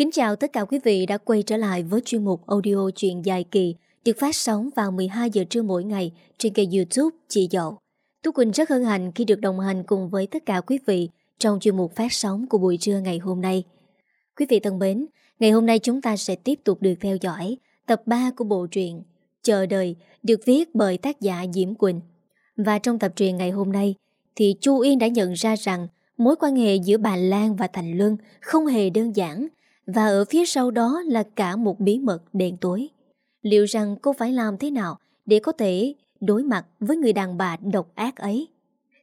Kính chào tất cả quý vị đã quay trở lại với chuyên mục audio truyện dài kỳ được phát sóng vào 12 giờ trưa mỗi ngày trên kênh youtube Chị Dậu. Tú Quỳnh rất hân hạnh khi được đồng hành cùng với tất cả quý vị trong chuyên mục phát sóng của buổi trưa ngày hôm nay. Quý vị thân mến, ngày hôm nay chúng ta sẽ tiếp tục được theo dõi tập 3 của bộ truyện Chờ đời được viết bởi tác giả Diễm Quỳnh. Và trong tập truyện ngày hôm nay thì Chu Yên đã nhận ra rằng mối quan hệ giữa bà Lan và Thành Luân không hề đơn giản và ở phía sau đó là cả một bí mật đen tối. Liệu rằng cô phải làm thế nào để có thể đối mặt với người đàn bà độc ác ấy?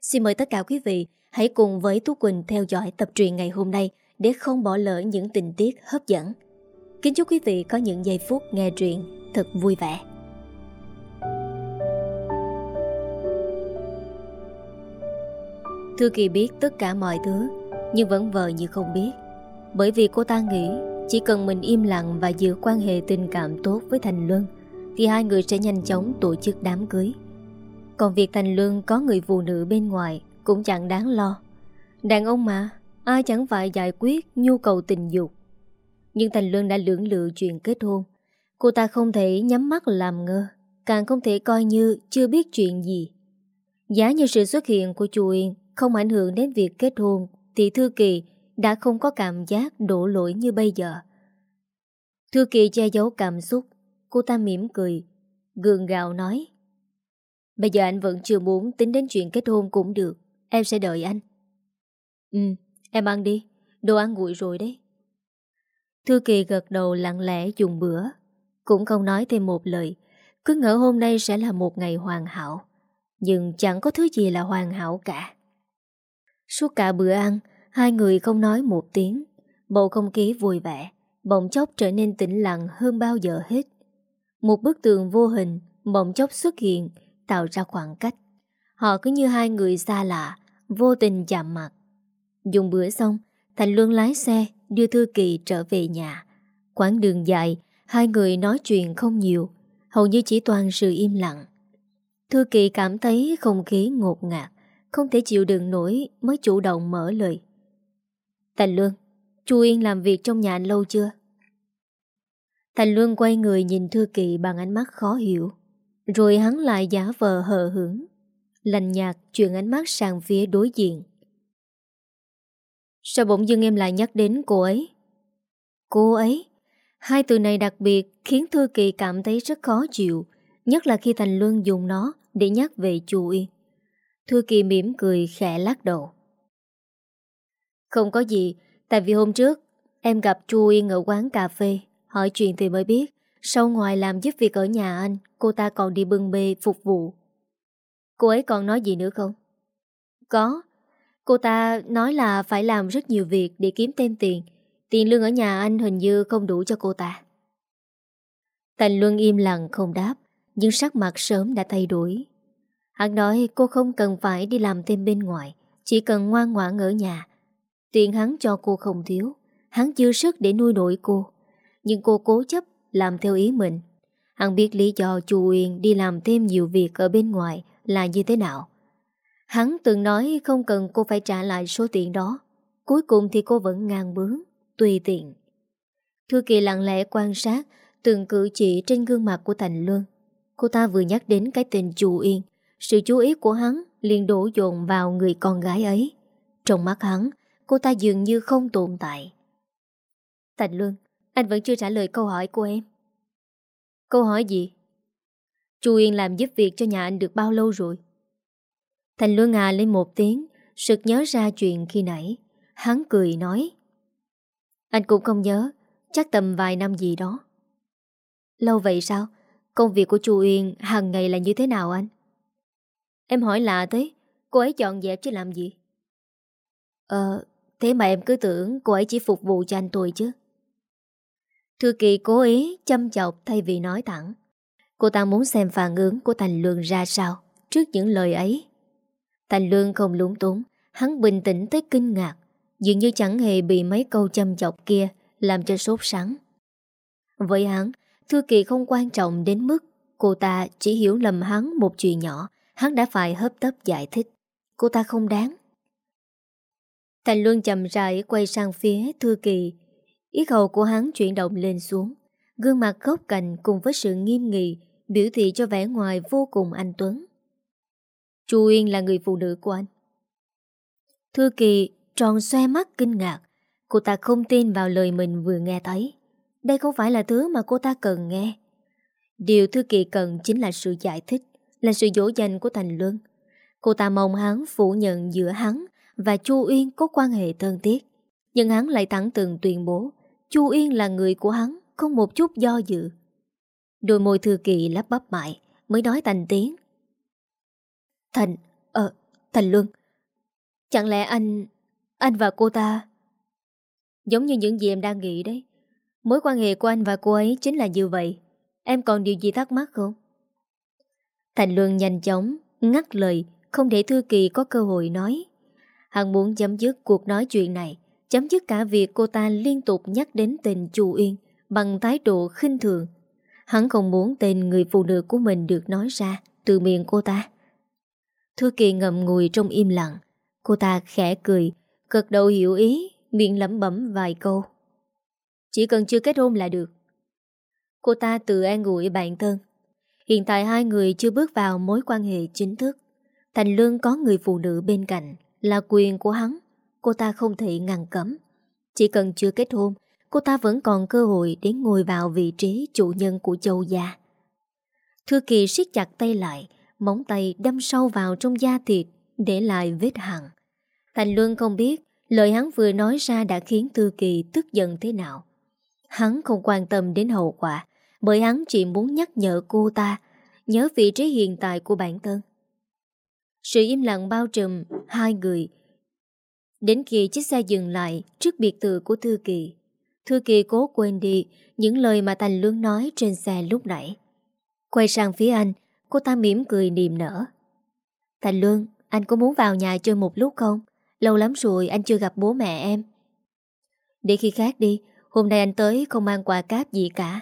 Xin mời tất cả quý vị hãy cùng với Tú Quỳnh theo dõi tập truyện ngày hôm nay để không bỏ lỡ những tình tiết hấp dẫn. Kính chúc quý vị có những giây phút nghe truyện thật vui vẻ. Thư Kỳ biết tất cả mọi thứ, Nhưng vẫn vờ như không biết bởi vì cô ta nghĩ Chỉ cần mình im lặng và giữ quan hệ tình cảm tốt với Thành Luân, Thì hai người sẽ nhanh chóng tổ chức đám cưới. Còn việc Thành Luân có người phụ nữ bên ngoài Cũng chẳng đáng lo. Đàn ông mà, Ai chẳng phải giải quyết nhu cầu tình dục. Nhưng Thành Luân đã lưỡng lự chuyện kết hôn. Cô ta không thể nhắm mắt làm ngơ, Càng không thể coi như chưa biết chuyện gì. Giá như sự xuất hiện của chú Yên không ảnh hưởng đến việc kết hôn, thì Thư Kỳ đã không có cảm giác đổ lỗi như bây giờ. Thư Kỳ che giấu cảm xúc, cô ta mỉm cười, gượng gạo nói. Bây giờ anh vẫn chưa muốn tính đến chuyện kết hôn cũng được, em sẽ đợi anh. Ừ, em ăn đi, đồ ăn nguội rồi đấy. Thư Kỳ gật đầu lặng lẽ dùng bữa, cũng không nói thêm một lời, cứ ngỡ hôm nay sẽ là một ngày hoàn hảo. Nhưng chẳng có thứ gì là hoàn hảo cả. Suốt cả bữa ăn, hai người không nói một tiếng. Bầu không khí vui vẻ, bỗng chốc trở nên tĩnh lặng hơn bao giờ hết. Một bức tường vô hình, bỗng chốc xuất hiện, tạo ra khoảng cách. Họ cứ như hai người xa lạ, vô tình chạm mặt. Dùng bữa xong, Thành Luân lái xe đưa Thư Kỳ trở về nhà. Quãng đường dài, hai người nói chuyện không nhiều, hầu như chỉ toàn sự im lặng. Thư Kỳ cảm thấy không khí ngột ngạt. Không thể chịu đựng nổi Mới chủ động mở lời Thành Lương Chu Yên làm việc trong nhà anh lâu chưa? Thành Lương quay người nhìn Thư Kỳ bằng ánh mắt khó hiểu, Rồi hắn lại giả vờ hờ hưởng Lành nhạt chuyển ánh mắt sang phía đối diện. Sao bỗng dưng em lại nhắc đến cô ấy? Cô ấy? Hai từ này đặc biệt khiến Thư Kỳ cảm thấy rất khó chịu, Nhất là khi Thành Luân dùng nó để nhắc về Chu Yên. Thư Kỳ mỉm cười khẽ lắc đầu. Không có gì, tại vì hôm trước em gặp Chu Yên ở quán cà phê, hỏi chuyện thì mới biết, sau ngoài làm giúp việc ở nhà anh, cô ta còn đi bưng bê phục vụ. Cô ấy còn nói gì nữa không? Có. Cô ta nói là phải làm rất nhiều việc để kiếm thêm tiền. Tiền lương ở nhà anh hình như không đủ cho cô ta. Thành Luân im lặng không đáp, nhưng sắc mặt sớm đã thay đổi. Hắn nói cô không cần phải đi làm thêm bên ngoài Chỉ cần ngoan ngoãn ở nhà Tiền hắn cho cô không thiếu. Hắn chưa sức để nuôi nổi cô. Nhưng cô cố chấp làm theo ý mình. Hắn biết lý do chu Uyên đi làm thêm nhiều việc ở bên ngoài là như thế nào. Hắn từng nói không cần cô phải trả lại số tiền đó. Cuối cùng thì cô vẫn ngang bướng Tùy tiện. Thư Kỳ lặng lẽ quan sát Từng cử chỉ trên gương mặt của Thành Luân. Cô ta vừa nhắc đến cái tên Chu Yên sự chú ý của hắn liền đổ dồn vào người con gái ấy. Trong mắt hắn, cô ta dường như không tồn tại. Thành Luân, anh vẫn chưa trả lời câu hỏi của em. Câu hỏi gì? Chu Yên làm giúp việc cho nhà anh được bao lâu rồi? Thành Luân à lên một tiếng, sực nhớ ra chuyện khi nãy. Hắn cười nói. Anh cũng không nhớ, chắc tầm vài năm gì đó. Lâu vậy sao? Công việc của Chu Uyên hàng ngày là như thế nào anh? Em hỏi lạ thế Cô ấy chọn dẹp chứ làm gì Ờ Thế mà em cứ tưởng cô ấy chỉ phục vụ cho anh tôi chứ. Thư kỳ cố ý châm chọc thay vì nói thẳng. Cô ta muốn xem phản ứng của Thành Lương ra sao Trước những lời ấy. Thành Lương không lúng túng, Hắn bình tĩnh tới kinh ngạc, Dường như chẳng hề bị mấy câu châm chọc kia Làm cho sốt sắng. Với hắn, Thư kỳ không quan trọng đến mức Cô ta chỉ hiểu lầm hắn một chuyện nhỏ, Hắn đã phải hấp tấp giải thích. Cô ta không đáng. Thành Luân chậm rãi quay sang phía Thư Kỳ. Yết hầu của hắn chuyển động lên xuống. Gương mặt góc cạnh cùng với sự nghiêm nghị Biểu thị cho vẻ ngoài vô cùng anh Tuấn. Chu Uyên là người phụ nữ của anh. Thư Kỳ tròn xoe mắt kinh ngạc. Cô ta không tin vào lời mình vừa nghe thấy. Đây không phải là thứ mà cô ta cần nghe. Điều Thư Kỳ cần chính là sự giải thích, Là sự dỗ dành của Thành Luân. Cô ta mong hắn phủ nhận giữa hắn và Chu Uyên có quan hệ thân thiết. Nhưng hắn lại thẳng từng tuyên bố Chu Uyên là người của hắn Không một chút do dự. Đôi môi Thư Kỳ lắp bắp mại Mới nói thành tiếng. Thành, ờ, Thành Luân Chẳng lẽ anh, anh và cô ta Giống như những gì em đang nghĩ đấy Mối quan hệ của anh và cô ấy chính là như vậy Em còn điều gì thắc mắc không? Thành Luân nhanh chóng Ngắt lời Không để Thư Kỳ có cơ hội nói. Hắn muốn chấm dứt cuộc nói chuyện này, Chấm dứt cả việc cô ta liên tục nhắc đến tên Chu yên Bằng thái độ khinh thường. Hắn không muốn tên người phụ nữ của mình được nói ra Từ miệng cô ta. Thư Kỳ ngậm ngùi trong im lặng. Cô ta khẽ cười Cực đầu hiểu ý, Miệng lẩm bẩm vài câu. Chỉ cần chưa kết hôn là được. Cô ta tự an ủi bản thân. Hiện tại hai người chưa bước vào mối quan hệ chính thức. Thành Lương có người phụ nữ bên cạnh. Là quyền của hắn, Cô ta không thể ngăn cấm. Chỉ cần chưa kết hôn, Cô ta vẫn còn cơ hội để ngồi vào vị trí chủ nhân của châu gia. Thư Kỳ siết chặt tay lại, Móng tay đâm sâu vào trong da thịt, Để lại vết hằn. Thành Luân không biết Lời hắn vừa nói ra đã khiến Thư Kỳ tức giận thế nào. Hắn không quan tâm đến hậu quả, Bởi hắn chỉ muốn nhắc nhở cô ta, Nhớ vị trí hiện tại của bản thân. Sự im lặng bao trùm Hai người. Đến khi chiếc xe dừng lại Trước biệt thự của Thư Kỳ Thư Kỳ cố quên đi Những lời mà Thành lương nói trên xe lúc nãy. Quay sang phía anh, Cô ta mỉm cười niềm nở. Thành lương, Anh có muốn vào nhà chơi một lúc không? Lâu lắm rồi anh chưa gặp bố mẹ em. Để khi khác đi, Hôm nay anh tới không mang quà cáp gì cả.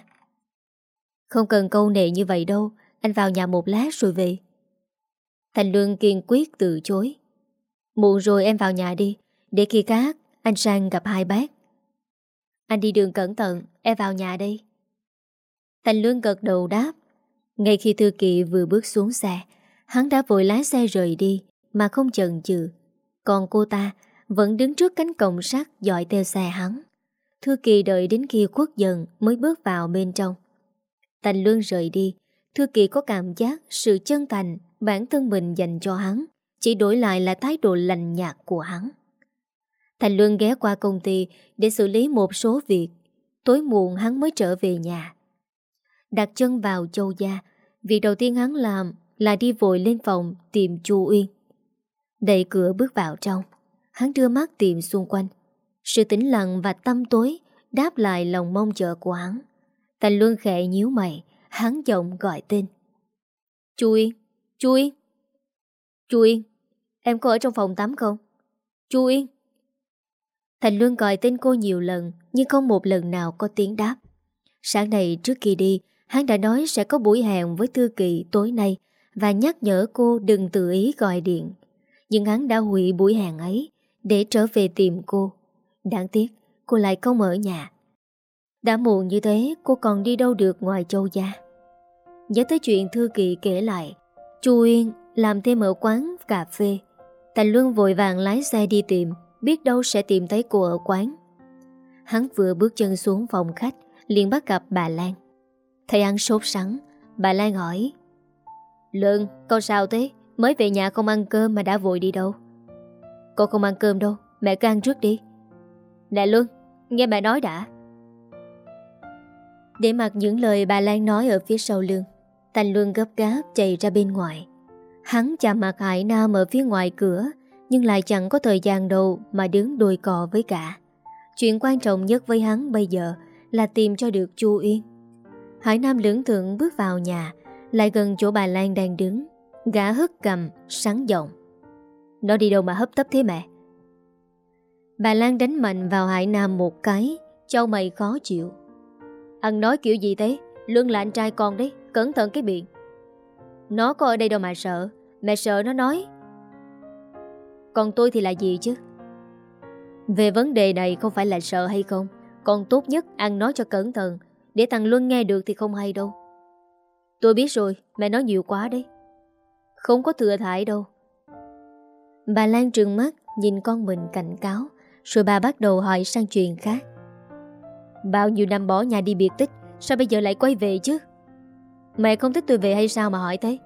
Không cần câu nệ như vậy đâu, Anh vào nhà một lát rồi về. Thành Lương kiên quyết từ chối. Muộn rồi em vào nhà đi, Để khi khác, anh sang gặp hai bác. Anh đi đường cẩn thận, Em vào nhà đây. Thành Lương gật đầu đáp. Ngay khi Thư Kỳ vừa bước xuống xe, Hắn đã vội lái xe rời đi, Mà không chần chừ. Còn cô ta vẫn đứng trước cánh cổng sắt Dọi theo xe hắn. Thư Kỳ đợi đến khi khuất dần Mới bước vào bên trong. Thành Lương rời đi, Thư Kỳ có cảm giác sự chân thành Bản thân mình dành cho hắn Chỉ đổi lại là thái độ lành nhạt của hắn. Thành Luân ghé qua công ty Để xử lý một số việc. Tối muộn hắn mới trở về nhà. Đặt chân vào châu gia Việc đầu tiên hắn làm Là đi vội lên phòng tìm chu Uyên. Đẩy cửa bước vào trong Hắn đưa mắt tìm xung quanh. Sự tĩnh lặng và tâm tối Đáp lại lòng mong chờ của hắn. Thành Luân khẽ nhíu mày Hắn giọng gọi tên. Chu Uyên, Chu Yên Chu Yên em có ở trong phòng tắm không? Chu Yên Thành Luân gọi tên cô nhiều lần Nhưng không một lần nào có tiếng đáp Sáng nay trước khi đi Hắn đã nói sẽ có buổi hẹn với Thư Kỳ tối nay và nhắc nhở cô đừng tự ý gọi điện. Nhưng hắn đã hủy buổi hẹn ấy để trở về tìm cô. Đáng tiếc, cô lại không ở nhà. Đã muộn như thế, cô còn đi đâu được ngoài châu gia. Nhớ tới chuyện Thư Kỳ kể lại, Chu Uyên làm thêm ở quán cà phê. Thành Luân vội vàng lái xe đi tìm, biết đâu sẽ tìm thấy cô ở quán. Hắn vừa bước chân xuống phòng khách, liền bắt gặp bà Lan. Thầy ăn sốt sắng Bà Lan hỏi Lương, con sao thế? Mới về nhà không ăn cơm mà đã vội đi đâu Con không ăn cơm đâu Mẹ cứ ăn trước đi Nè Luân, nghe mẹ nói đã Để mặc những lời bà Lan nói ở phía sau lương Thành Luân gấp gáp chạy ra bên ngoài. Hắn chạm mặt Hải Nam ở phía ngoài cửa Nhưng lại chẳng có thời gian đâu Mà đứng đôi cò với cả. Chuyện quan trọng nhất với hắn bây giờ Là tìm cho được Chu Uyên. Hải Nam lưỡng thượng bước vào nhà Lại gần chỗ bà Lan đang đứng. Gã hất cầm, sáng giọng. Nó đi đâu mà hấp tấp thế mẹ? Bà Lan đánh mạnh vào Hải Nam một cái Châu mày khó chịu. Ăn nói kiểu gì thế? Lương là anh trai con đấy. Cẩn thận cái miệng. Nó có ở đây đâu mà sợ. Mẹ sợ nó nói. Còn tôi thì là gì chứ? Về vấn đề này không phải là sợ hay không? Còn tốt nhất ăn nói cho cẩn thận. Để thằng Luân nghe được thì không hay đâu. Tôi biết rồi, Mẹ nói nhiều quá đấy. Không có thừa thải đâu. Bà Lan trừng mắt, Nhìn con mình cảnh cáo. Rồi bà bắt đầu hỏi sang chuyện khác. Bao nhiêu năm bỏ nhà đi biệt tích, Sao bây giờ lại quay về chứ? Mẹ không thích tôi về hay sao mà hỏi thế?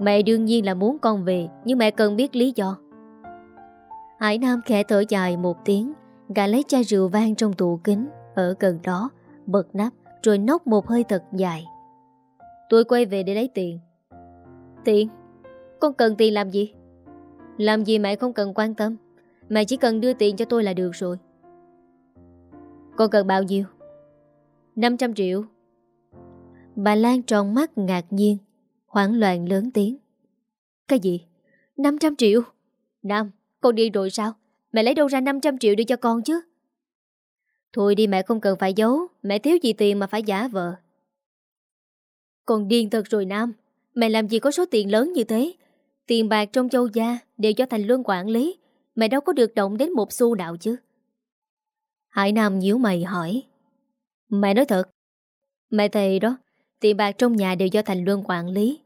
Mẹ đương nhiên là muốn con về, Nhưng mẹ cần biết lý do. Hải Nam khẽ thở dài một tiếng, Gã lấy chai rượu vang trong tủ kính, Ở gần đó, Bật nắp, rồi nốc một hơi thật dài. Tôi quay về để lấy tiền. Tiền? Con cần tiền làm gì? Làm gì mẹ không cần quan tâm. Mẹ chỉ cần đưa tiền cho tôi là được rồi. Con cần bao nhiêu? 500 triệu. Bà Lan tròn mắt ngạc nhiên Hoảng loạn lớn tiếng. Cái gì? 500 triệu? Nam, con đi rồi sao? Mẹ lấy đâu ra 500 triệu đưa cho con chứ? Thôi đi mẹ không cần phải giấu. Mẹ thiếu gì tiền mà phải giả vợ Con điên thật rồi Nam. Mẹ làm gì có số tiền lớn như thế? Tiền bạc trong châu gia Đều cho Thành Luân quản lý. Mẹ đâu có được động đến một xu nào chứ? Hải Nam nhíu mày hỏi. Mẹ nói thật. Mẹ thầy đó Tiền bạc trong nhà đều do Thành Luân quản lý.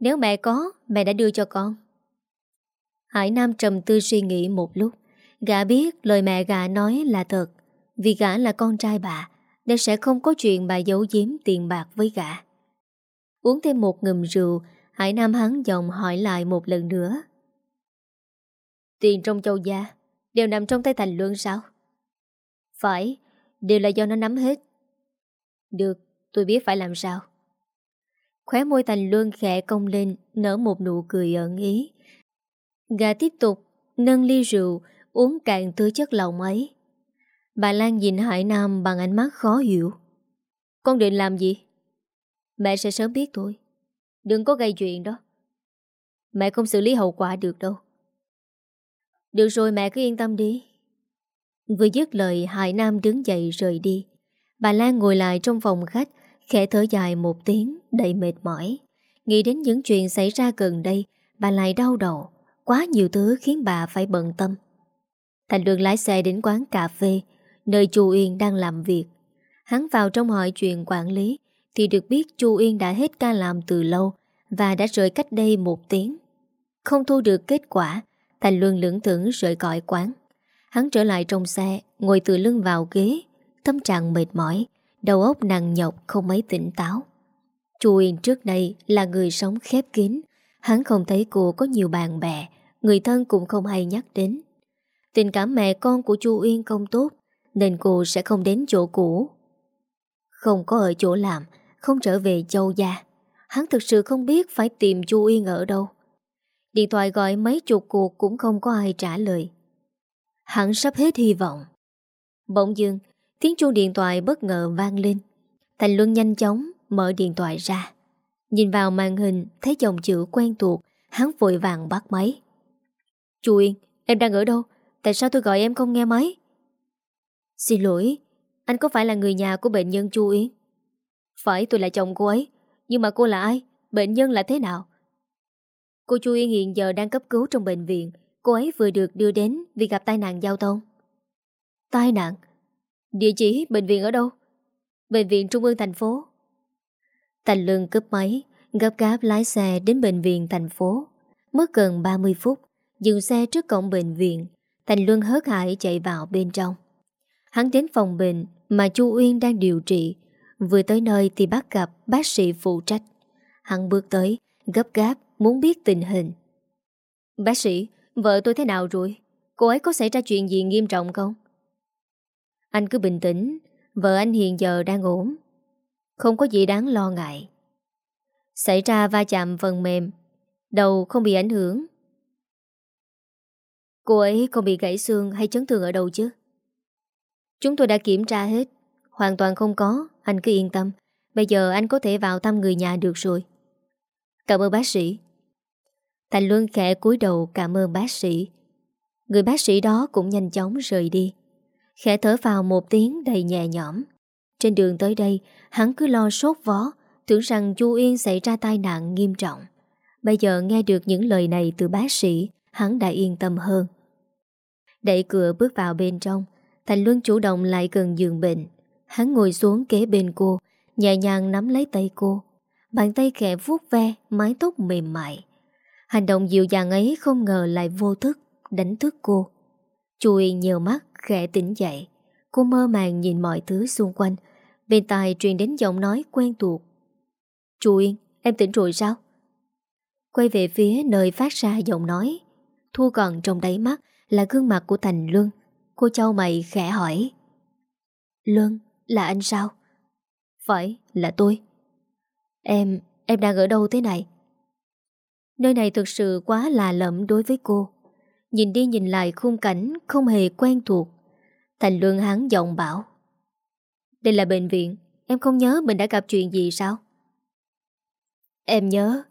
Nếu mẹ có, Mẹ đã đưa cho con. Hải Nam trầm tư suy nghĩ một lúc. Gã biết lời mẹ gã nói là thật. Vì gã là con trai bà, Nên sẽ không có chuyện bà giấu giếm tiền bạc với gã. Uống thêm một ngùm rượu, Hải Nam hắn giọng hỏi lại một lần nữa. Tiền trong châu gia, Đều nằm trong tay Thành Luân sao? Phải, Đều là do nó nắm hết. Được, tôi biết phải làm sao. Khóe môi Thành Luân khẽ cong lên, Nở một nụ cười ẩn ý. Gà tiếp tục, Nâng ly rượu, Uống cạn thứ chất lòng ấy. Bà Lan nhìn Hải Nam bằng ánh mắt khó hiểu. Con định làm gì? Mẹ sẽ sớm biết thôi. Đừng có gây chuyện đó. Mẹ không xử lý hậu quả được đâu. Được rồi, mẹ cứ yên tâm đi. Vừa dứt lời, Hải Nam đứng dậy rời đi. Bà Lan ngồi lại trong phòng khách Khẽ thở dài một tiếng, đầy mệt mỏi. Nghĩ đến những chuyện xảy ra gần đây, Bà lại đau đầu. Quá nhiều thứ khiến bà phải bận tâm. Thành đường lái xe đến quán cà phê, Nơi chu Yên đang làm việc. Hắn vào trong hỏi chuyện quản lý, Thì được biết chu Yên đã hết ca làm từ lâu Và đã rời cách đây một tiếng. Không thu được kết quả, Thành Luân lưỡng thưởng rời cõi quán. Hắn trở lại trong xe, Ngồi từ lưng vào ghế, Tâm trạng mệt mỏi. Đầu óc nặng nhọc, không mấy tỉnh táo. Chu Yên trước đây là người sống khép kín. Hắn không thấy cô có nhiều bạn bè, Người thân cũng không hay nhắc đến. Tình cảm mẹ con của Chu Yên không tốt, Nên cô sẽ không đến chỗ cũ. Không có ở chỗ làm, Không trở về châu gia. Hắn thực sự không biết phải tìm Chu Yên ở đâu. Điện thoại gọi mấy chục cuộc Cũng không có ai trả lời. Hắn sắp hết hy vọng. Bỗng dưng Tiếng chuông điện thoại bất ngờ vang lên Thành Luân nhanh chóng mở điện thoại ra Nhìn vào màn hình Thấy dòng chữ quen thuộc Hắn vội vàng bắt máy Chu Yên, em đang ở đâu? Tại sao tôi gọi em không nghe máy? Xin lỗi, anh có phải là người nhà của bệnh nhân Chu yên Phải tôi là chồng cô ấy Nhưng mà cô là ai? Bệnh nhân là thế nào? Cô Chu Yên hiện giờ đang cấp cứu trong bệnh viện Cô ấy vừa được đưa đến vì gặp tai nạn giao thông Tai nạn? Địa chỉ bệnh viện ở đâu? Bệnh viện Trung ương thành phố. Thành lương cướp máy, Gấp gáp lái xe đến bệnh viện thành phố. Mất gần 30 phút, Dừng xe trước cổng bệnh viện. Thành Luân hớt hải chạy vào bên trong. Hắn đến phòng bệnh Mà Chu Uyên đang điều trị. Vừa tới nơi thì bắt gặp bác sĩ phụ trách. Hắn bước tới, Gấp gáp muốn biết tình hình. Bác sĩ, Vợ tôi thế nào rồi? Cô ấy có xảy ra chuyện gì nghiêm trọng không? Anh cứ bình tĩnh, Vợ anh hiện giờ đang ổn. Không có gì đáng lo ngại. Xảy ra va chạm phần mềm, Đầu không bị ảnh hưởng. Cô ấy không bị gãy xương hay chấn thương ở đâu chứ? Chúng tôi đã kiểm tra hết, Hoàn toàn không có, Anh cứ yên tâm. Bây giờ anh có thể vào thăm người nhà được rồi. Cảm ơn bác sĩ. Thành Luân khẽ cúi đầu cảm ơn bác sĩ. Người bác sĩ đó cũng nhanh chóng rời đi. Khẽ thở vào một tiếng đầy nhẹ nhõm. Trên đường tới đây, Hắn cứ lo sốt vó, Tưởng rằng Chu Yên xảy ra tai nạn nghiêm trọng. Bây giờ nghe được những lời này từ bác sĩ, Hắn đã yên tâm hơn. Đẩy cửa bước vào bên trong, Thành Luân chủ động lại gần giường bệnh. Hắn ngồi xuống kế bên cô, Nhẹ nhàng nắm lấy tay cô. Bàn tay khẽ vuốt ve, Mái tóc mềm mại. Hành động dịu dàng ấy không ngờ lại vô thức, Đánh thức cô. Chu Yên nhờ mắt khẽ tỉnh dậy. Cô mơ màng nhìn mọi thứ xung quanh. Bên tai truyền đến giọng nói quen thuộc. Chú Yên, em tỉnh rồi sao? Quay về phía nơi phát ra giọng nói. Thu còn trong đáy mắt Là gương mặt của Thành Luân. Cô châu mày khẽ hỏi. Luân, là anh sao? Phải, là tôi. Em, em đang ở đâu thế này? Nơi này thực sự quá là lẫm đối với cô. Nhìn đi nhìn lại khung cảnh Không hề quen thuộc. Thành Luân hắn giọng bảo, Đây là bệnh viện, Em không nhớ mình đã gặp chuyện gì sao? Em nhớ.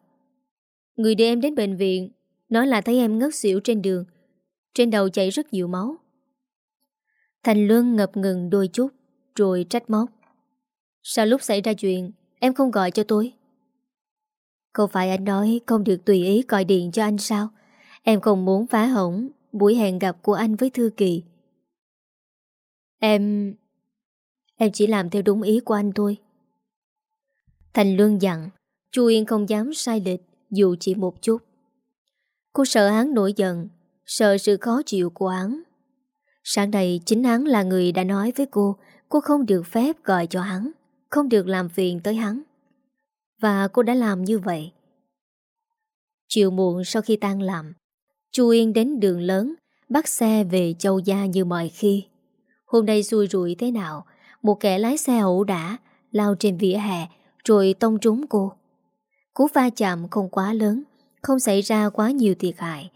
Người đưa em đến bệnh viện, Nói là thấy em ngất xỉu trên đường, Trên đầu chảy rất nhiều máu. Thành Luân ngập ngừng đôi chút, Rồi trách móc Sao lúc xảy ra chuyện, Em không gọi cho tôi. Không phải anh nói không được tùy ý gọi điện cho anh sao? Em không muốn phá hỏng Buổi hẹn gặp của anh với Thư Kỳ. Em... Em chỉ làm theo đúng ý của anh thôi. Thành Luân dặn, Chu Yên không dám sai lệch Dù chỉ một chút. Cô sợ hắn nổi giận, Sợ sự khó chịu của hắn Sáng nay chính hắn là người đã nói với cô Cô không được phép gọi cho hắn, Không được làm phiền tới hắn. Và cô đã làm như vậy. Chiều muộn sau khi tan làm Chu Yên đến đường lớn, Bắt xe về Châu Gia như mọi khi. Hôm nay xui rủi thế nào, Một kẻ lái xe ẩu đả, Lao trên vỉa hè, Rồi tông trúng cô. Cú va chạm không quá lớn, Không xảy ra quá nhiều thiệt hại.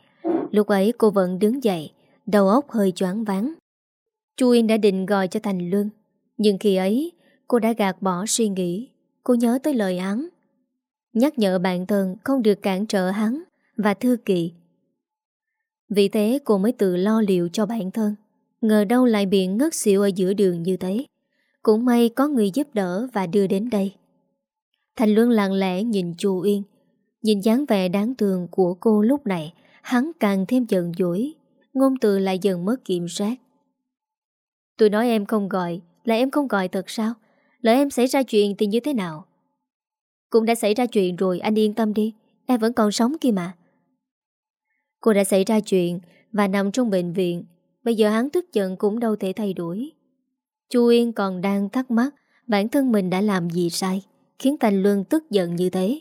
Lúc ấy cô vẫn đứng dậy, Đầu óc hơi choáng váng. Chu Yên đã định gọi cho Thành Luân Nhưng khi ấy, Cô đã gạt bỏ suy nghĩ. Cô nhớ tới lời hắn. Nhắc nhở bạn thân không được cản trở hắn Và thư kỳ vì thế cô mới tự lo liệu cho bản thân, Ngờ đâu lại bị ngất xỉu ở giữa đường như thế. Cũng may có người giúp đỡ và đưa đến đây. Thành Luân lặng lẽ nhìn Chu Yên Nhìn dáng vẻ đáng thương của cô lúc này, Hắn càng thêm giận dỗi, Ngôn từ lại dần mất kiểm soát. Tôi nói em không gọi, Là em không gọi thật sao? Lỡ em xảy ra chuyện thì như thế nào? Cũng đã xảy ra chuyện rồi, Anh yên tâm đi, Em vẫn còn sống kia mà. Cô đã xảy ra chuyện Và nằm trong bệnh viện. Bây giờ hắn tức giận cũng đâu thể thay đổi. Chu Yên còn đang thắc mắc Bản thân mình đã làm gì sai, Khiến Thành Luân tức giận như thế.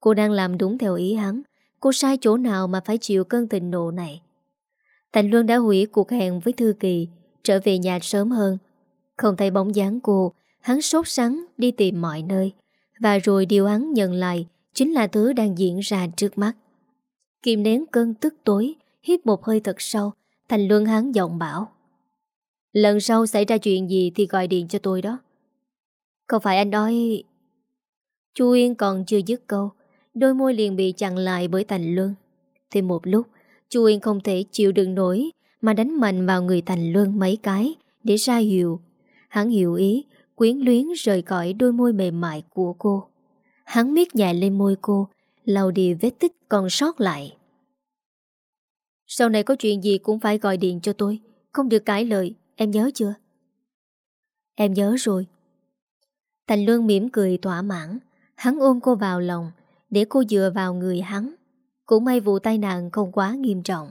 Cô đang làm đúng theo ý hắn, Cô sai chỗ nào mà phải chịu cơn tình nộ này? Thành Luân đã hủy cuộc hẹn với Thư Kỳ, Trở về nhà sớm hơn. Không thấy bóng dáng cô, Hắn sốt sắng đi tìm mọi nơi. Và rồi điều hắn nhận lại Chính là thứ đang diễn ra trước mắt. Kìm nén cơn tức tối, Hít một hơi thật sâu, Thành Luân hắn giọng bảo. Lần sau xảy ra chuyện gì thì gọi điện cho tôi đó. Không phải anh nói, Chu Yên còn chưa dứt câu, Đôi môi liền bị chặn lại bởi Thành Luân. Thêm một lúc, Chu Yên không thể chịu đựng nổi, Mà đánh mạnh vào người Thành Luân mấy cái Để ra hiệu. Hắn hiểu ý, Quyến luyến rời khỏi đôi môi mềm mại của cô. Hắn miết nhẹ lên môi cô, lau đi vết tích còn sót lại. Sau này có chuyện gì cũng phải gọi điện cho tôi. Không được cãi lời. Em nhớ chưa? Em nhớ rồi. Thành Luân mỉm cười thỏa mãn. Hắn ôm cô vào lòng, Để cô dựa vào người hắn. Cũng may vụ tai nạn không quá nghiêm trọng.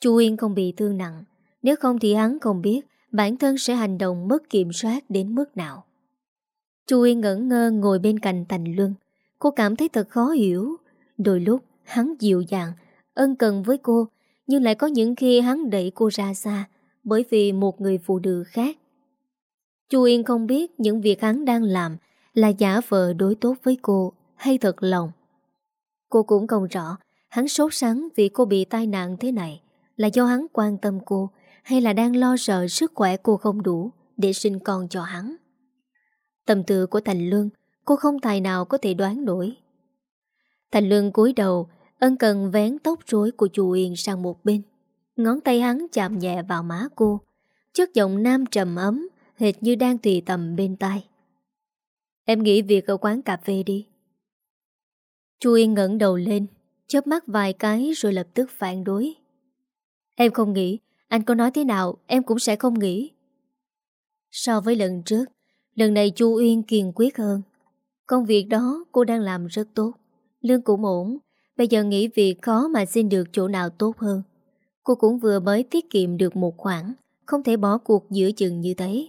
Chu Yên không bị thương nặng. Nếu không thì hắn không biết Bản thân sẽ hành động mất kiểm soát đến mức nào. Chu Yên ngẩn ngơ ngồi bên cạnh Thành Luân. Cô cảm thấy thật khó hiểu. Đôi lúc hắn dịu dàng, Ân cần với cô nhưng lại có những khi hắn đẩy cô ra xa, Bởi vì một người phụ nữ khác. Chu Yên không biết những việc hắn đang làm Là giả vờ đối tốt với cô Hay thật lòng. Cô cũng không rõ Hắn sốt sắng vì cô bị tai nạn thế này Là do hắn quan tâm cô Hay là đang lo sợ sức khỏe cô không đủ Để sinh con cho hắn. Tâm tư của Thành Lương, Cô không tài nào có thể đoán nổi. Thành Lương cúi đầu Ân cần vén tóc rối của chú Yên sang một bên. Ngón tay hắn chạm nhẹ vào má cô. Chất giọng nam trầm ấm Hệt như đang tùy tầm bên tai. Em nghĩ việc ở quán cà phê đi. Chu Yên ngẩng đầu lên chớp mắt vài cái rồi lập tức phản đối. Em không nghĩ Anh có nói thế nào em cũng sẽ không nghĩ So với lần trước, lần này Chu Uyên kiên quyết hơn. Công việc đó cô đang làm rất tốt, lương cũng ổn, bây giờ nghĩ việc khó mà xin được chỗ nào tốt hơn. Cô cũng vừa mới tiết kiệm được một khoản, không thể bỏ cuộc giữa chừng như thế.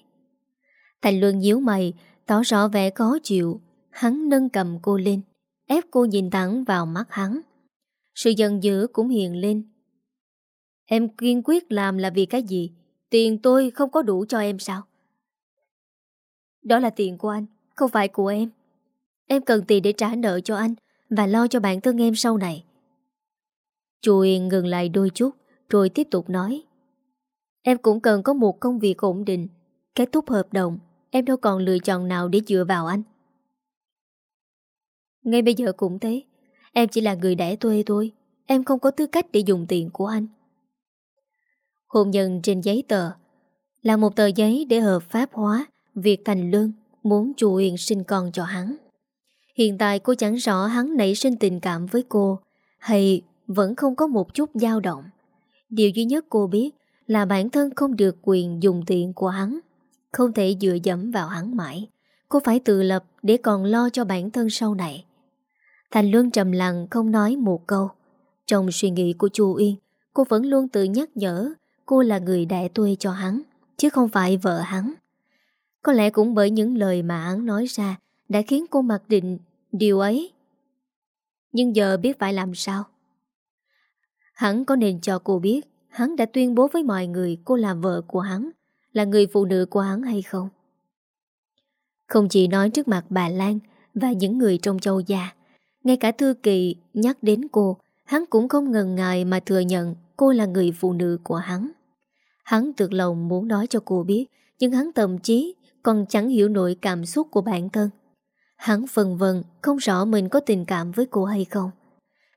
Thành Luân nhíu mày, tỏ rõ vẻ khó chịu, hắn nâng cầm cô lên, ép cô nhìn thẳng vào mắt hắn. Sự giận dữ cũng hiền lên. Em kiên quyết làm là vì cái gì? Tiền tôi không có đủ cho em sao? Đó là tiền của anh, không phải của em. Em cần tiền để trả nợ cho anh và lo cho bản thân em sau này. Chu Yên ngừng lại đôi chút rồi tiếp tục nói. Em cũng cần có một công việc ổn định. Kết thúc hợp đồng, em đâu còn lựa chọn nào để dựa vào anh. Ngay bây giờ cũng thế, em chỉ là người đẻ thuê thôi. Em không có tư cách để dùng tiền của anh. Hôn nhân trên giấy tờ là một tờ giấy để hợp pháp hóa việc Thành Lương muốn chu Yên sinh con cho hắn. Hiện tại cô chẳng rõ hắn nảy sinh tình cảm với cô hay vẫn không có một chút dao động. Điều duy nhất cô biết là bản thân không được quyền dùng tiền của hắn, không thể dựa dẫm vào hắn mãi. Cô phải tự lập để còn lo cho bản thân sau này. Thành Luân trầm lặng không nói một câu. Trong suy nghĩ của chu Yên, cô vẫn luôn tự nhắc nhở cô là người đại tuê cho hắn, chứ không phải vợ hắn. Có lẽ cũng bởi những lời mà hắn nói ra đã khiến cô mặc định điều ấy. Nhưng giờ biết phải làm sao? Hắn có nên cho cô biết hắn đã tuyên bố với mọi người cô là vợ của hắn, là người phụ nữ của hắn hay không? Không chỉ nói trước mặt bà Lan và những người trong châu gia, ngay cả Thư Kỳ nhắc đến cô, hắn cũng không ngần ngại mà thừa nhận cô là người phụ nữ của hắn. Hắn tự lòng muốn nói cho cô biết, nhưng hắn thậm chí còn chẳng hiểu nổi cảm xúc của bản thân. Hắn phần vần không rõ mình có tình cảm với cô hay không.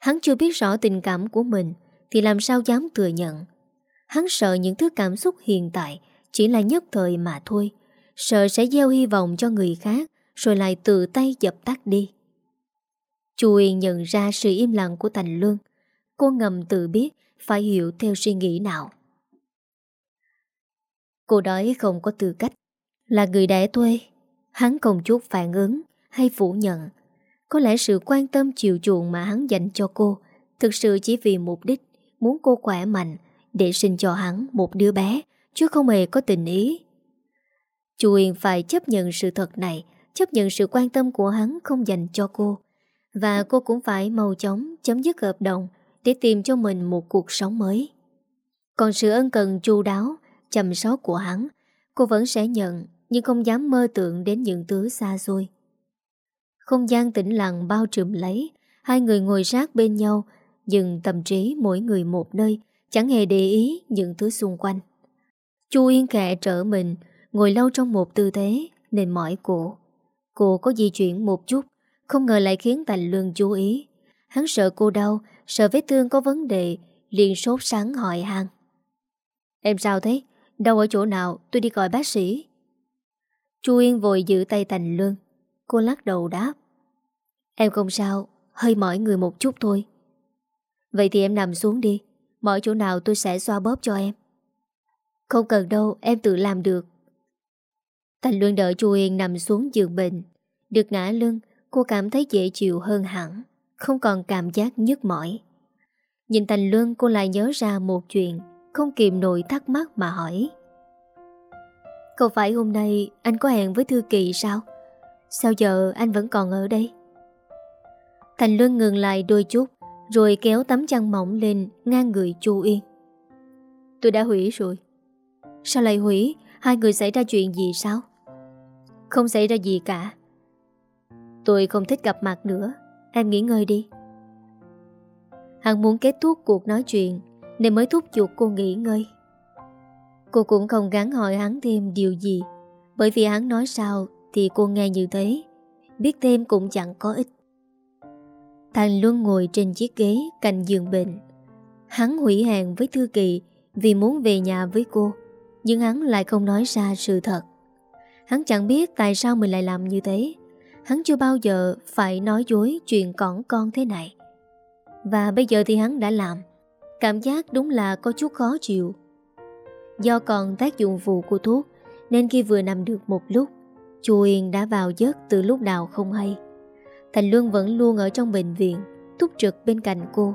Hắn chưa biết rõ tình cảm của mình thì làm sao dám thừa nhận. Hắn sợ những thứ cảm xúc hiện tại chỉ là nhất thời mà thôi. Sợ sẽ gieo hy vọng cho người khác rồi lại tự tay dập tắt đi. Chu Yên nhận ra sự im lặng của Thành Lương, Cô ngầm tự biết phải hiểu theo suy nghĩ nào. Cô đói không có tư cách. Là người đẻ thuê. Hắn không chút phản ứng hay phủ nhận. Có lẽ sự quan tâm chiều chuộng mà hắn dành cho cô thực sự chỉ vì mục đích muốn cô khỏe mạnh để sinh cho hắn một đứa bé chứ không hề có tình ý. Chu Yên phải chấp nhận sự thật này, chấp nhận sự quan tâm của hắn không dành cho cô. Và cô cũng phải mau chóng chấm dứt hợp đồng để tìm cho mình một cuộc sống mới. Còn sự ân cần chu đáo, chăm sóc của hắn, cô vẫn sẽ nhận nhưng không dám mơ tượng đến những thứ xa xôi. Không gian tĩnh lặng bao trùm lấy, hai người ngồi sát bên nhau, nhưng tâm trí mỗi người một nơi, chẳng hề để ý những thứ xung quanh. Chu Yên khẽ trở mình, ngồi lâu trong một tư thế nên mỏi cổ. Cô có di chuyển một chút, không ngờ lại khiến Thành Lương chú ý. Hắn sợ cô đau, sợ vết thương có vấn đề, liền sốt sáng hỏi han. Em sao thế? Đau ở chỗ nào? Tôi đi gọi bác sĩ. Chu Yên vội giữ tay Thành Lương. Cô lắc đầu đáp. Em không sao, hơi mỏi người một chút thôi. Vậy thì em nằm xuống đi, mỏi chỗ nào tôi sẽ xoa bóp cho em. Không cần đâu, em tự làm được. Thành Luân đợi Chu Yên nằm xuống giường bệnh. Được ngã lưng, cô cảm thấy dễ chịu hơn hẳn, không còn cảm giác nhức mỏi. Nhìn Thành Luân cô lại nhớ ra một chuyện, không kìm nổi thắc mắc mà hỏi. Không phải hôm nay anh có hẹn với Thư Kỳ sao? Sao giờ anh vẫn còn ở đây? Thành Luân ngừng lại đôi chút Rồi kéo tấm chăn mỏng lên Ngang người Chu Yên Tôi đã hủy rồi. Sao lại hủy? Hai người xảy ra chuyện gì sao? Không xảy ra gì cả. Tôi không thích gặp mặt nữa. Em nghỉ ngơi đi. Hắn muốn kết thúc cuộc nói chuyện Nên mới thúc giục cô nghỉ ngơi. Cô cũng không gắn hỏi hắn thêm điều gì Bởi vì hắn nói sao Thì cô nghe như thế Biết thêm cũng chẳng có ích Thành Luân ngồi trên chiếc ghế cạnh giường bệnh. Hắn hủy hẹn với Thư Kỳ vì muốn về nhà với cô, nhưng hắn lại không nói ra sự thật. Hắn chẳng biết tại sao mình lại làm như thế. Hắn chưa bao giờ phải nói dối chuyện cỏn con thế này. Và bây giờ thì hắn đã làm. Cảm giác đúng là có chút khó chịu. Do còn tác dụng phụ của thuốc Nên khi vừa nằm được một lúc Chu Yên đã vào giấc từ lúc nào không hay Thành Luân vẫn luôn ở trong bệnh viện, Túc trực bên cạnh cô.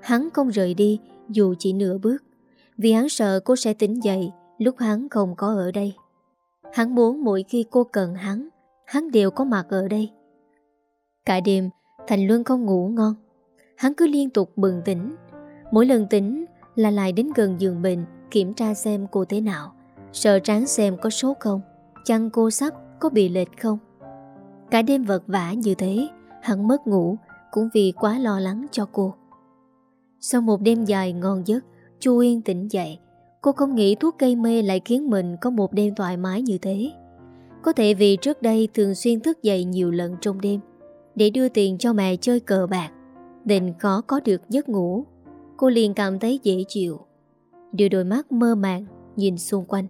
Hắn không rời đi, Dù chỉ nửa bước. Vì hắn sợ cô sẽ tỉnh dậy, Lúc hắn không có ở đây. Hắn muốn mỗi khi cô cần hắn Hắn đều có mặt ở đây. Cả đêm, Thành Luân không ngủ ngon. Hắn cứ liên tục bừng tỉnh. Mỗi lần tỉnh là lại đến gần giường bệnh, Kiểm tra xem cô thế nào, Sợ tráng xem có sốt không, Chăn cô sắp có bị lệch không. Cả đêm vật vả như thế, Hắn mất ngủ Cũng vì quá lo lắng cho cô. Sau một đêm dài ngon giấc, Chu Yên tỉnh dậy. Cô không nghĩ thuốc cây mê lại khiến mình Có một đêm thoải mái như thế. Có thể vì trước đây thường xuyên thức dậy nhiều lần trong đêm Để đưa tiền cho mẹ chơi cờ bạc, Định khó có được giấc ngủ. Cô liền cảm thấy dễ chịu. Đưa đôi mắt mơ màng Nhìn xung quanh,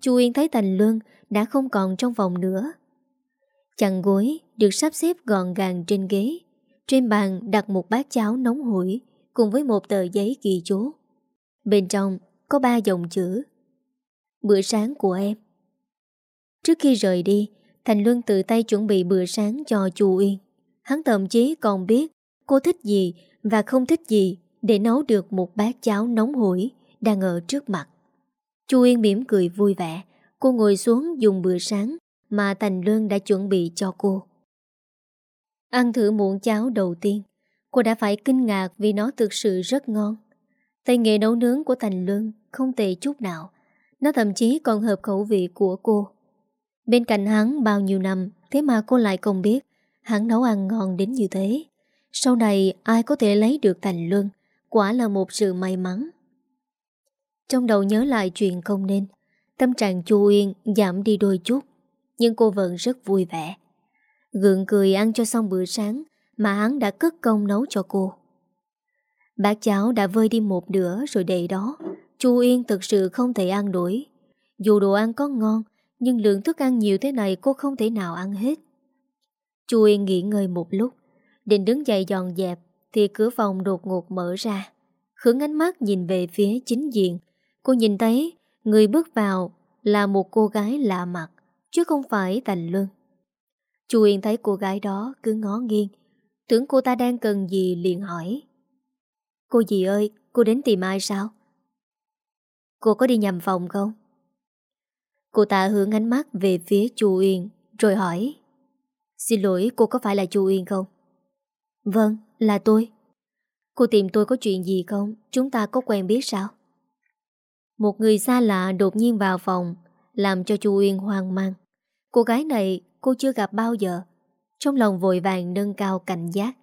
Chu Yên thấy Thành Luân đã không còn trong vòng nữa. Chăn gối được sắp xếp gọn gàng trên ghế. Trên bàn đặt một bát cháo nóng hổi Cùng với một tờ giấy ghi chú. Bên trong có ba dòng chữ. Bữa sáng của em. Trước khi rời đi, Thành Luân tự tay chuẩn bị bữa sáng cho chu Uyên. Hắn thậm chí còn biết Cô thích gì và không thích gì Để nấu được một bát cháo nóng hổi Đang ở trước mặt. Chu Uyên mỉm cười vui vẻ. Cô ngồi xuống dùng bữa sáng mà Thành lương đã chuẩn bị cho cô. Ăn thử muỗng cháo đầu tiên, Cô đã phải kinh ngạc vì nó thực sự rất ngon. Tay nghề nấu nướng của Thành lương không tệ chút nào, Nó thậm chí còn hợp khẩu vị của cô. Bên cạnh hắn bao nhiêu năm, Thế mà cô lại không biết Hắn nấu ăn ngon đến như thế. Sau này ai có thể lấy được Thành lương Quả là một sự may mắn. Trong đầu nhớ lại chuyện không nên, Tâm trạng chu Uyên giảm đi đôi chút. Nhưng cô vẫn rất vui vẻ. Gượng cười ăn cho xong bữa sáng Mà hắn đã cất công nấu cho cô. Bát cháo đã vơi đi một nửa rồi đầy đó. Chu Yên thực sự không thể ăn nổi. Dù đồ ăn có ngon, Nhưng lượng thức ăn nhiều thế này cô không thể nào ăn hết. Chu Yên nghỉ ngơi một lúc, Định đứng dậy dọn dẹp Thì cửa phòng đột ngột mở ra. Hướng ánh mắt nhìn về phía chính diện, Cô nhìn thấy Người bước vào là một cô gái lạ mặt. Chứ không phải Thành Luân Chu Yên thấy cô gái đó cứ ngó nghiêng Tưởng cô ta đang cần gì liền hỏi Cô dì ơi, cô đến tìm ai sao? Cô có đi nhầm phòng không? Cô ta hướng ánh mắt về phía chu Uyên Rồi hỏi Xin lỗi cô có phải là chu Uyên không? Vâng, là tôi Cô tìm tôi có chuyện gì không? Chúng ta có quen biết sao? Một người xa lạ đột nhiên vào phòng Làm cho chu Uyên hoang mang Cô gái này cô chưa gặp bao giờ. Trong lòng vội vàng nâng cao cảnh giác.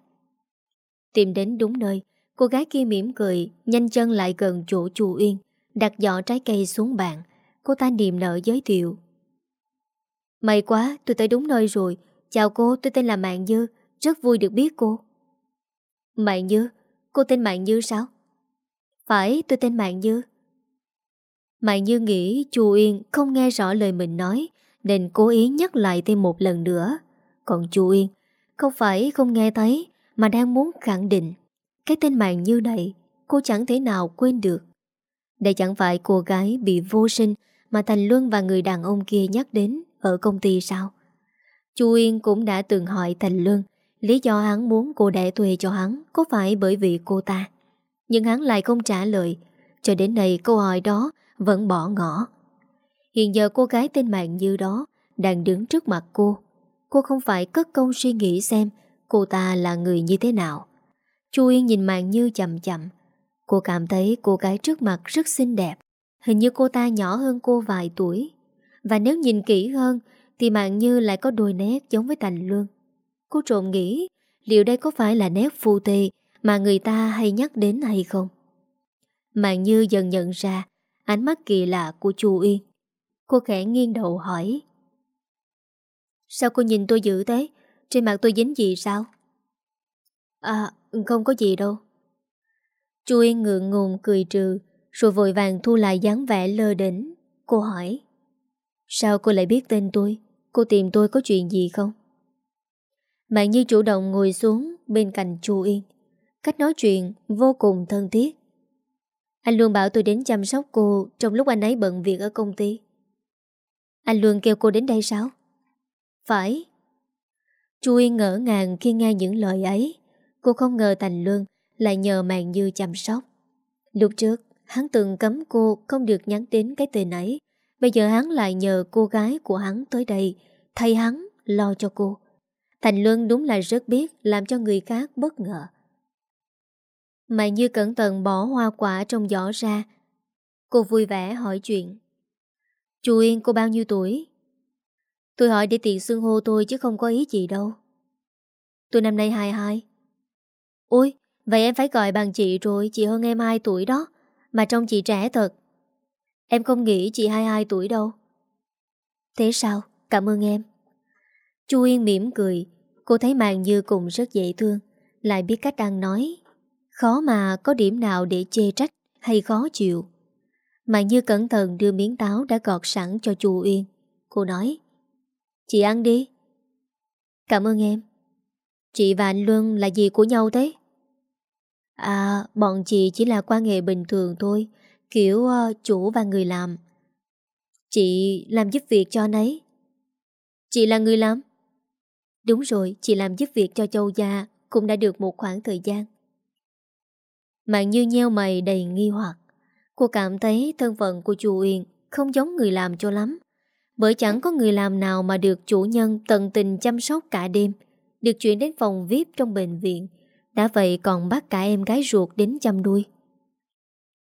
Tìm đến đúng nơi, Cô gái kia mỉm cười, Nhanh chân lại gần chỗ chù Uyên, Đặt giỏ trái cây xuống bàn. Cô ta niềm nở giới thiệu. May quá, tôi tới đúng nơi rồi. Chào cô, tôi tên là Mạng Dư. Rất vui được biết cô. Mạng Dư? Cô tên Mạng Dư sao? Phải, tôi tên Mạng Dư. Mạng dư nghĩ chù Yên không nghe rõ lời mình nói nên cố ý nhắc lại thêm một lần nữa. Còn chu Yên Không phải không nghe thấy, Mà đang muốn khẳng định. Cái tên Mạng Như này, Cô chẳng thể nào quên được. Đây chẳng phải cô gái bị vô sinh Mà Thành Luân và người đàn ông kia nhắc đến Ở công ty sao? Chu Yên cũng đã từng hỏi Thành Luân Lý do hắn muốn cô đẻ thuê cho hắn Có phải bởi vì cô ta. Nhưng hắn lại không trả lời. Cho đến nay câu hỏi đó vẫn bỏ ngỏ. Hiện giờ cô gái tên Mạng Như đó đang đứng trước mặt cô. Cô không phải cất công suy nghĩ xem cô ta là người như thế nào. Chu Yên nhìn Mạng Như chậm chậm. Cô cảm thấy cô gái trước mặt rất xinh đẹp. Hình như cô ta nhỏ hơn cô vài tuổi. Và nếu nhìn kỹ hơn, thì Mạng Như lại có đôi nét giống với Thành Luân. Cô trộm nghĩ, liệu đây có phải là nét phu tê mà người ta hay nhắc đến hay không? Mạng Như dần nhận ra, Ánh mắt kỳ lạ của chu Yên Cô khẽ nghiêng đầu hỏi. Sao cô nhìn tôi dữ thế? Trên mặt tôi dính gì sao? À không có gì đâu. Chu Yên ngượng ngùng cười trừ, Rồi vội vàng thu lại dáng vẻ lơ đỉnh. Cô hỏi. Sao cô lại biết tên tôi? Cô tìm tôi có chuyện gì không? Mạng như chủ động ngồi xuống Bên cạnh Chu Yên. Cách nói chuyện vô cùng thân thiết. Anh luôn bảo tôi đến chăm sóc cô trong lúc anh ấy bận việc ở công ty. Anh Luân kêu cô đến đây sao? Phải. Chu Yên ngỡ ngàng khi nghe những lời ấy. Cô không ngờ Thành Luân lại nhờ Mạng Như chăm sóc. Lúc trước, hắn từng cấm cô không được nhắn đến cái tên ấy. Bây giờ hắn lại nhờ cô gái của hắn tới đây, thay hắn lo cho cô. Thành Luân đúng là rất biết làm cho người khác bất ngờ. Mạng Như cẩn thận bỏ hoa quả trong giỏ ra. Cô vui vẻ hỏi chuyện. Chú Yên cô bao nhiêu tuổi? Tôi hỏi để tiện xưng hô tôi chứ không có ý gì đâu. Tôi năm nay 22. Ôi, vậy em phải gọi bằng chị rồi, chị hơn em 2 tuổi đó. Mà trông chị trẻ thật. Em không nghĩ chị 22 tuổi đâu. Thế sao? Cảm ơn em. Chu Yên mỉm cười. Cô thấy Mạng Như cũng rất dễ thương. Lại biết cách ăn nói. Khó mà có điểm nào để chê trách hay khó chịu mà Như cẩn thận đưa miếng táo đã gọt sẵn cho Chu uyên Cô nói. Chị ăn đi. Cảm ơn em. Chị và anh Luân là gì của nhau thế? À, bọn chị chỉ là quan hệ bình thường thôi, kiểu uh, chủ và người làm. Chị làm giúp việc cho anh ấy. Chị là người làm? Đúng rồi, chị làm giúp việc cho châu gia cũng đã được một khoảng thời gian. Mạng như nheo mày đầy nghi hoặc. Cô cảm thấy thân phận của chú Uyên không giống người làm cho lắm. Bởi chẳng có người làm nào mà được chủ nhân tận tình chăm sóc cả đêm, được chuyển đến phòng VIP trong bệnh viện, đã vậy còn bắt cả em gái ruột đến chăm đuôi.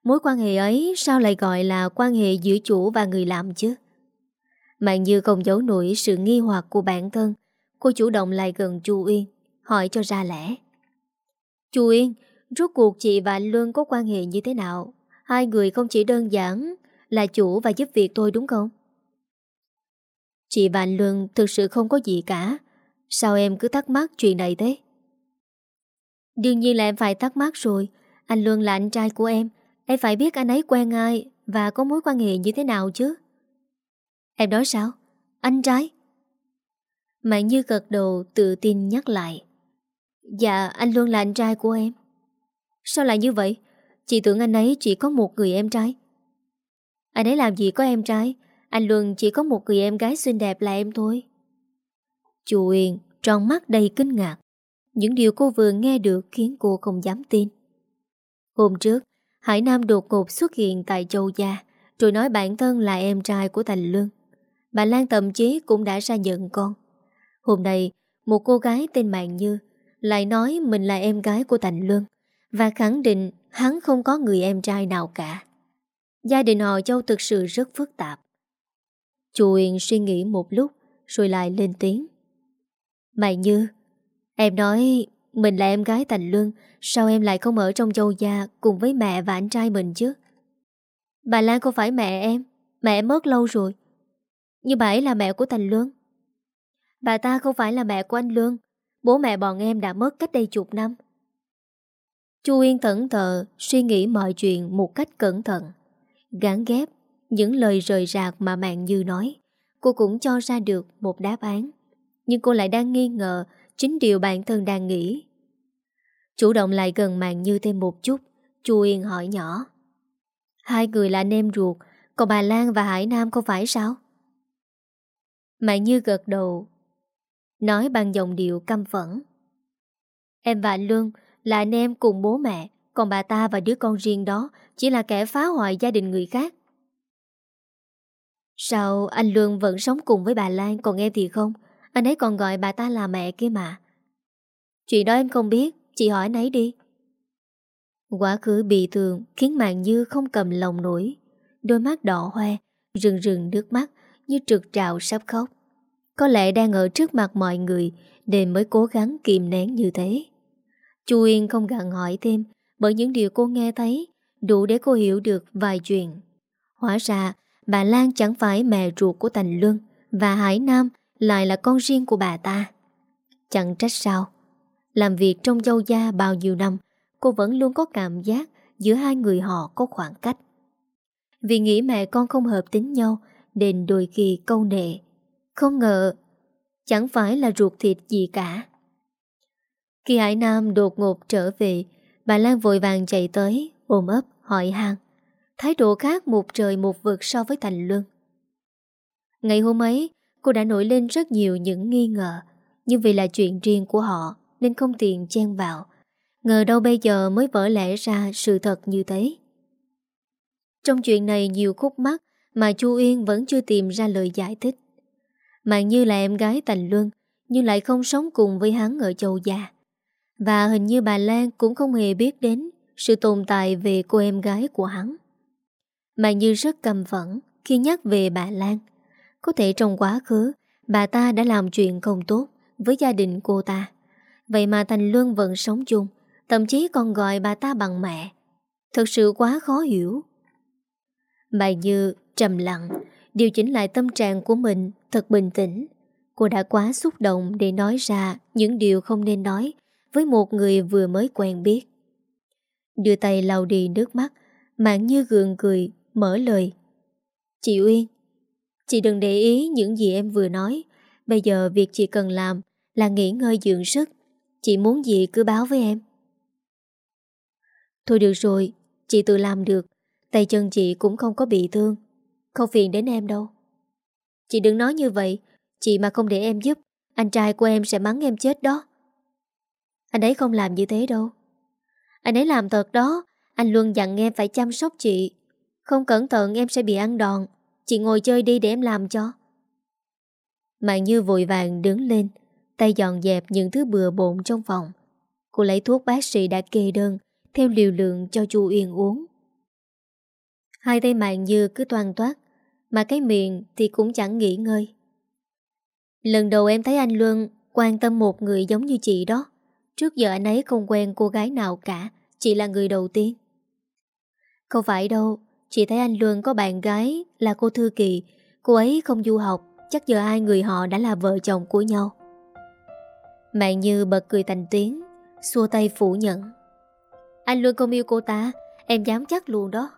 Mối quan hệ ấy sao lại gọi là quan hệ giữa chủ và người làm chứ? Mạng Như không giấu nổi sự nghi hoặc của bản thân. Cô chủ động lại gần Chu Uyên, hỏi cho ra lẽ. Chu Uyên, rốt cuộc chị và anh Luân có quan hệ như thế nào? Hai người không chỉ đơn giản là chủ và giúp việc tôi đúng không? Chị và anh Luân thực sự không có gì cả. Sao em cứ thắc mắc chuyện này thế? Đương nhiên là em phải thắc mắc rồi. Anh Luân là anh trai của em. Em phải biết anh ấy quen ai và có mối quan hệ như thế nào chứ. Em nói sao? Anh trai? Mạng Như gật đầu tự tin nhắc lại. Dạ, anh Luân là anh trai của em. Sao lại như vậy? Chị tưởng anh ấy chỉ có một người em trai. Anh ấy làm gì có em trai? Anh Luân chỉ có một người em gái xinh đẹp là em thôi. Chú Uyên tròn mắt đầy kinh ngạc. Những điều cô vừa nghe được khiến cô không dám tin. Hôm trước, Hải Nam đột ngột xuất hiện tại Châu Gia, rồi nói bản thân là em trai của Thành Luân. Bà Lan thậm chí cũng đã ra nhận con. Hôm nay, một cô gái tên Mạng Như lại nói mình là em gái của Thành Luân và khẳng định hắn không có người em trai nào cả. Gia đình họ Châu thực sự rất phức tạp. Chú Uyên suy nghĩ một lúc rồi lại lên tiếng. mày Như, em nói mình là em gái Thành Luân, sao em lại không ở trong châu gia cùng với mẹ và anh trai mình chứ? Bà Lan không phải mẹ em, mẹ em mất lâu rồi. Nhưng bà ấy là mẹ của Thành Luân. Bà ta không phải là mẹ của anh Luân, bố mẹ bọn em đã mất cách đây chục năm. Chu Yên thẫn thờ suy nghĩ mọi chuyện một cách cẩn thận. gán ghép những lời rời rạc mà Mạng Như nói. Cô cũng cho ra được một đáp án. Nhưng cô lại đang nghi ngờ chính điều bản thân đang nghĩ. Chủ động lại gần Mạng Như thêm một chút, Chu Yên hỏi nhỏ. Hai người là anh em ruột, còn bà Lan và Hải Nam không phải sao? Mạng Như gật đầu, nói bằng giọng điệu căm phẫn. Em và anh Luân là anh em cùng bố mẹ, còn bà ta và đứa con riêng đó chỉ là kẻ phá hoại gia đình người khác. Sao anh Luân vẫn sống cùng với bà Lan còn em thì không? Anh ấy còn gọi bà ta là mẹ kia mà. Chuyện đó em không biết, chị hỏi anh ấy đi. Quá khứ bị thương khiến Mạng Như không cầm lòng nổi. Đôi mắt đỏ hoe, rừng rừng nước mắt như trực trào sắp khóc. Có lẽ đang ở trước mặt mọi người nên mới cố gắng kìm nén như thế. Chu Yên không gặn hỏi thêm, bởi những điều cô nghe thấy đủ để cô hiểu được vài chuyện. Hóa ra, bà Lan chẳng phải mẹ ruột của Thành Luân và Hải Nam lại là con riêng của bà ta. Chẳng trách sao. Làm việc trong dâu gia bao nhiêu năm, cô vẫn luôn có cảm giác giữa hai người họ có khoảng cách. Vì nghĩ mẹ con không hợp tính nhau, nên đôi khi câu nệ. Không ngờ chẳng phải là ruột thịt gì cả. Khi Hải Nam đột ngột trở về, bà Lan vội vàng chạy tới, ôm ấp, hỏi han. Thái độ khác một trời một vực so với Thành Luân. Ngày hôm ấy, cô đã nổi lên rất nhiều những nghi ngờ, nhưng vì là chuyện riêng của họ nên không tiện chen vào. Ngờ đâu bây giờ mới vỡ lẽ ra sự thật như thế. Trong chuyện này nhiều khúc mắc mà Chu Yên vẫn chưa tìm ra lời giải thích. Mạng như là em gái thành Luân, nhưng lại không sống cùng với hắn ở châu già. Và hình như bà Lan cũng không hề biết đến sự tồn tại về cô em gái của hắn. mà như rất cầm phẫn khi nhắc về bà Lan. Có thể trong quá khứ, bà ta đã làm chuyện không tốt với gia đình cô ta. Vậy mà Thành Luân vẫn sống chung, thậm chí còn gọi bà ta bằng mẹ. Thật sự quá khó hiểu. Bà Như trầm lặng, điều chỉnh lại tâm trạng của mình thật bình tĩnh. Cô đã quá xúc động để nói ra những điều không nên nói với một người vừa mới quen biết. Đưa tay lau đi nước mắt, Mạng Như gượng cười, mở lời. Chị Uyên, chị đừng để ý những gì em vừa nói. Bây giờ việc chị cần làm là nghỉ ngơi dưỡng sức. Chị muốn gì cứ báo với em. Thôi được rồi, chị tự làm được. Tay chân chị cũng không có bị thương. Không phiền đến em đâu. Chị đừng nói như vậy. Chị mà không để em giúp, anh trai của em sẽ mắng em chết đó. Anh ấy không làm như thế đâu. Anh ấy làm thật đó. Anh luôn dặn em phải chăm sóc chị. Không cẩn thận em sẽ bị ăn đòn. Chị ngồi chơi đi để em làm cho. Mạng Như vội vàng đứng lên, tay dọn dẹp những thứ bừa bộn trong phòng. Cô lấy thuốc bác sĩ đã kê đơn, theo liều lượng cho chu Uyên uống. Hai tay Mạng Như cứ toàn toát, mà cái miệng thì cũng chẳng nghỉ ngơi. Lần đầu em thấy anh Luân quan tâm một người giống như chị đó. Trước giờ anh ấy không quen cô gái nào cả, chị là người đầu tiên. Không phải đâu, chị thấy anh Luân có bạn gái là cô Thư Kỳ, cô ấy không du học, chắc giờ hai người họ đã là vợ chồng của nhau. Mạng Như bật cười thành tiếng, xua tay phủ nhận. Anh Luân không yêu cô ta, em dám chắc luôn đó.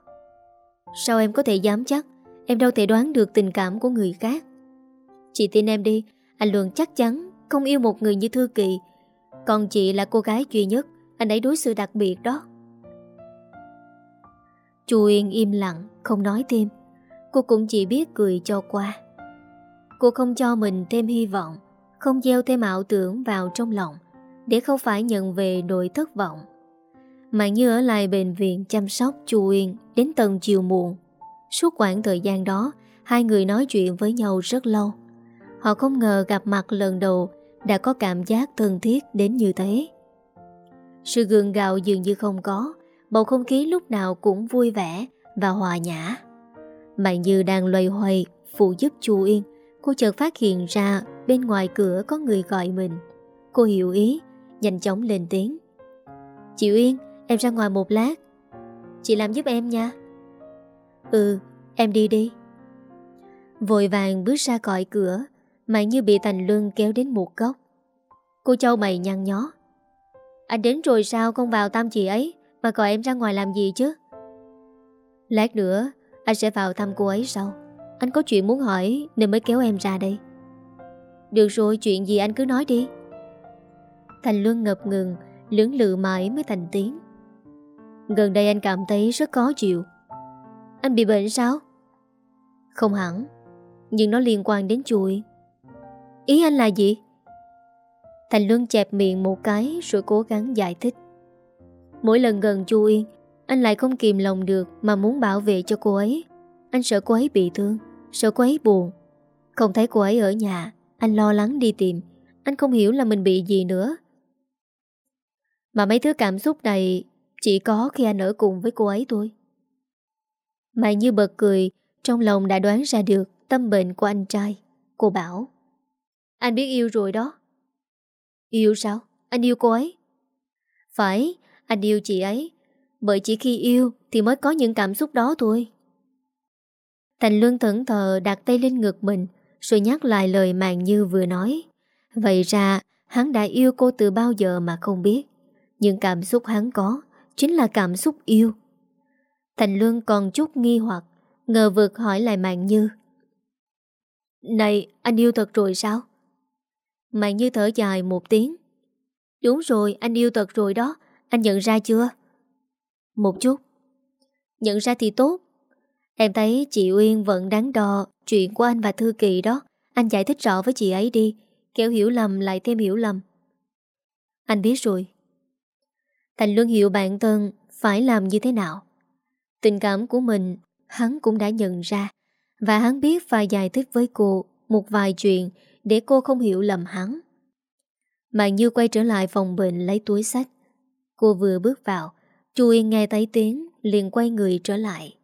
Sao em có thể dám chắc, em đâu thể đoán được tình cảm của người khác. Chị tin em đi, anh Luân chắc chắn không yêu một người như Thư Kỳ. Còn chị là cô gái duy nhất, anh ấy đối xử đặc biệt đó. Chu Yên im lặng, không nói thêm. Cô cũng chỉ biết cười cho qua. Cô không cho mình thêm hy vọng, không gieo thêm ảo tưởng vào trong lòng, để không phải nhận về nỗi thất vọng. Mà như ở lại bệnh viện chăm sóc Chu Yên đến tận chiều muộn. Suốt khoảng thời gian đó, hai người nói chuyện với nhau rất lâu. Họ không ngờ gặp mặt lần đầu đã có cảm giác thân thiết đến như thế. Sự gượng gạo dường như không có, bầu không khí lúc nào cũng vui vẻ và hòa nhã. Mạnh Như đang loay hoay phụ giúp chu Yên, cô chợt phát hiện ra bên ngoài cửa có người gọi mình. Cô hiểu ý, nhanh chóng lên tiếng. Chị Uyên, em ra ngoài một lát. Chị làm giúp em nha. Ừ, em đi đi. Vội vàng bước ra khỏi cửa, mà như bị Thành Luân kéo đến một góc. Cô châu mày nhăn nhó. Anh đến rồi sao không vào tam chị ấy, Mà gọi em ra ngoài làm gì chứ? Lát nữa, Anh sẽ vào thăm cô ấy sau. Anh có chuyện muốn hỏi nên mới kéo em ra đây. Được rồi, chuyện gì anh cứ nói đi. Thành Luân ngập ngừng, Lưỡng lự mãi mới thành tiếng. Gần đây anh cảm thấy rất khó chịu. Anh bị bệnh sao? Không hẳn, Nhưng nó liên quan đến chuỗi. Ý anh là gì? Thành Luân chẹp miệng một cái rồi cố gắng giải thích. Mỗi lần gần Chu Yên, anh lại không kìm lòng được mà muốn bảo vệ cho cô ấy. Anh sợ cô ấy bị thương, sợ cô ấy buồn. Không thấy cô ấy ở nhà, anh lo lắng đi tìm. Anh không hiểu là mình bị gì nữa. Mà mấy thứ cảm xúc này chỉ có khi anh ở cùng với cô ấy thôi. Mày như bật cười, trong lòng đã đoán ra được tâm bệnh của anh trai. Cô bảo. Anh biết yêu rồi đó. Yêu sao? Anh yêu cô ấy. Phải, anh yêu chị ấy. Bởi chỉ khi yêu Thì mới có những cảm xúc đó thôi. Thành Luân thẫn thờ đặt tay lên ngực mình Rồi nhắc lại lời Mạng Như vừa nói. Vậy ra Hắn đã yêu cô từ bao giờ mà không biết. Những cảm xúc hắn có Chính là cảm xúc yêu. Thành Luân còn chút nghi hoặc Ngờ vực hỏi lại Mạng Như. Này anh yêu thật rồi sao? Mà như thở dài một tiếng Đúng rồi anh yêu thật rồi đó Anh nhận ra chưa Một chút Nhận ra thì tốt Em thấy chị Uyên vẫn đáng đo chuyện của anh và Thư Kỳ đó. Anh giải thích rõ với chị ấy đi, kéo hiểu lầm lại thêm hiểu lầm. Anh biết rồi. Thành luôn hiểu bản thân phải làm như thế nào. Tình cảm của mình hắn cũng đã nhận ra và hắn biết phải giải thích với cô một vài chuyện để cô không hiểu lầm hắn. Mạng Như quay trở lại phòng bệnh lấy túi sách. Cô vừa bước vào, Chu Yên nghe thấy tiếng liền quay người trở lại.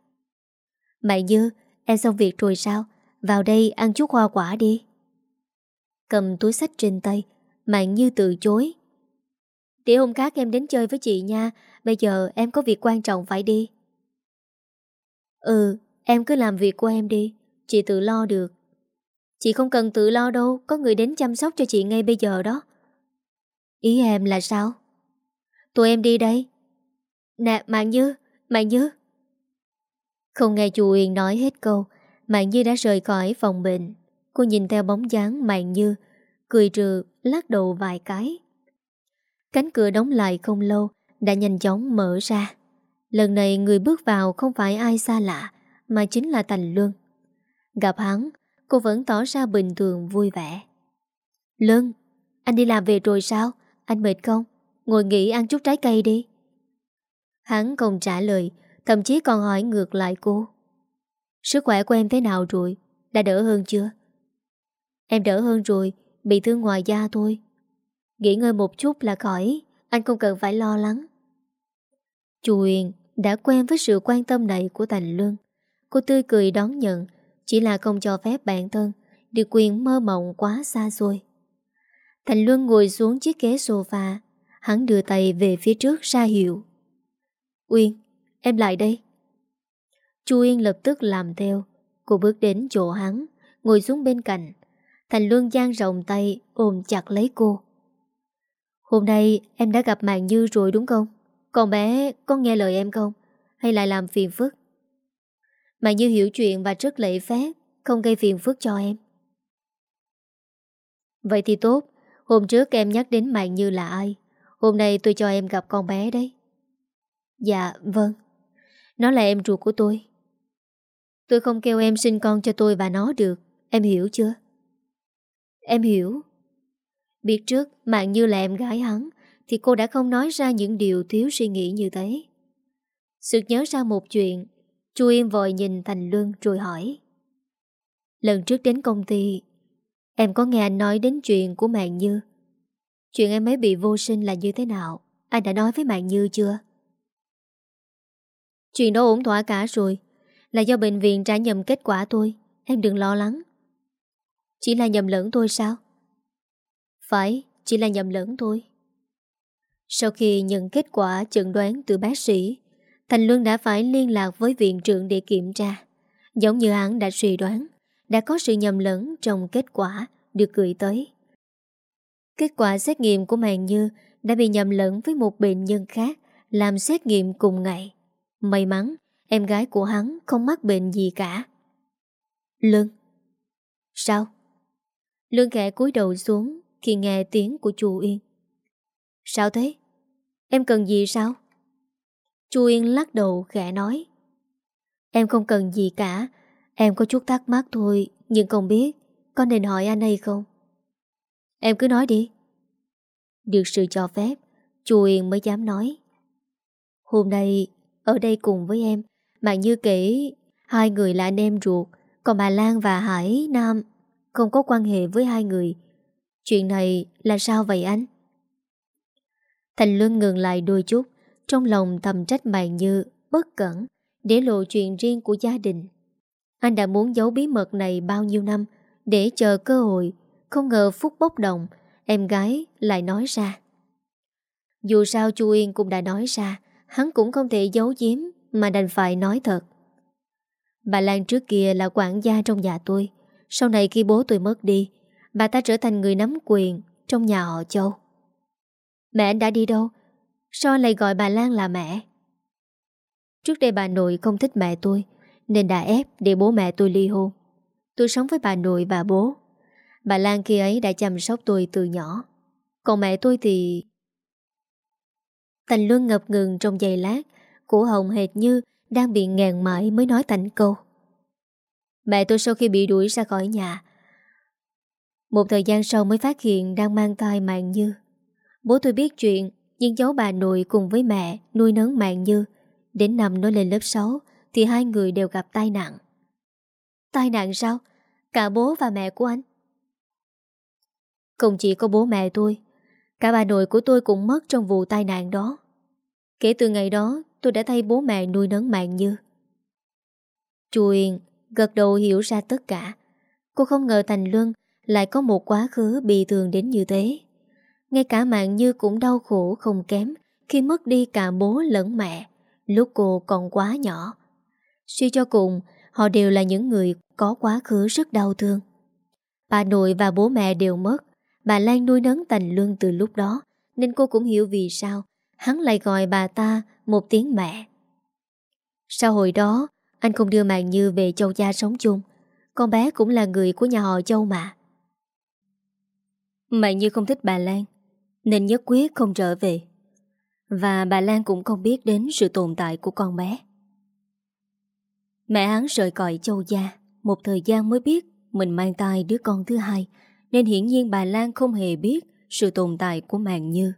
Mạng Như, em xong việc rồi sao? Vào đây ăn chút hoa quả đi. Cầm túi sách trên tay, Mạng Như từ chối. Để hôm khác em đến chơi với chị nha, bây giờ em có việc quan trọng phải đi. Ừ, em cứ làm việc của em đi, chị tự lo được. Chị không cần tự lo đâu, có người đến chăm sóc cho chị ngay bây giờ đó. Ý em là sao? Tụi em đi đây. Nè, Mạng Như, Mạng Như. Không nghe chú Uyên nói hết câu, Mạng Như đã rời khỏi phòng bệnh. Cô nhìn theo bóng dáng Mạng Như, cười trừ, lắc đầu vài cái. Cánh cửa đóng lại không lâu, đã nhanh chóng mở ra. Lần này người bước vào không phải ai xa lạ, mà chính là Thành Luân. Gặp hắn, cô vẫn tỏ ra bình thường vui vẻ. Lân anh đi làm về rồi sao? Anh mệt không? Ngồi nghỉ ăn chút trái cây đi. Hắn không trả lời, thậm chí còn hỏi ngược lại cô. Sức khỏe của em thế nào rồi? Đã đỡ hơn chưa? Em đỡ hơn rồi, bị thương ngoài da thôi. Nghỉ ngơi một chút là khỏi, anh không cần phải lo lắng. Chùi đã quen với sự quan tâm này của Thành lương, Cô tươi cười đón nhận, chỉ là không cho phép bản thân được quyền mơ mộng quá xa xôi. Thành Luân ngồi xuống chiếc ghế sofa, hắn đưa tay về phía trước ra hiệu. Uyên, em lại đây. Chu Yên lập tức làm theo, cô bước đến chỗ hắn, ngồi xuống bên cạnh. Thành Luân giang rộng tay ôm chặt lấy cô. Hôm nay em đã gặp Mạng Như rồi đúng không? Còn bé có nghe lời em không? Hay lại làm phiền phức? Mà Như hiểu chuyện và rất lễ phép, không gây phiền phức cho em. Vậy thì tốt, hôm trước em nhắc đến Mạng Như là ai? Hôm nay tôi cho em gặp con bé đấy. Dạ, vâng. Nó là em ruột của tôi. Tôi không kêu em sinh con cho tôi và nó được. Em hiểu chưa? Em hiểu. Biết trước Mạng Như là em gái hắn thì cô đã không nói ra những điều thiếu suy nghĩ như thế. Sự nhớ ra một chuyện, Chu Yên vội nhìn Thành Luân rồi hỏi. Lần trước đến công ty, em có nghe anh nói đến chuyện của Mạng Như. Chuyện em ấy bị vô sinh là như thế nào? Anh đã nói với Mạng Như chưa? Chuyện đó ổn thỏa cả rồi. Là do bệnh viện trả nhầm kết quả thôi. Em đừng lo lắng. Chỉ là nhầm lẫn thôi sao? Phải, chỉ là nhầm lẫn thôi. Sau khi nhận kết quả chẩn đoán từ bác sĩ, Thành Luân đã phải liên lạc với viện trưởng để kiểm tra. Giống như hắn đã suy đoán, đã có sự nhầm lẫn trong kết quả được gửi tới. Kết quả xét nghiệm của Màn Như đã bị nhầm lẫn với một bệnh nhân khác làm xét nghiệm cùng ngày. May mắn, em gái của hắn không mắc bệnh gì cả. Lương Sao? Lương khẽ cúi đầu xuống khi nghe tiếng của chú Yên. Sao thế? Em cần gì sao? Chu Yên lắc đầu khẽ nói. Em không cần gì cả, em có chút thắc mắc thôi, nhưng không biết có nên hỏi anh hay không. Em cứ nói đi. Được sự cho phép, Chu Yên mới dám nói. Hôm nay, ở đây cùng với em, mà như kể, hai người là anh em ruột, còn bà Lan và Hải Nam không có quan hệ với hai người. Chuyện này là sao vậy anh? Thành Luân ngừng lại đôi chút, trong lòng thầm trách mày như bất cẩn, để lộ chuyện riêng của gia đình. Anh đã muốn giấu bí mật này bao nhiêu năm, để chờ cơ hội, không ngờ phút bốc động, em gái lại nói ra. Dù sao chu Yên cũng đã nói ra, hắn cũng không thể giấu giếm mà đành phải nói thật. Bà Lan trước kia là quản gia trong nhà tôi, sau này khi bố tôi mất đi, bà ta trở thành người nắm quyền trong nhà họ Châu. Mẹ anh đã đi đâu? Sao lại gọi bà Lan là mẹ? Trước đây bà nội không thích mẹ tôi, Nên đã ép để bố mẹ tôi ly hôn. Tôi sống với bà nội và bố. Bà Lan khi ấy đã chăm sóc tôi từ nhỏ. Còn mẹ tôi thì... Thành Luân ngập ngừng trong giây lát. Cổ hồng hệt như Đang bị ngàn mãi mới nói thành câu. Mẹ tôi sau khi bị đuổi ra khỏi nhà, Một thời gian sau mới phát hiện đang mang thai Mạng Như. Bố tôi biết chuyện nhưng cháu bà nội cùng với mẹ nuôi nấng Mạng Như, Đến năm nó lên lớp 6 Thì hai người đều gặp tai nạn. Tai nạn sao? Cả bố và mẹ của anh? Không chỉ có bố mẹ tôi, Cả bà nội của tôi cũng mất trong vụ tai nạn đó. Kể từ ngày đó, Tôi đã thay bố mẹ nuôi nấng Mạng Như. Chu Yên gật đầu hiểu ra tất cả. Cô không ngờ Thành Luân Lại có một quá khứ bị thường đến như thế. Ngay cả Mạng Như cũng đau khổ không kém Khi mất đi cả bố lẫn mẹ, Lúc cô còn quá nhỏ. Suy cho cùng, Họ đều là những người có quá khứ rất đau thương. Bà nội và bố mẹ đều mất, Bà Lan nuôi nấng Thành Luân từ lúc đó, Nên cô cũng hiểu vì sao Hắn lại gọi bà ta một tiếng mẹ. Sau hồi đó, Anh không đưa Mạng Như về châu gia sống chung, Con bé cũng là người của nhà họ châu mà. Mạng Như không thích bà Lan nên nhất quyết không trở về. Và bà Lan cũng không biết đến sự tồn tại của con bé. Mẹ hắn rời còi châu gia, Một thời gian mới biết Mình mang tai đứa con thứ hai, Nên hiển nhiên bà Lan không hề biết Sự tồn tại của Mạng Như.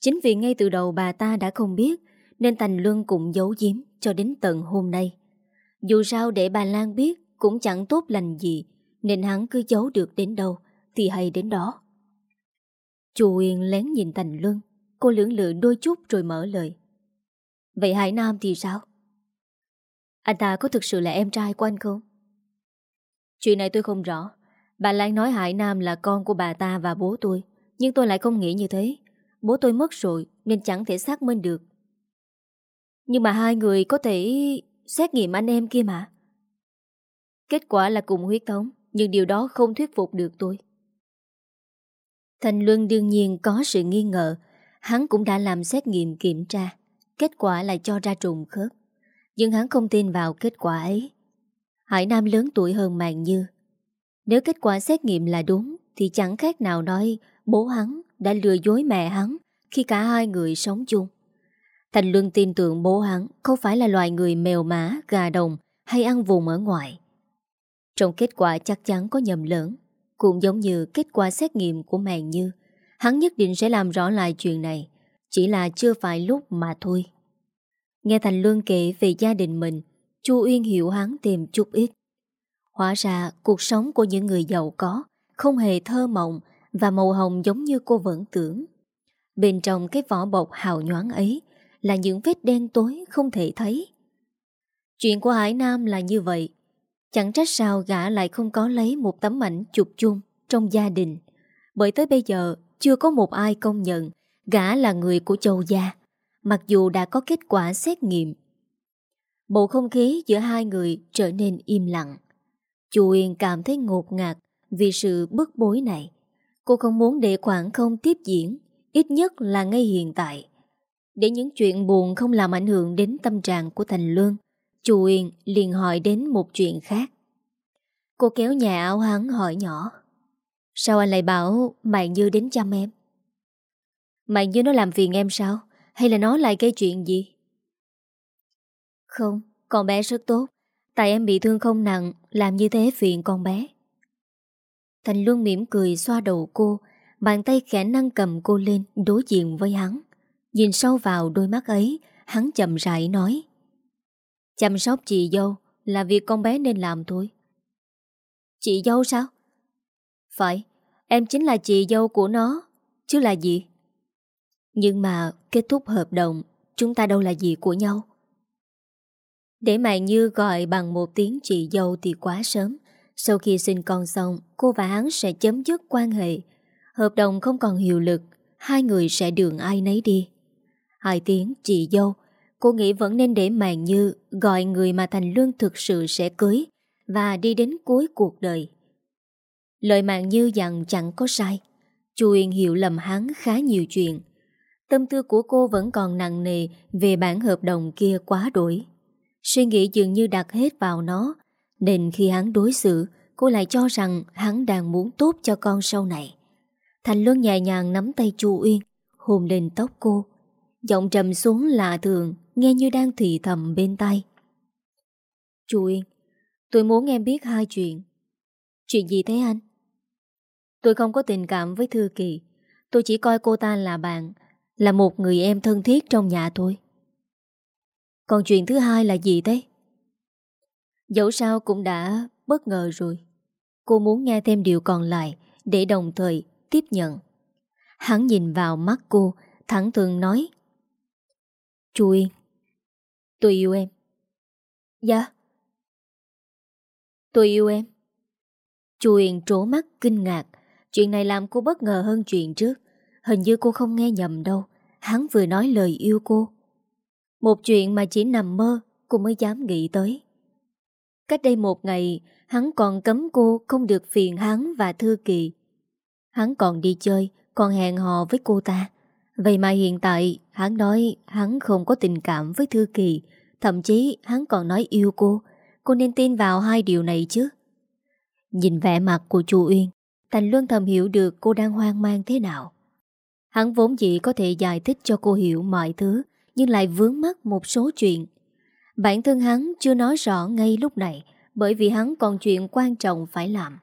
Chính vì ngay từ đầu bà ta đã không biết, Nên Thành Luân cũng giấu giếm Cho đến tận hôm nay. Dù sao để bà Lan biết Cũng chẳng tốt lành gì, Nên hắn cứ giấu được đến đâu Thì hay đến đó. Chu Uyên lén nhìn Thành Luân. Cô lưỡng lự đôi chút rồi mở lời. Vậy Hải Nam thì sao? Anh ta có thực sự là em trai của anh không? Chuyện này tôi không rõ. Bà Lan nói Hải Nam là con của bà ta và bố tôi, Nhưng tôi lại không nghĩ như thế. Bố tôi mất rồi Nên chẳng thể xác minh được. Nhưng mà hai người có thể Xét nghiệm anh em kia mà. Kết quả là cùng huyết thống, Nhưng điều đó không thuyết phục được tôi. Thành Luân đương nhiên có sự nghi ngờ. Hắn cũng đã làm xét nghiệm kiểm tra. Kết quả lại cho ra trùng khớp. Nhưng hắn không tin vào kết quả ấy. Hải Nam lớn tuổi hơn Mạng Như. Nếu kết quả xét nghiệm là đúng Thì chẳng khác nào nói Bố hắn đã lừa dối mẹ hắn khi cả hai người sống chung. Thành Luân tin tưởng bố hắn không phải là loài người mèo má, gà đồng hay ăn vùng ở ngoài. Trong kết quả chắc chắn có nhầm lớn, cũng giống như kết quả xét nghiệm của mẹ Như. Hắn nhất định sẽ làm rõ lại chuyện này, chỉ là chưa phải lúc mà thôi. Nghe Thành Luân kể về gia đình mình, Chu Uyên hiểu hắn tìm chút ít. Hóa ra cuộc sống của những người giàu có không hề thơ mộng và màu hồng giống như cô vẫn tưởng. Bên trong cái vỏ bọc hào nhoáng ấy là những vết đen tối không thể thấy. Chuyện của Hải Nam là như vậy. Chẳng trách sao gã lại không có lấy một tấm ảnh chụp chung trong gia đình. Bởi tới bây giờ chưa có một ai công nhận gã là người của châu gia, mặc dù đã có kết quả xét nghiệm. Bộ không khí giữa hai người trở nên im lặng. Chu Yên cảm thấy ngột ngạt vì sự bức bối này. Cô không muốn để khoảng không tiếp diễn, ít nhất là ngay hiện tại. Để những chuyện buồn không làm ảnh hưởng đến tâm trạng của Thành Lương Chú Uyên liền hỏi đến một chuyện khác. Cô kéo nhà áo hắn hỏi nhỏ. Sao anh lại bảo Mạng Như đến chăm em? Mạng Như nó làm phiền em sao? Hay là nó lại gây chuyện gì? Không, con bé rất tốt. Tại em bị thương không nặng, làm như thế phiền con bé. Thành Luân mỉm cười xoa đầu cô Bàn tay khẽ năng cầm cô lên Đối diện với hắn Nhìn sâu vào đôi mắt ấy Hắn chậm rãi nói Chăm sóc chị dâu Là việc con bé nên làm thôi Chị dâu sao? Phải Em chính là chị dâu của nó Chứ là gì? Nhưng mà kết thúc hợp đồng Chúng ta đâu là gì của nhau Để Mạng Như gọi bằng một tiếng chị dâu thì quá sớm sau khi sinh con xong, cô và hắn sẽ chấm dứt quan hệ. Hợp đồng không còn hiệu lực, hai người sẽ đường ai nấy đi. Hai tiếng chị dâu, cô nghĩ vẫn nên để Mạng Như gọi người mà Thành Luân thực sự sẽ cưới và đi đến cuối cuộc đời. Lời Mạng Như dặn chẳng có sai. Chu Yên hiểu lầm hắn khá nhiều chuyện. Tâm tư của cô vẫn còn nặng nề về bản hợp đồng kia quá đổi. Suy nghĩ dường như đặt hết vào nó, nên khi hắn đối xử, Cô lại cho rằng hắn đang muốn tốt cho con sau này Thành Luân nhẹ nhàng nắm tay Chu Uyên, Hôn lên tóc cô Giọng trầm xuống lạ thường Nghe như đang thì thầm bên tay Chu yên, tôi muốn em biết hai chuyện. Chuyện gì thế anh? Tôi không có tình cảm với Thư Kỳ. Tôi chỉ coi cô ta là bạn, là một người em thân thiết trong nhà tôi. Còn chuyện thứ hai là gì thế? Dẫu sao cũng đã bất ngờ rồi. Cô muốn nghe thêm điều còn lại để đồng thời tiếp nhận. Hắn nhìn vào mắt cô, thẳng thường nói. Chú Yên, tôi yêu em. Dạ. Tôi yêu em. Chu Yên trố mắt kinh ngạc. Chuyện này làm cô bất ngờ hơn chuyện trước. Hình như cô không nghe nhầm đâu. Hắn vừa nói lời yêu cô. Một chuyện mà chỉ nằm mơ cô mới dám nghĩ tới. Cách đây một ngày, hắn còn cấm cô không được phiền hắn và Thư Kỳ. Hắn còn đi chơi, còn hẹn hò với cô ta. Vậy mà hiện tại, hắn nói hắn không có tình cảm với Thư Kỳ, thậm chí hắn còn nói yêu cô. Cô nên tin vào hai điều này chứ. Nhìn vẻ mặt của chú Uyên, Thành Luân thầm hiểu được cô đang hoang mang thế nào. Hắn vốn dĩ có thể giải thích cho cô hiểu mọi thứ, nhưng lại vướng mắc một số chuyện. Bản thân hắn chưa nói rõ ngay lúc này, bởi vì hắn còn chuyện quan trọng phải làm.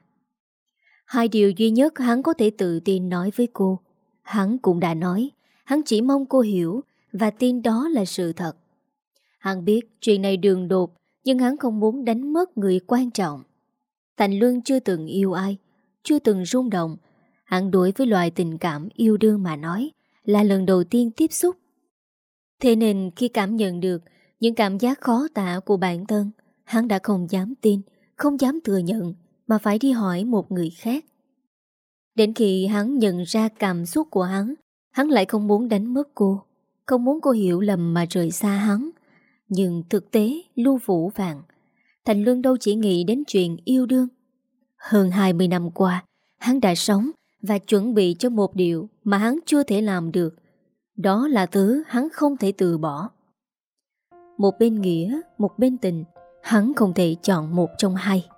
Hai điều duy nhất hắn có thể tự tin nói với cô. Hắn cũng đã nói, hắn chỉ mong cô hiểu và tin đó là sự thật. Hắn biết chuyện này đường đột, nhưng hắn không muốn đánh mất người quan trọng. Thành Luân chưa từng yêu ai, chưa từng rung động. Hắn đối với loài tình cảm yêu đương mà nói là lần đầu tiên tiếp xúc. Thế nên khi cảm nhận được những cảm giác khó tả của bản thân, hắn đã không dám tin, không dám thừa nhận, mà phải đi hỏi một người khác. Đến khi hắn nhận ra cảm xúc của hắn, hắn lại không muốn đánh mất cô, không muốn cô hiểu lầm mà rời xa hắn. Nhưng thực tế lưu vũ vàng, Thành Luân đâu chỉ nghĩ đến chuyện yêu đương. Hơn 20 năm qua, hắn đã sống và chuẩn bị cho một điều mà hắn chưa thể làm được. Đó là thứ hắn không thể từ bỏ. Một bên nghĩa, một bên tình, hắn không thể chọn một trong hai.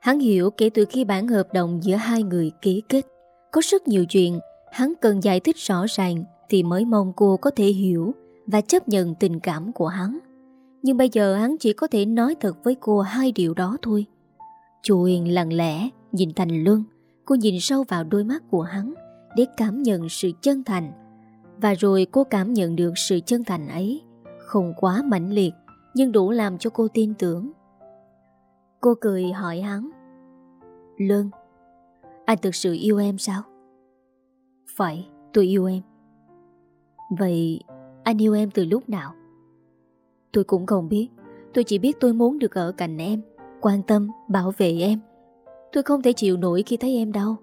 Hắn hiểu kể từ khi bản hợp đồng giữa hai người ký kết, có rất nhiều chuyện hắn cần giải thích rõ ràng thì mới mong cô có thể hiểu và chấp nhận tình cảm của hắn. Nhưng bây giờ hắn chỉ có thể nói thật với cô hai điều đó thôi. Chu Huyền lặng lẽ nhìn Thành Luân, cô nhìn sâu vào đôi mắt của hắn để cảm nhận sự chân thành. Và rồi cô cảm nhận được sự chân thành ấy, không quá mãnh liệt nhưng đủ làm cho cô tin tưởng. Cô cười hỏi hắn Luân Anh thực sự yêu em sao? Phải, tôi yêu em. Vậy anh yêu em từ lúc nào? Tôi cũng không biết. Tôi chỉ biết tôi muốn được ở cạnh em Quan tâm, bảo vệ em. Tôi không thể chịu nổi khi thấy em đau.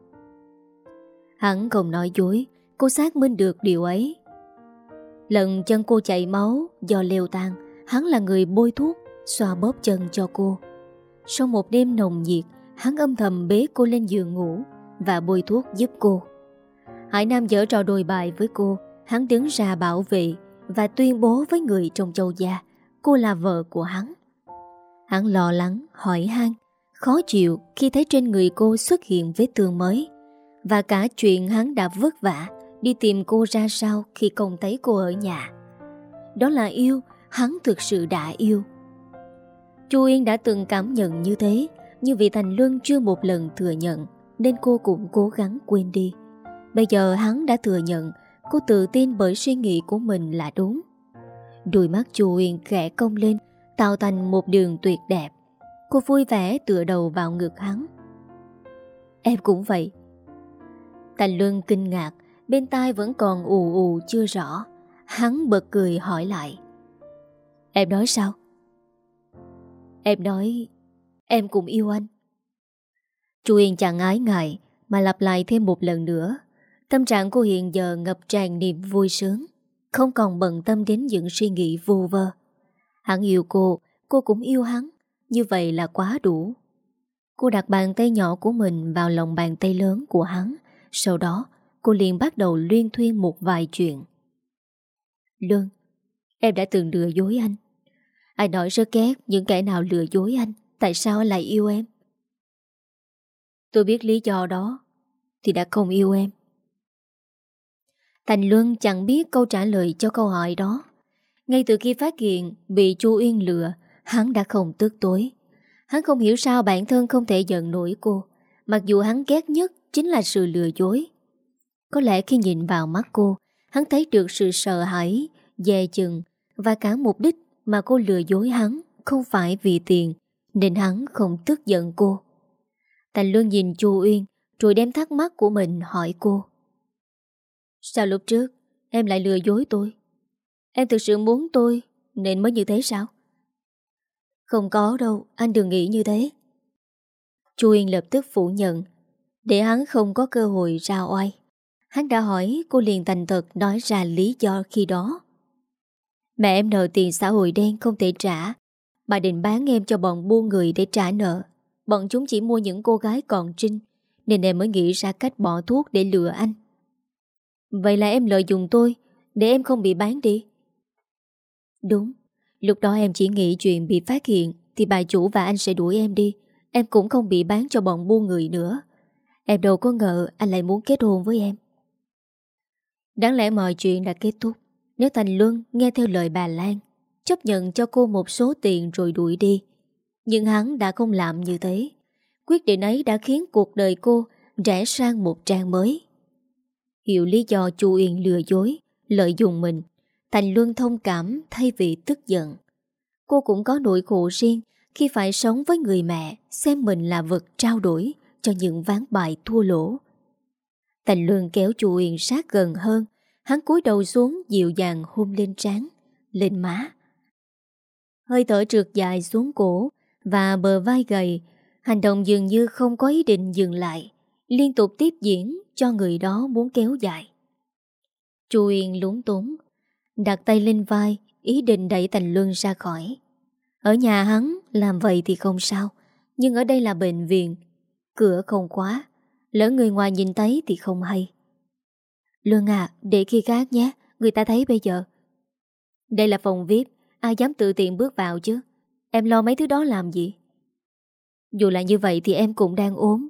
Hắn không nói dối Cô xác minh được điều ấy. Lần chân cô chảy máu Do leo tan Hắn là người bôi thuốc Xoa bóp chân cho cô. Sau một đêm nồng nhiệt Hắn âm thầm bế cô lên giường ngủ Và bôi thuốc giúp cô. Hải Nam dở trò đồi bài với cô. Hắn đứng ra bảo vệ Và tuyên bố với người trong châu gia Cô là vợ của hắn. Hắn lo lắng, hỏi han Khó chịu khi thấy trên người cô xuất hiện vết thương mới. Và cả chuyện hắn đã vất vả Đi tìm cô ra sao khi không thấy cô ở nhà. Đó là yêu Hắn thực sự đã yêu. Chu Yên đã từng cảm nhận như thế Nhưng vì Thành Luân chưa một lần thừa nhận Nên cô cũng cố gắng quên đi. Bây giờ hắn đã thừa nhận Cô tự tin bởi suy nghĩ của mình là đúng. Đôi mắt Chu Uyên khẽ cong lên, Tạo thành một đường tuyệt đẹp. Cô vui vẻ tựa đầu vào ngực hắn. Em cũng vậy. Thành Luân kinh ngạc, Bên tai vẫn còn ù ù chưa rõ. Hắn bật cười hỏi lại. Em nói sao? Em nói, Em cũng yêu anh. Chu Yên chẳng ái ngại Mà lặp lại thêm một lần nữa. Tâm trạng cô hiện giờ ngập tràn niềm vui sướng, Không còn bận tâm đến những suy nghĩ vô vơ. Hắn yêu cô Cô cũng yêu hắn, Như vậy là quá đủ. Cô đặt bàn tay nhỏ của mình vào lòng bàn tay lớn của hắn, Sau đó cô liền bắt đầu luyên thuyên một vài chuyện. Lương, Em đã từng lừa dối anh. Anh nói rất ghét những kẻ nào lừa dối anh, Tại sao anh lại yêu em? Tôi biết lý do đó, Thì đã không yêu em. Thành Luân chẳng biết câu trả lời cho câu hỏi đó. Ngay từ khi phát hiện Bị chu Uyên lừa Hắn đã không tức tối. Hắn không hiểu sao bản thân không thể giận nổi cô. Mặc dù hắn ghét nhất chính là sự lừa dối. Có lẽ khi nhìn vào mắt cô Hắn thấy được sự sợ hãi, dè chừng Và cả mục đích mà cô lừa dối hắn Không phải vì tiền Nên hắn không tức giận cô. Thành Luân nhìn Chu Uyên Rồi đem thắc mắc của mình hỏi cô. Sao lúc trước Em lại lừa dối tôi? Em thực sự muốn tôi Nên mới như thế sao? Không có đâu, Anh đừng nghĩ như thế. Chu Yên lập tức phủ nhận, Để hắn không có cơ hội ra oai. Hắn đã hỏi, cô liền thành thật Nói ra lý do khi đó. Mẹ em nợ tiền xã hội đen không thể trả. Bà định bán em cho bọn buôn người để trả nợ. Bọn chúng chỉ mua những cô gái còn trinh, Nên em mới nghĩ ra cách bỏ thuốc để lừa anh. Vậy là em lợi dụng tôi, Để em không bị bán đi. Đúng. Lúc đó em chỉ nghĩ chuyện bị phát hiện, Thì bà chủ và anh sẽ đuổi em đi. Em cũng không bị bán cho bọn buôn người nữa. Em đâu có ngờ anh lại muốn kết hôn với em. Đáng lẽ mọi chuyện đã kết thúc. Nếu Thành Luân nghe theo lời bà Lan, Chấp nhận cho cô một số tiền rồi đuổi đi. Nhưng hắn đã không làm như thế. Quyết định ấy đã khiến cuộc đời cô rẽ sang một trang mới. Hiểu lý do Chu Uyên lừa dối, Lợi dụng mình. Thành Luân thông cảm, thay vì tức giận. Cô cũng có nỗi khổ riêng Khi phải sống với người mẹ, Xem mình là vật trao đổi Cho những ván bài thua lỗ. Thành Luân kéo Chu Uyên sát gần hơn. Hắn cúi đầu xuống, dịu dàng hôn lên trán, Lên má. Hơi thở trượt dài xuống cổ Và bờ vai gầy, Hành động dường như không có ý định dừng lại. Liên tục tiếp diễn cho người đó muốn kéo dài. Chu Yên lúng túng, đặt tay lên vai, ý định đẩy Thành Luân ra khỏi. Ở nhà hắn, làm vậy thì không sao, nhưng ở đây là bệnh viện, cửa không khóa, lỡ người ngoài nhìn thấy thì không hay. Luân à, để khi khác nhé, người ta thấy bây giờ. Đây là phòng VIP, ai dám tự tiện bước vào chứ? Em lo mấy thứ đó làm gì? Dù là như vậy thì em cũng đang ốm,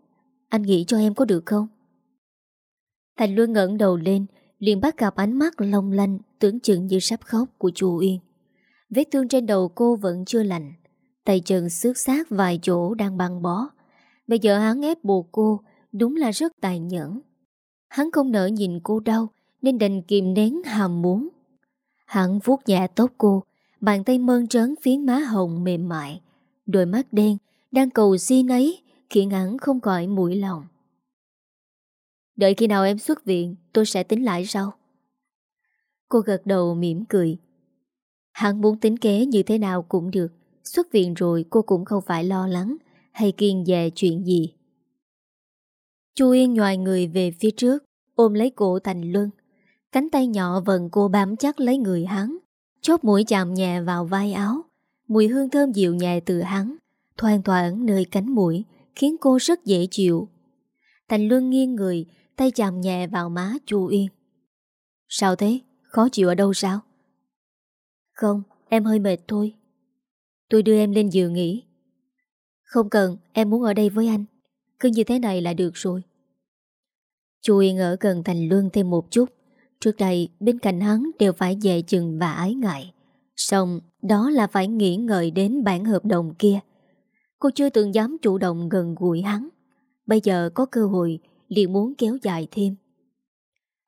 anh nghĩ cho em có được không? Thành Luân ngẩng đầu lên, liền bắt gặp ánh mắt long lanh, Tưởng chừng như sắp khóc của chu Uyên. Vết thương trên đầu cô vẫn chưa lành, Tay chân xước xác vài chỗ đang băng bó. Bây giờ hắn ép buộc cô, Đúng là rất tài nhẫn. Hắn không nỡ nhìn cô đau, Nên đành kìm nén hàm muốn. Hắn vuốt nhẹ tóc cô, Bàn tay mơn trớn phiến má hồng mềm mại, Đôi mắt đen Đang cầu xin ấy. Khiến hắn không khỏi mũi lòng. Đợi khi nào em xuất viện, Tôi sẽ tính lại sau. Cô gật đầu mỉm cười. Hắn muốn tính kế như thế nào cũng được, Xuất viện rồi cô cũng không phải lo lắng Hay kiên về chuyện gì. Chu Yên nhòi người về phía trước, Ôm lấy cổ Thành Luân. Cánh tay nhỏ vần cô bám chắc lấy người hắn, Chóp mũi chạm nhẹ vào vai áo. Mùi hương thơm dịu nhẹ từ hắn, Thoang thoảng nơi cánh mũi. Khiến cô rất dễ chịu. Thành Luân nghiêng người Tay chạm nhẹ vào má Chu Uyên. Sao thế? Khó chịu ở đâu sao? Không, em hơi mệt thôi. Tôi đưa em lên giường nghỉ. Không cần, em muốn ở đây với anh. Cứ như thế này là được rồi. Chu Uyên ở gần Thành Luân thêm một chút. Trước đây bên cạnh hắn đều phải dè chừng và ái ngại. Xong đó là phải nghĩ ngợi đến bản hợp đồng kia. Cô chưa từng dám chủ động gần gũi hắn Bây giờ có cơ hội liền muốn kéo dài thêm.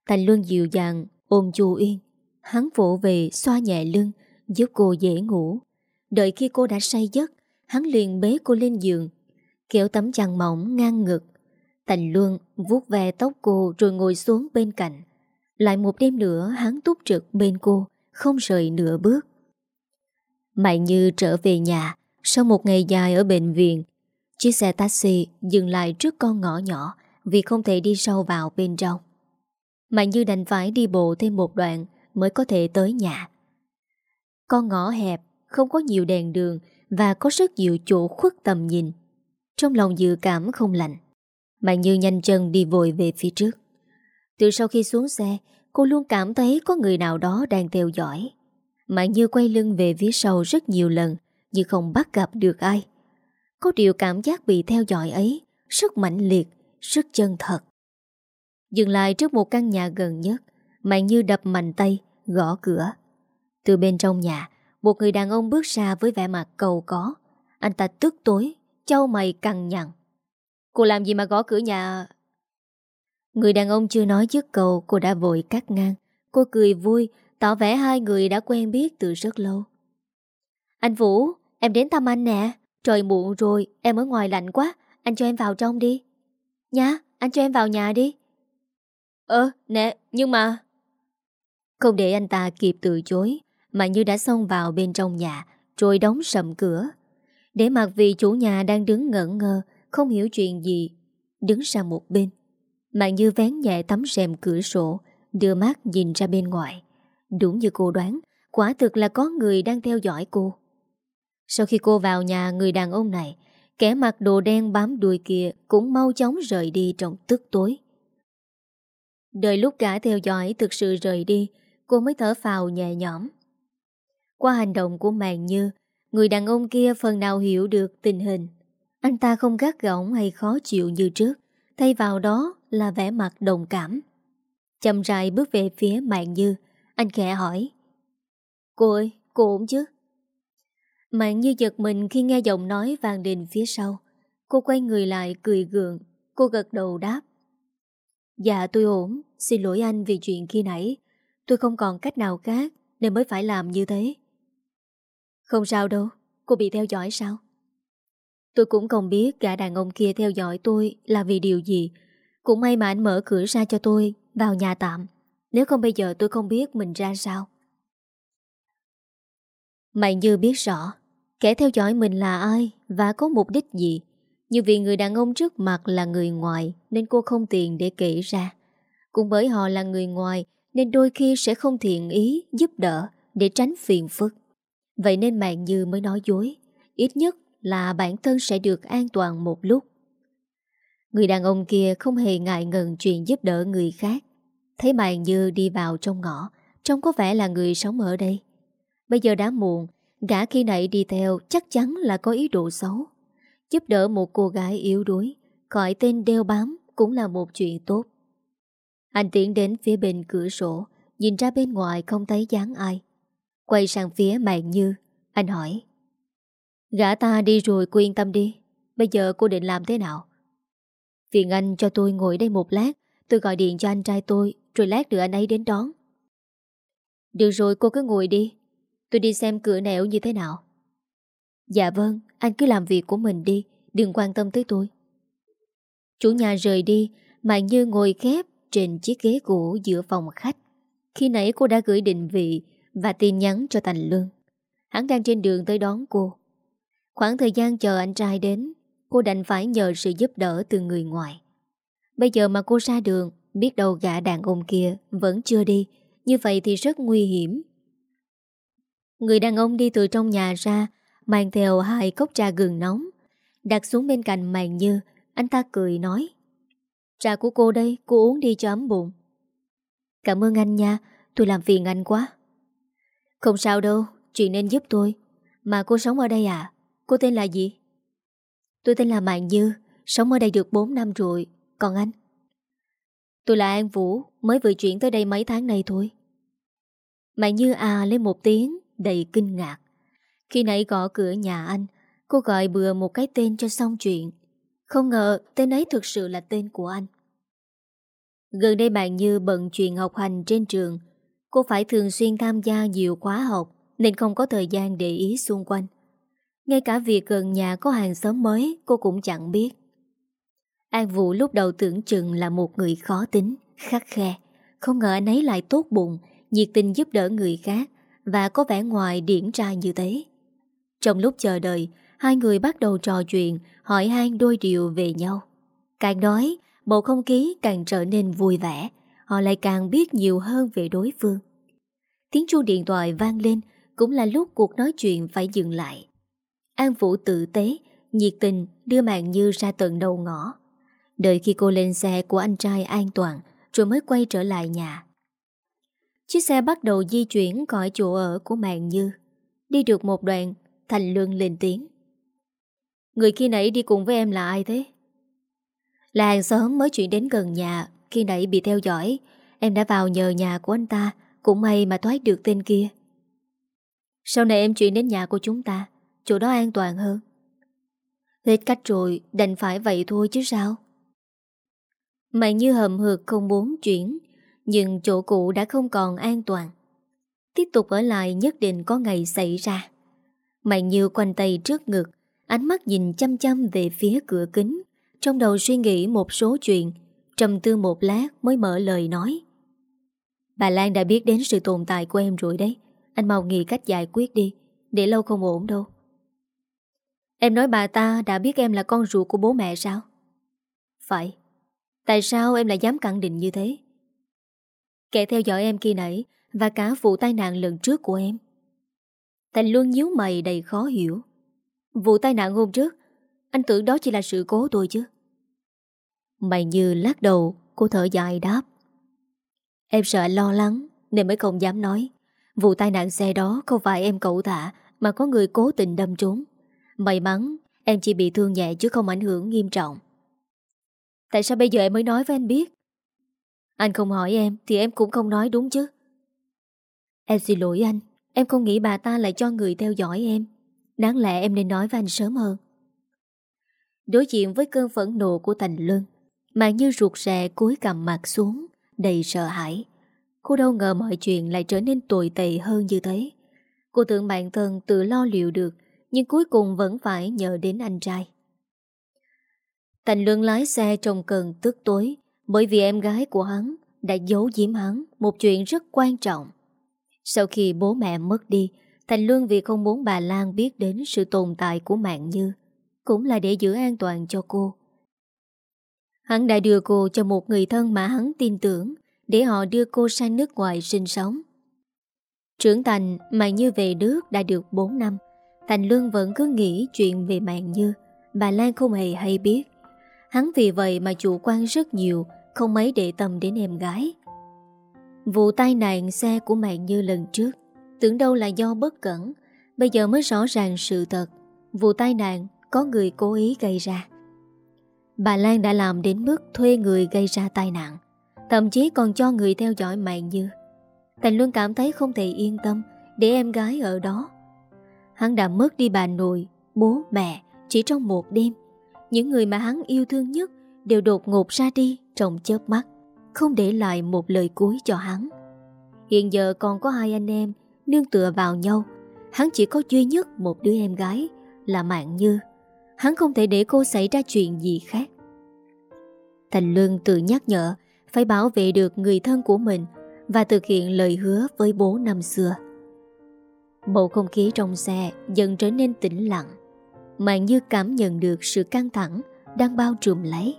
Thành Luân dịu dàng, ôm chu Yên. Hắn vỗ về xoa nhẹ lưng, giúp cô dễ ngủ. Đợi khi cô đã say giấc, hắn liền bế cô lên giường, kéo tấm chăn mỏng ngang ngực. Thành Luân vuốt ve tóc cô rồi ngồi xuống bên cạnh. Lại một đêm nữa hắn túc trực bên cô, không rời nửa bước. Mạnh Như trở về nhà, sau một ngày dài ở bệnh viện, chiếc xe taxi dừng lại trước con ngõ nhỏ, vì không thể đi sâu vào bên trong. Mạnh Như đành phải đi bộ thêm một đoạn mới có thể tới nhà. Con ngõ hẹp, không có nhiều đèn đường và có rất nhiều chỗ khuất tầm nhìn. Trong lòng dự cảm không lạnh. Mạnh Như nhanh chân đi vội về phía trước. Từ sau khi xuống xe, cô luôn cảm thấy có người nào đó đang theo dõi. Mạnh Như quay lưng về phía sau rất nhiều lần, như không bắt gặp được ai. Có điều cảm giác bị theo dõi ấy rất mạnh liệt, rất chân thật. Dừng lại trước một căn nhà gần nhất, Mạnh Như đập mạnh tay, gõ cửa. Từ bên trong nhà, một người đàn ông bước ra với vẻ mặt cầu có. Anh ta tức tối, Châu mày cằn nhằn Cô làm gì mà gõ cửa nhà Người đàn ông chưa nói dứt câu Cô đã vội cắt ngang Cô cười vui Tỏ vẻ hai người đã quen biết từ rất lâu Anh Vũ Em đến thăm anh nè. Trời muộn rồi, Em ở ngoài lạnh quá. Anh cho em vào trong đi. Nhá, Anh cho em vào nhà đi. Ờ nè, Nhưng mà Không để anh ta kịp từ chối, Mà như đã xông vào bên trong nhà, Rồi đóng sầm cửa. Để mặc vì chủ nhà đang đứng ngẩn ngơ, Không hiểu chuyện gì, Đứng sang một bên. Mạng như vén nhẹ tấm rèm cửa sổ, Đưa mắt nhìn ra bên ngoài. Đúng như cô đoán, Quả thực là có người đang theo dõi cô. Sau khi cô vào nhà người đàn ông này Kẻ mặc đồ đen bám đuôi kia Cũng mau chóng rời đi trong tức tối. Đợi lúc cả theo dõi thực sự rời đi Cô mới thở phào nhẹ nhõm. Qua hành động của Mạng Như Người đàn ông kia phần nào hiểu được tình hình. Anh ta không gắt gỏng hay khó chịu như trước Thay vào đó là vẻ mặt đồng cảm. Chậm rãi bước về phía Mạng Như Anh khẽ hỏi Cô ơi, cô ổn chứ? Mạng Như giật mình khi nghe giọng nói vang đến phía sau. Cô quay người lại cười gượng. Cô gật đầu đáp. Dạ tôi ổn. Xin lỗi anh vì chuyện khi nãy. Tôi không còn cách nào khác Nên mới phải làm như thế. Không sao đâu. Cô bị theo dõi sao? Tôi cũng không biết cả đàn ông kia theo dõi tôi Là vì điều gì. Cũng may mà anh mở cửa ra cho tôi, Vào nhà tạm. Nếu không bây giờ tôi không biết mình ra sao. Mạnh Như biết rõ Kẻ theo dõi mình là ai Và có mục đích gì? Nhưng vì người đàn ông trước mặt là người ngoài Nên cô không tiền để kể ra. Cũng bởi họ là người ngoài Nên đôi khi sẽ không thiện ý Giúp đỡ để tránh phiền phức. Vậy nên Mạng Như mới nói dối, Ít nhất là bản thân sẽ được an toàn một lúc. Người đàn ông kia không hề ngại ngần chuyện giúp đỡ người khác. Thấy Mạng Như đi vào trong ngõ, Trông có vẻ là người sống ở đây. Bây giờ đã muộn Gã khi nãy đi theo chắc chắn là có ý đồ xấu. Giúp đỡ một cô gái yếu đuối Khỏi tên đeo bám cũng là một chuyện tốt. Anh tiến đến phía bên cửa sổ, Nhìn ra bên ngoài không thấy dáng ai. Quay sang phía Mạng Như, Anh hỏi. Gã ta đi rồi cô yên tâm đi, Bây giờ cô định làm thế nào? Phiền anh cho tôi ngồi đây một lát, Tôi gọi điện cho anh trai tôi, Rồi lát nữa anh ấy đến đón. Được rồi, cô cứ ngồi đi. Tôi đi xem cửa nẻo như thế nào. Dạ vâng Anh cứ làm việc của mình đi, Đừng quan tâm tới tôi. Chủ nhà rời đi Mạng Như ngồi khép trên chiếc ghế cũ giữa phòng khách. Khi nãy cô đã gửi định vị Và tin nhắn cho Thành Lương. Hắn đang trên đường tới đón cô. Khoảng thời gian chờ anh trai đến, Cô đành phải nhờ sự giúp đỡ từ người ngoài. Bây giờ mà cô ra đường, Biết đâu gã đàn ông kia Vẫn chưa đi, Như vậy thì rất nguy hiểm. Người đàn ông đi từ trong nhà ra Mang theo hai cốc trà gừng nóng Đặt xuống bên cạnh Mạng như Anh ta cười nói. Trà của cô đây, cô uống đi cho ấm bụng. Cảm ơn anh nha Tôi làm phiền anh quá. Không sao đâu, chuyện nên giúp tôi. Mà cô sống ở đây à? Cô tên là gì? Tôi tên là Mạng Như Sống ở đây được 4 năm rồi. Còn anh? Tôi là An Vũ Mới vừa chuyển tới đây mấy tháng nay thôi. Mạng Như à lên một tiếng. Đầy kinh ngạc. Khi nãy gõ cửa nhà anh Cô gọi bừa một cái tên cho xong chuyện. Không ngờ tên ấy thực sự là tên của anh. Gần đây bạn Như bận chuyện học hành trên trường. Cô phải thường xuyên tham gia nhiều khóa học Nên không có thời gian để ý xung quanh. Ngay cả việc gần nhà có hàng xóm mới cô cũng chẳng biết. An Vũ lúc đầu tưởng chừng là một người khó tính, khắc khe. Không ngờ anh ấy lại tốt bụng, nhiệt tình giúp đỡ người khác và có vẻ ngoài điển trai như thế. Trong lúc chờ đợi, hai người bắt đầu trò chuyện, hỏi han đôi điều về nhau. Càng nói, bầu không khí càng trở nên vui vẻ, họ lại càng biết nhiều hơn về đối phương. Tiếng chuông điện thoại vang lên, cũng là lúc cuộc nói chuyện phải dừng lại. An Vũ tự tế, nhiệt tình đưa Mạng Như ra tận đầu ngõ. Đợi khi cô lên xe của anh trai an toàn, rồi mới quay trở lại nhà. Chiếc xe bắt đầu di chuyển khỏi chỗ ở của Mạng Như. Đi được một đoạn, Thành Lương lên tiếng. Người khi nãy đi cùng với em là ai thế? Là hàng xóm mới chuyển đến gần nhà, khi nãy bị theo dõi. Em đã vào nhờ nhà của anh ta, cũng may mà thoát được tên kia. Sau này em chuyển đến nhà của chúng ta, chỗ đó an toàn hơn. Hết cách rồi đành phải vậy thôi chứ sao Mạng như hầm hực không muốn chuyển nhưng chỗ cũ đã không còn an toàn. Tiếp tục ở lại nhất định có ngày xảy ra. Mạnh như quanh tay trước ngực, Ánh mắt nhìn chăm chăm về phía cửa kính. Trong đầu suy nghĩ một số chuyện, Trầm tư một lát mới mở lời nói. Bà Lan đã biết đến sự tồn tại của em rồi đấy. Anh mau nghĩ cách giải quyết đi, Để lâu không ổn đâu. Em nói bà ta đã biết em là con ruột của bố mẹ sao? Phải. Tại sao em lại dám khẳng định như thế? Kẻ theo dõi em khi nãy Và cả vụ tai nạn lần trước của em. Thành luôn nhíu mày đầy khó hiểu. Vụ tai nạn hôm trước, Anh tưởng đó chỉ là sự cố thôi chứ. Mày như lắc đầu, Cô thở dài đáp. Em sợ lo lắng, Nên mới không dám nói. Vụ tai nạn xe đó không phải em cậu thả, Mà có người cố tình đâm trốn May mắn, em chỉ bị thương nhẹ Chứ không ảnh hưởng nghiêm trọng. Tại sao bây giờ em mới nói với anh biết? Anh không hỏi em Thì em cũng không nói đúng chứ. Em xin lỗi anh, Em không nghĩ bà ta lại cho người theo dõi em. Đáng lẽ em nên nói với anh sớm hơn. Đối diện với cơn phẫn nộ của Thành Luân Mạng như ruột rè cúi cầm mặt xuống, Đầy sợ hãi. Cô đâu ngờ mọi chuyện lại trở nên tồi tệ hơn như thế. Cô tưởng bản thân tự lo liệu được, Nhưng cuối cùng vẫn phải nhờ đến anh trai. Thành Luân lái xe trong cơn tức tối bởi vì em gái của hắn Đã giấu giếm hắn Một chuyện rất quan trọng. Sau khi bố mẹ mất đi, Thành Luân vì không muốn bà Lan biết đến sự tồn tại của mạng Như, Cũng là để giữ an toàn cho cô. Hắn đã đưa cô cho một người thân mà hắn tin tưởng, Để họ đưa cô sang nước ngoài sinh sống. Trưởng thành Mạng Như về nước đã được 4 năm, Thành Luân vẫn cứ nghĩ chuyện về Mạng Như. Bà Lan không hề hay biết. Hắn vì vậy mà chủ quan rất nhiều không mấy để tâm đến em gái. Vụ tai nạn xe của Mạng Như lần trước, Tưởng đâu là do bất cẩn, Bây giờ mới rõ ràng sự thật. Vụ tai nạn có người cố ý gây ra. Bà Lan đã làm đến mức thuê người gây ra tai nạn, Thậm chí còn cho người theo dõi Mạng Như. Thành luôn cảm thấy không thể yên tâm Để em gái ở đó. Hắn đã mất đi bà nội, Bố, mẹ Chỉ trong một đêm. Những người mà hắn yêu thương nhất Đều đột ngột ra đi trong chớp mắt, Không để lại một lời cuối cho hắn Hiện giờ còn có hai anh em nương tựa vào nhau. Hắn chỉ có duy nhất một đứa em gái là Mạng Như. Hắn không thể để cô xảy ra chuyện gì khác. Thành Lương tự nhắc nhở phải bảo vệ được người thân của mình và thực hiện lời hứa với bố năm xưa. Bầu không khí trong xe dần trở nên tĩnh lặng. Mạng Như cảm nhận được sự căng thẳng đang bao trùm lấy.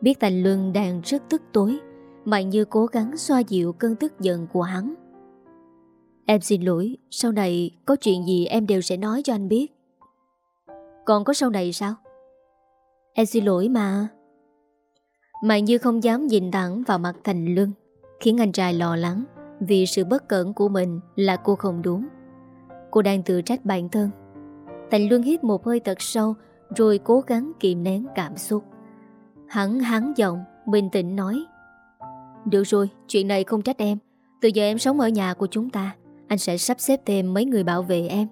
Biết Thành Luân đang rất tức tối, Mạnh Như cố gắng xoa dịu cơn tức giận của hắn. Em xin lỗi, sau này có chuyện gì em đều sẽ nói cho anh biết. Còn có sau này sao? Em xin lỗi mà. Mạnh Như không dám nhìn thẳng vào mặt Thành Luân, khiến anh trai lo lắng vì sự bất cẩn của mình là cô không đúng. Cô đang tự trách bản thân. Thành Luân hít một hơi thật sâu rồi cố gắng kiềm nén cảm xúc. Hắn hắn giọng, bình tĩnh nói. Được rồi, chuyện này không trách em. Từ giờ em sống ở nhà của chúng ta. Anh sẽ sắp xếp thêm mấy người bảo vệ em.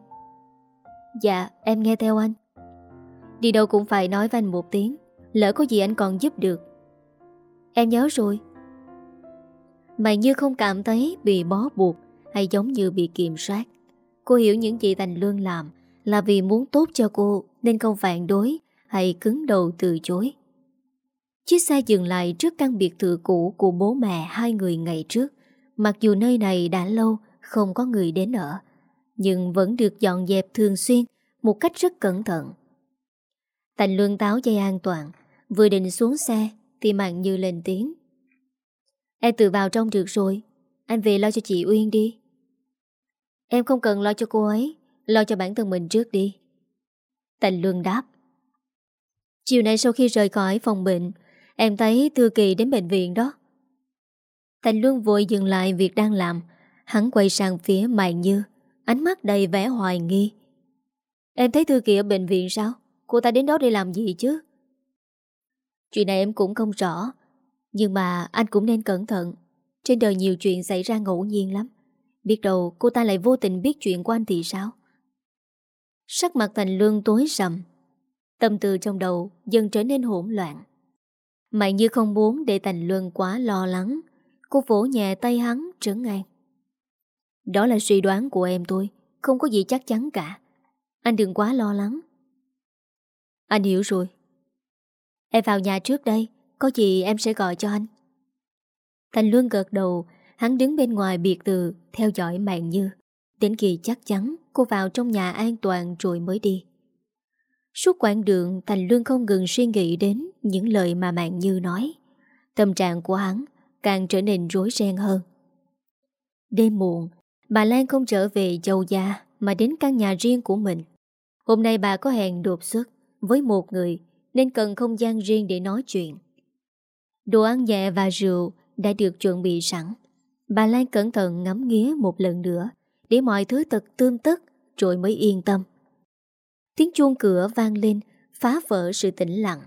Dạ em nghe theo anh. Đi đâu cũng phải nói với anh một tiếng. Lỡ có gì anh còn giúp được. Em nhớ rồi. Mày như không cảm thấy bị bó buộc Hay giống như bị kiểm soát. Cô hiểu những gì Thành Lương làm Là vì muốn tốt cho cô Nên không phản đối Hay cứng đầu từ chối. Chiếc xe dừng lại trước căn biệt thự cũ Của bố mẹ hai người ngày trước Mặc dù nơi này đã lâu không có người đến ở, nhưng vẫn được dọn dẹp thường xuyên một cách rất cẩn thận. Thành Luân táo dây an toàn, vừa định xuống xe thì Mạng Như lên tiếng. Em tự vào trong được rồi, anh về lo cho chị Uyên đi. Em không cần lo cho cô ấy, lo cho bản thân mình trước đi. Thành Luân đáp. Chiều nay sau khi rời khỏi phòng bệnh, em thấy Thư Kỳ đến bệnh viện đó. Thành Luân vội dừng lại việc đang làm, Hắn quay sang phía Mai Như. Ánh mắt đầy vẻ hoài nghi. Em thấy Thư Kỳ ở bệnh viện sao? Cô ta đến đó để làm gì chứ? Chuyện này em cũng không rõ. Nhưng mà anh cũng nên cẩn thận. Trên đời nhiều chuyện xảy ra ngẫu nhiên lắm. Biết đâu cô ta lại vô tình biết chuyện của anh thì sao? Sắc mặt Thành luân tối sầm. Tâm tư trong đầu dần trở nên hỗn loạn. Mạnh như không muốn để Thành Luân quá lo lắng. Cô vỗ nhẹ tay hắn trấn an. Đó là suy đoán của em tôi, không có gì chắc chắn cả. Anh đừng quá lo lắng. Anh hiểu rồi. Em vào nhà trước đây, có gì em sẽ gọi cho anh. Thành Luân gật đầu, hắn đứng bên ngoài biệt từ, theo dõi Mạng Như. Đến khi chắc chắn cô vào trong nhà an toàn rồi mới đi. Suốt quãng đường Thành luôn không ngừng suy nghĩ đến những lời mà Mạng Như nói. Tâm trạng của hắn càng trở nên rối ren hơn. Đêm muộn, bà Lan không trở về châu gia mà đến căn nhà riêng của mình. Hôm nay bà có hẹn đột xuất với một người nên cần không gian riêng để nói chuyện. Đồ ăn nhẹ và rượu đã được chuẩn bị sẵn. Bà Lan cẩn thận ngắm nghía một lần nữa để mọi thứ thật tươm tất rồi mới yên tâm. Tiếng chuông cửa vang lên phá vỡ sự tĩnh lặng.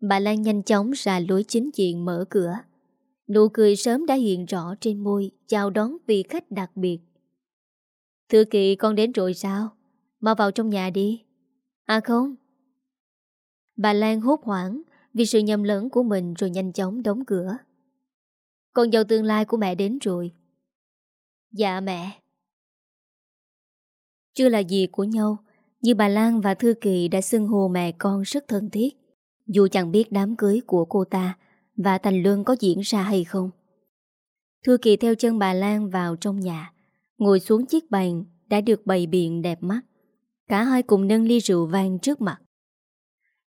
Bà Lan nhanh chóng ra lối chính diện mở cửa. Nụ cười sớm đã hiện rõ trên môi chào đón vị khách đặc biệt. Thư kỵ con đến rồi sao? Mau vào trong nhà đi. À không. Bà Lan hốt hoảng vì sự nhầm lẫn của mình rồi nhanh chóng đóng cửa. Con dâu tương lai của mẹ đến rồi. Dạ mẹ. Chưa là gì của nhau, như bà Lan và Thư Kỳ đã xưng hô mẹ con rất thân thiết. Dù chẳng biết đám cưới của cô ta và Thành Luân có diễn ra hay không. Thư Kỳ theo chân bà Lan vào trong nhà, ngồi xuống chiếc bàn đã được bày biện đẹp mắt. Cả hai cùng nâng ly rượu vang trước mặt.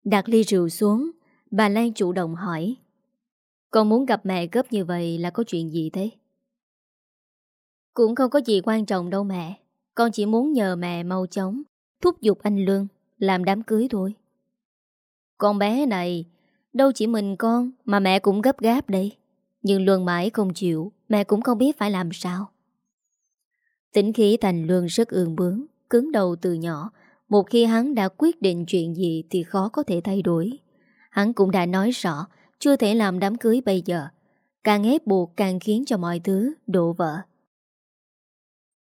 Đặt ly rượu xuống, bà Lan chủ động hỏi. Con muốn gặp mẹ gấp như vậy là có chuyện gì thế? Cũng không có gì quan trọng đâu mẹ. Con chỉ muốn nhờ mẹ mau chóng thúc giục anh Lương làm đám cưới thôi. Con bé này, đâu chỉ mình con mà mẹ cũng gấp gáp đây. Nhưng Luân mãi không chịu, mẹ cũng không biết phải làm sao. Tính khí Thành Luân rất ương bướng, cứng đầu từ nhỏ. Một khi hắn đã quyết định chuyện gì thì khó có thể thay đổi. Hắn cũng đã nói rõ, chưa thể làm đám cưới bây giờ. Càng ép buộc càng khiến cho mọi thứ đổ vỡ.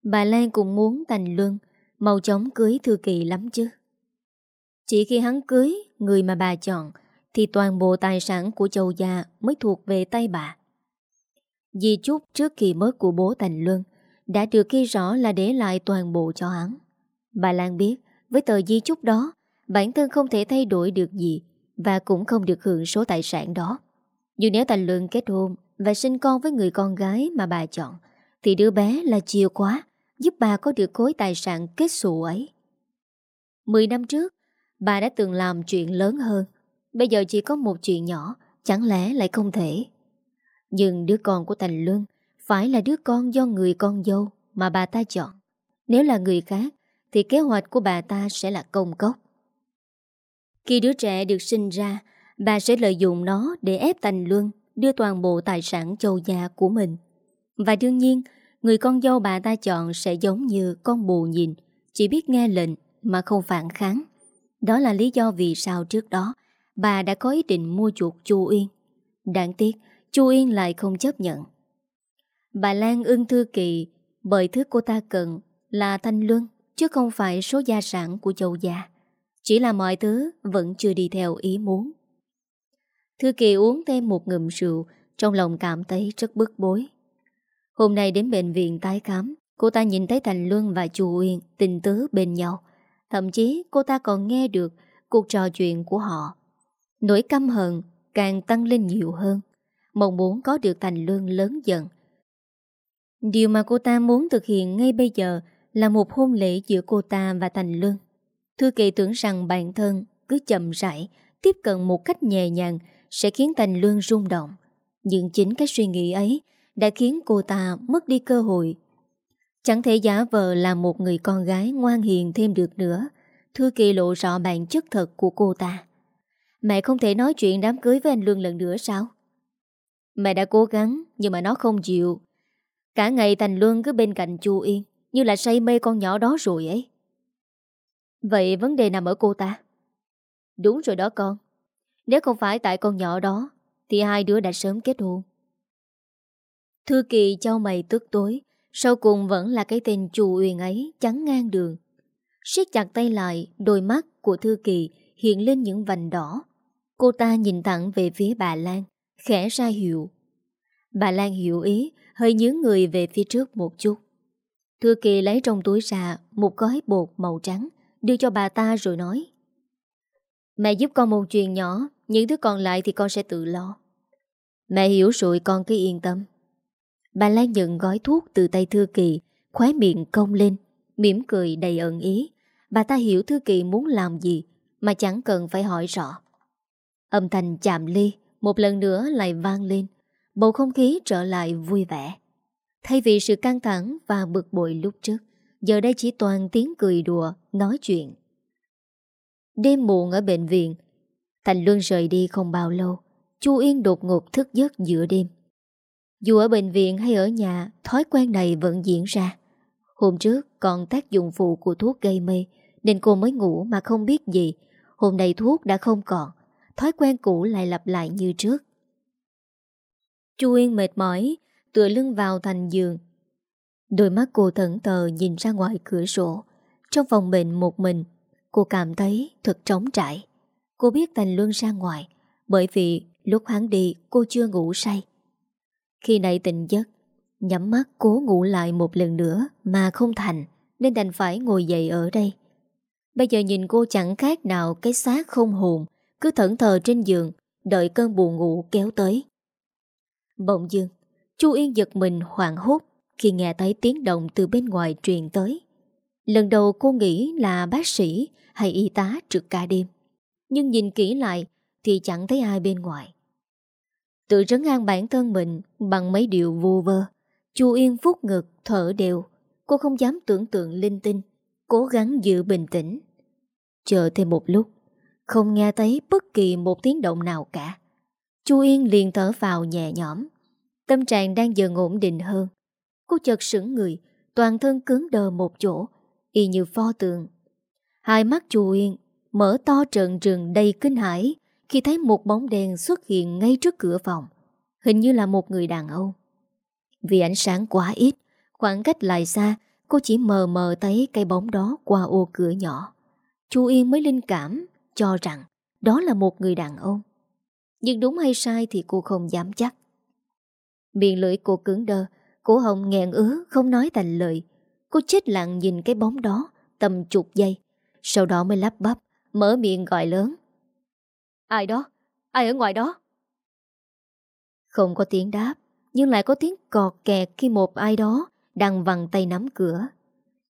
Bà Lan cũng muốn Thành Luân mau chóng cưới Thư Kỳ lắm chứ. Chỉ khi hắn cưới người mà bà chọn, thì toàn bộ tài sản của châu gia mới thuộc về tay bà. Di chúc trước khi mất của bố Thành Luân đã được ghi rõ là để lại toàn bộ cho hắn. Bà Lan biết, với tờ di chúc đó, bản thân không thể thay đổi được gì và cũng không được hưởng số tài sản đó. Nhưng nếu Thành Luân kết hôn và sinh con với người con gái mà bà chọn, thì đứa bé là chìa khóa giúp bà có được khối tài sản kết xù ấy. Mười năm trước, bà đã từng làm chuyện lớn hơn. Bây giờ chỉ có một chuyện nhỏ, chẳng lẽ lại không thể. Nhưng đứa con của Thành Luân phải là đứa con do người con dâu mà bà ta chọn. Nếu là người khác, thì kế hoạch của bà ta sẽ là công cốc. Khi đứa trẻ được sinh ra, bà sẽ lợi dụng nó để ép Thành Luân đưa toàn bộ tài sản châu gia của mình. Và đương nhiên, Người con dâu bà ta chọn sẽ giống như con bù nhìn, chỉ biết nghe lệnh mà không phản kháng. Đó là lý do vì sao trước đó bà đã có ý định mua chuột Chu yên Đáng tiếc, Chu yên lại không chấp nhận. Bà Lan ưng thư kỳ bởi thứ cô ta cần là thanh luân chứ không phải số gia sản của châu gia. Chỉ là mọi thứ vẫn chưa đi theo ý muốn. Thư kỳ uống thêm một ngụm rượu, trong lòng cảm thấy rất bức bối. Hôm nay đến bệnh viện tái khám, cô ta nhìn thấy Thành Luân và Chu Uyên tình tứ bên nhau. Thậm chí cô ta còn nghe được cuộc trò chuyện của họ. Nỗi căm hận càng tăng lên nhiều hơn. Mong muốn có được Thành Luân lớn dần. Điều mà cô ta muốn thực hiện ngay bây giờ là một hôn lễ giữa cô ta và Thành Luân. Thư kỳ tưởng rằng bản thân cứ chậm rãi, tiếp cận một cách nhẹ nhàng sẽ khiến Thành Luân rung động. Nhưng chính cái suy nghĩ ấy đã khiến cô ta mất đi cơ hội. Chẳng thể giả vờ là một người con gái ngoan hiền thêm được nữa. Thư kỳ lộ rõ bản chất thật của cô ta. Mẹ không thể nói chuyện đám cưới với anh Luân lần nữa sao? Mẹ đã cố gắng, nhưng mà nó không chịu. Cả ngày Thành Luân cứ bên cạnh Chu Yên, như là say mê con nhỏ đó rồi ấy. Vậy vấn đề nằm ở cô ta? Đúng rồi đó con. Nếu không phải tại con nhỏ đó, thì hai đứa đã sớm kết hôn. Thư kỳ châu mày tức tối Sau cùng vẫn là cái tên chù Uyên ấy Chắn ngang đường siết chặt tay lại Đôi mắt của Thư kỳ hiện lên những vành đỏ. Cô ta nhìn thẳng về phía bà Lan, khẽ ra hiệu. Bà Lan hiểu ý, hơi nhướng người về phía trước một chút. Thư Kỳ lấy trong túi ra một gói bột màu trắng, đưa cho bà ta rồi nói. Mẹ giúp con một chuyện nhỏ, những thứ còn lại thì con sẽ tự lo. Mẹ hiểu rồi con cứ yên tâm. Bà Lan nhận gói thuốc từ tay Thư Kỳ, khóe miệng cong lên, mỉm cười đầy ẩn ý. Bà ta hiểu Thư Kỳ muốn làm gì mà chẳng cần phải hỏi rõ. Âm thanh chạm ly một lần nữa lại vang lên, bầu không khí trở lại vui vẻ. Thay vì sự căng thẳng và bực bội lúc trước, giờ đây chỉ toàn tiếng cười đùa, nói chuyện. Đêm muộn ở bệnh viện, Thành Luân rời đi không bao lâu, Chu Yên đột ngột thức giấc giữa đêm. Dù ở bệnh viện hay ở nhà, thói quen này vẫn diễn ra. Hôm trước còn tác dụng phụ của thuốc gây mê, nên cô mới ngủ mà không biết gì. Hôm nay thuốc đã không còn, thói quen cũ lại lặp lại như trước. Chu Yên mệt mỏi, tựa lưng vào thành giường. Đôi mắt cô thẫn tờ nhìn ra ngoài cửa sổ. Trong phòng bệnh một mình, cô cảm thấy thật trống trải. Cô biết Thành Luân ra ngoài, bởi vì lúc hắn đi cô chưa ngủ say. Khi nãy tỉnh giấc, nhắm mắt cố ngủ lại một lần nữa mà không thành, nên đành phải ngồi dậy ở đây. Bây giờ nhìn cô chẳng khác nào cái xác không hồn, cứ thẫn thờ trên giường, đợi cơn buồn ngủ kéo tới. Bỗng dưng, Chu Yên giật mình hoảng hốt khi nghe thấy tiếng động từ bên ngoài truyền tới. Lần đầu cô nghĩ là bác sĩ hay y tá trực ca đêm. Nhưng nhìn kỹ lại thì chẳng thấy ai bên ngoài. Tự trấn an bản thân mình bằng mấy điều vô vơ. Chu Yên phút ngực, thở đều. Cô không dám tưởng tượng linh tinh, cố gắng giữ bình tĩnh. Chờ thêm một lúc, không nghe thấy bất kỳ một tiếng động nào cả. Chu Yên liền thở vào nhẹ nhõm. Tâm trạng đang dần ổn định hơn. Cô chợt sững người, toàn thân cứng đờ một chỗ, y như pho tượng. Hai mắt Chu Yên mở to trợn trừng đầy kinh hãi khi thấy một bóng đèn xuất hiện ngay trước cửa phòng. Hình như là một người đàn ông. Vì ánh sáng quá ít, khoảng cách lại xa, cô chỉ mờ mờ thấy cái bóng đó qua ô cửa nhỏ. Chu Yên mới linh cảm cho rằng đó là một người đàn ông. Nhưng đúng hay sai thì cô không dám chắc. Miệng lưỡi cô cứng đơ, cổ hồng nghẹn ứ không nói thành lời. Cô chết lặng nhìn cái bóng đó tầm chục giây. Sau đó mới lắp bắp, mở miệng gọi lớn. Ai đó? Ai ở ngoài đó? Không có tiếng đáp, nhưng lại có tiếng cọt kẹt khi một ai đó đang vằn tay nắm cửa.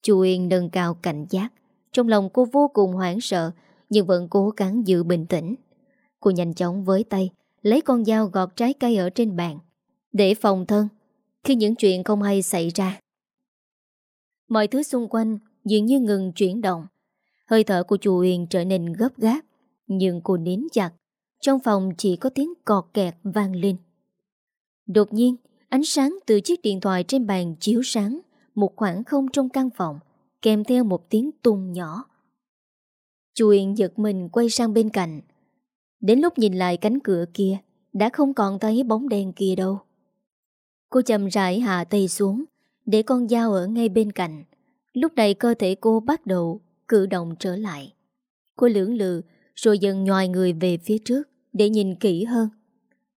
Chu Yên nâng cao cảnh giác. Trong lòng cô vô cùng hoảng sợ, nhưng vẫn cố gắng giữ bình tĩnh. Cô nhanh chóng với tay, lấy con dao gọt trái cây ở trên bàn, để phòng thân khi những chuyện không hay xảy ra. Mọi thứ xung quanh dường như ngừng chuyển động. Hơi thở của chú yên trở nên gấp gáp, nhưng cô nín chặt. Trong phòng chỉ có tiếng cọt kẹt vang lên. Đột nhiên, ánh sáng từ chiếc điện thoại trên bàn chiếu sáng một khoảng không trong căn phòng, kèm theo một tiếng tung nhỏ. Chú Yên giật mình quay sang bên cạnh. Đến lúc nhìn lại cánh cửa kia, đã không còn thấy bóng đèn kia đâu. Cô chậm rãi hạ tay xuống, để con dao ở ngay bên cạnh. Lúc này cơ thể cô bắt đầu cử động trở lại. Cô lưỡng lự rồi dần nhòi người về phía trước để nhìn kỹ hơn.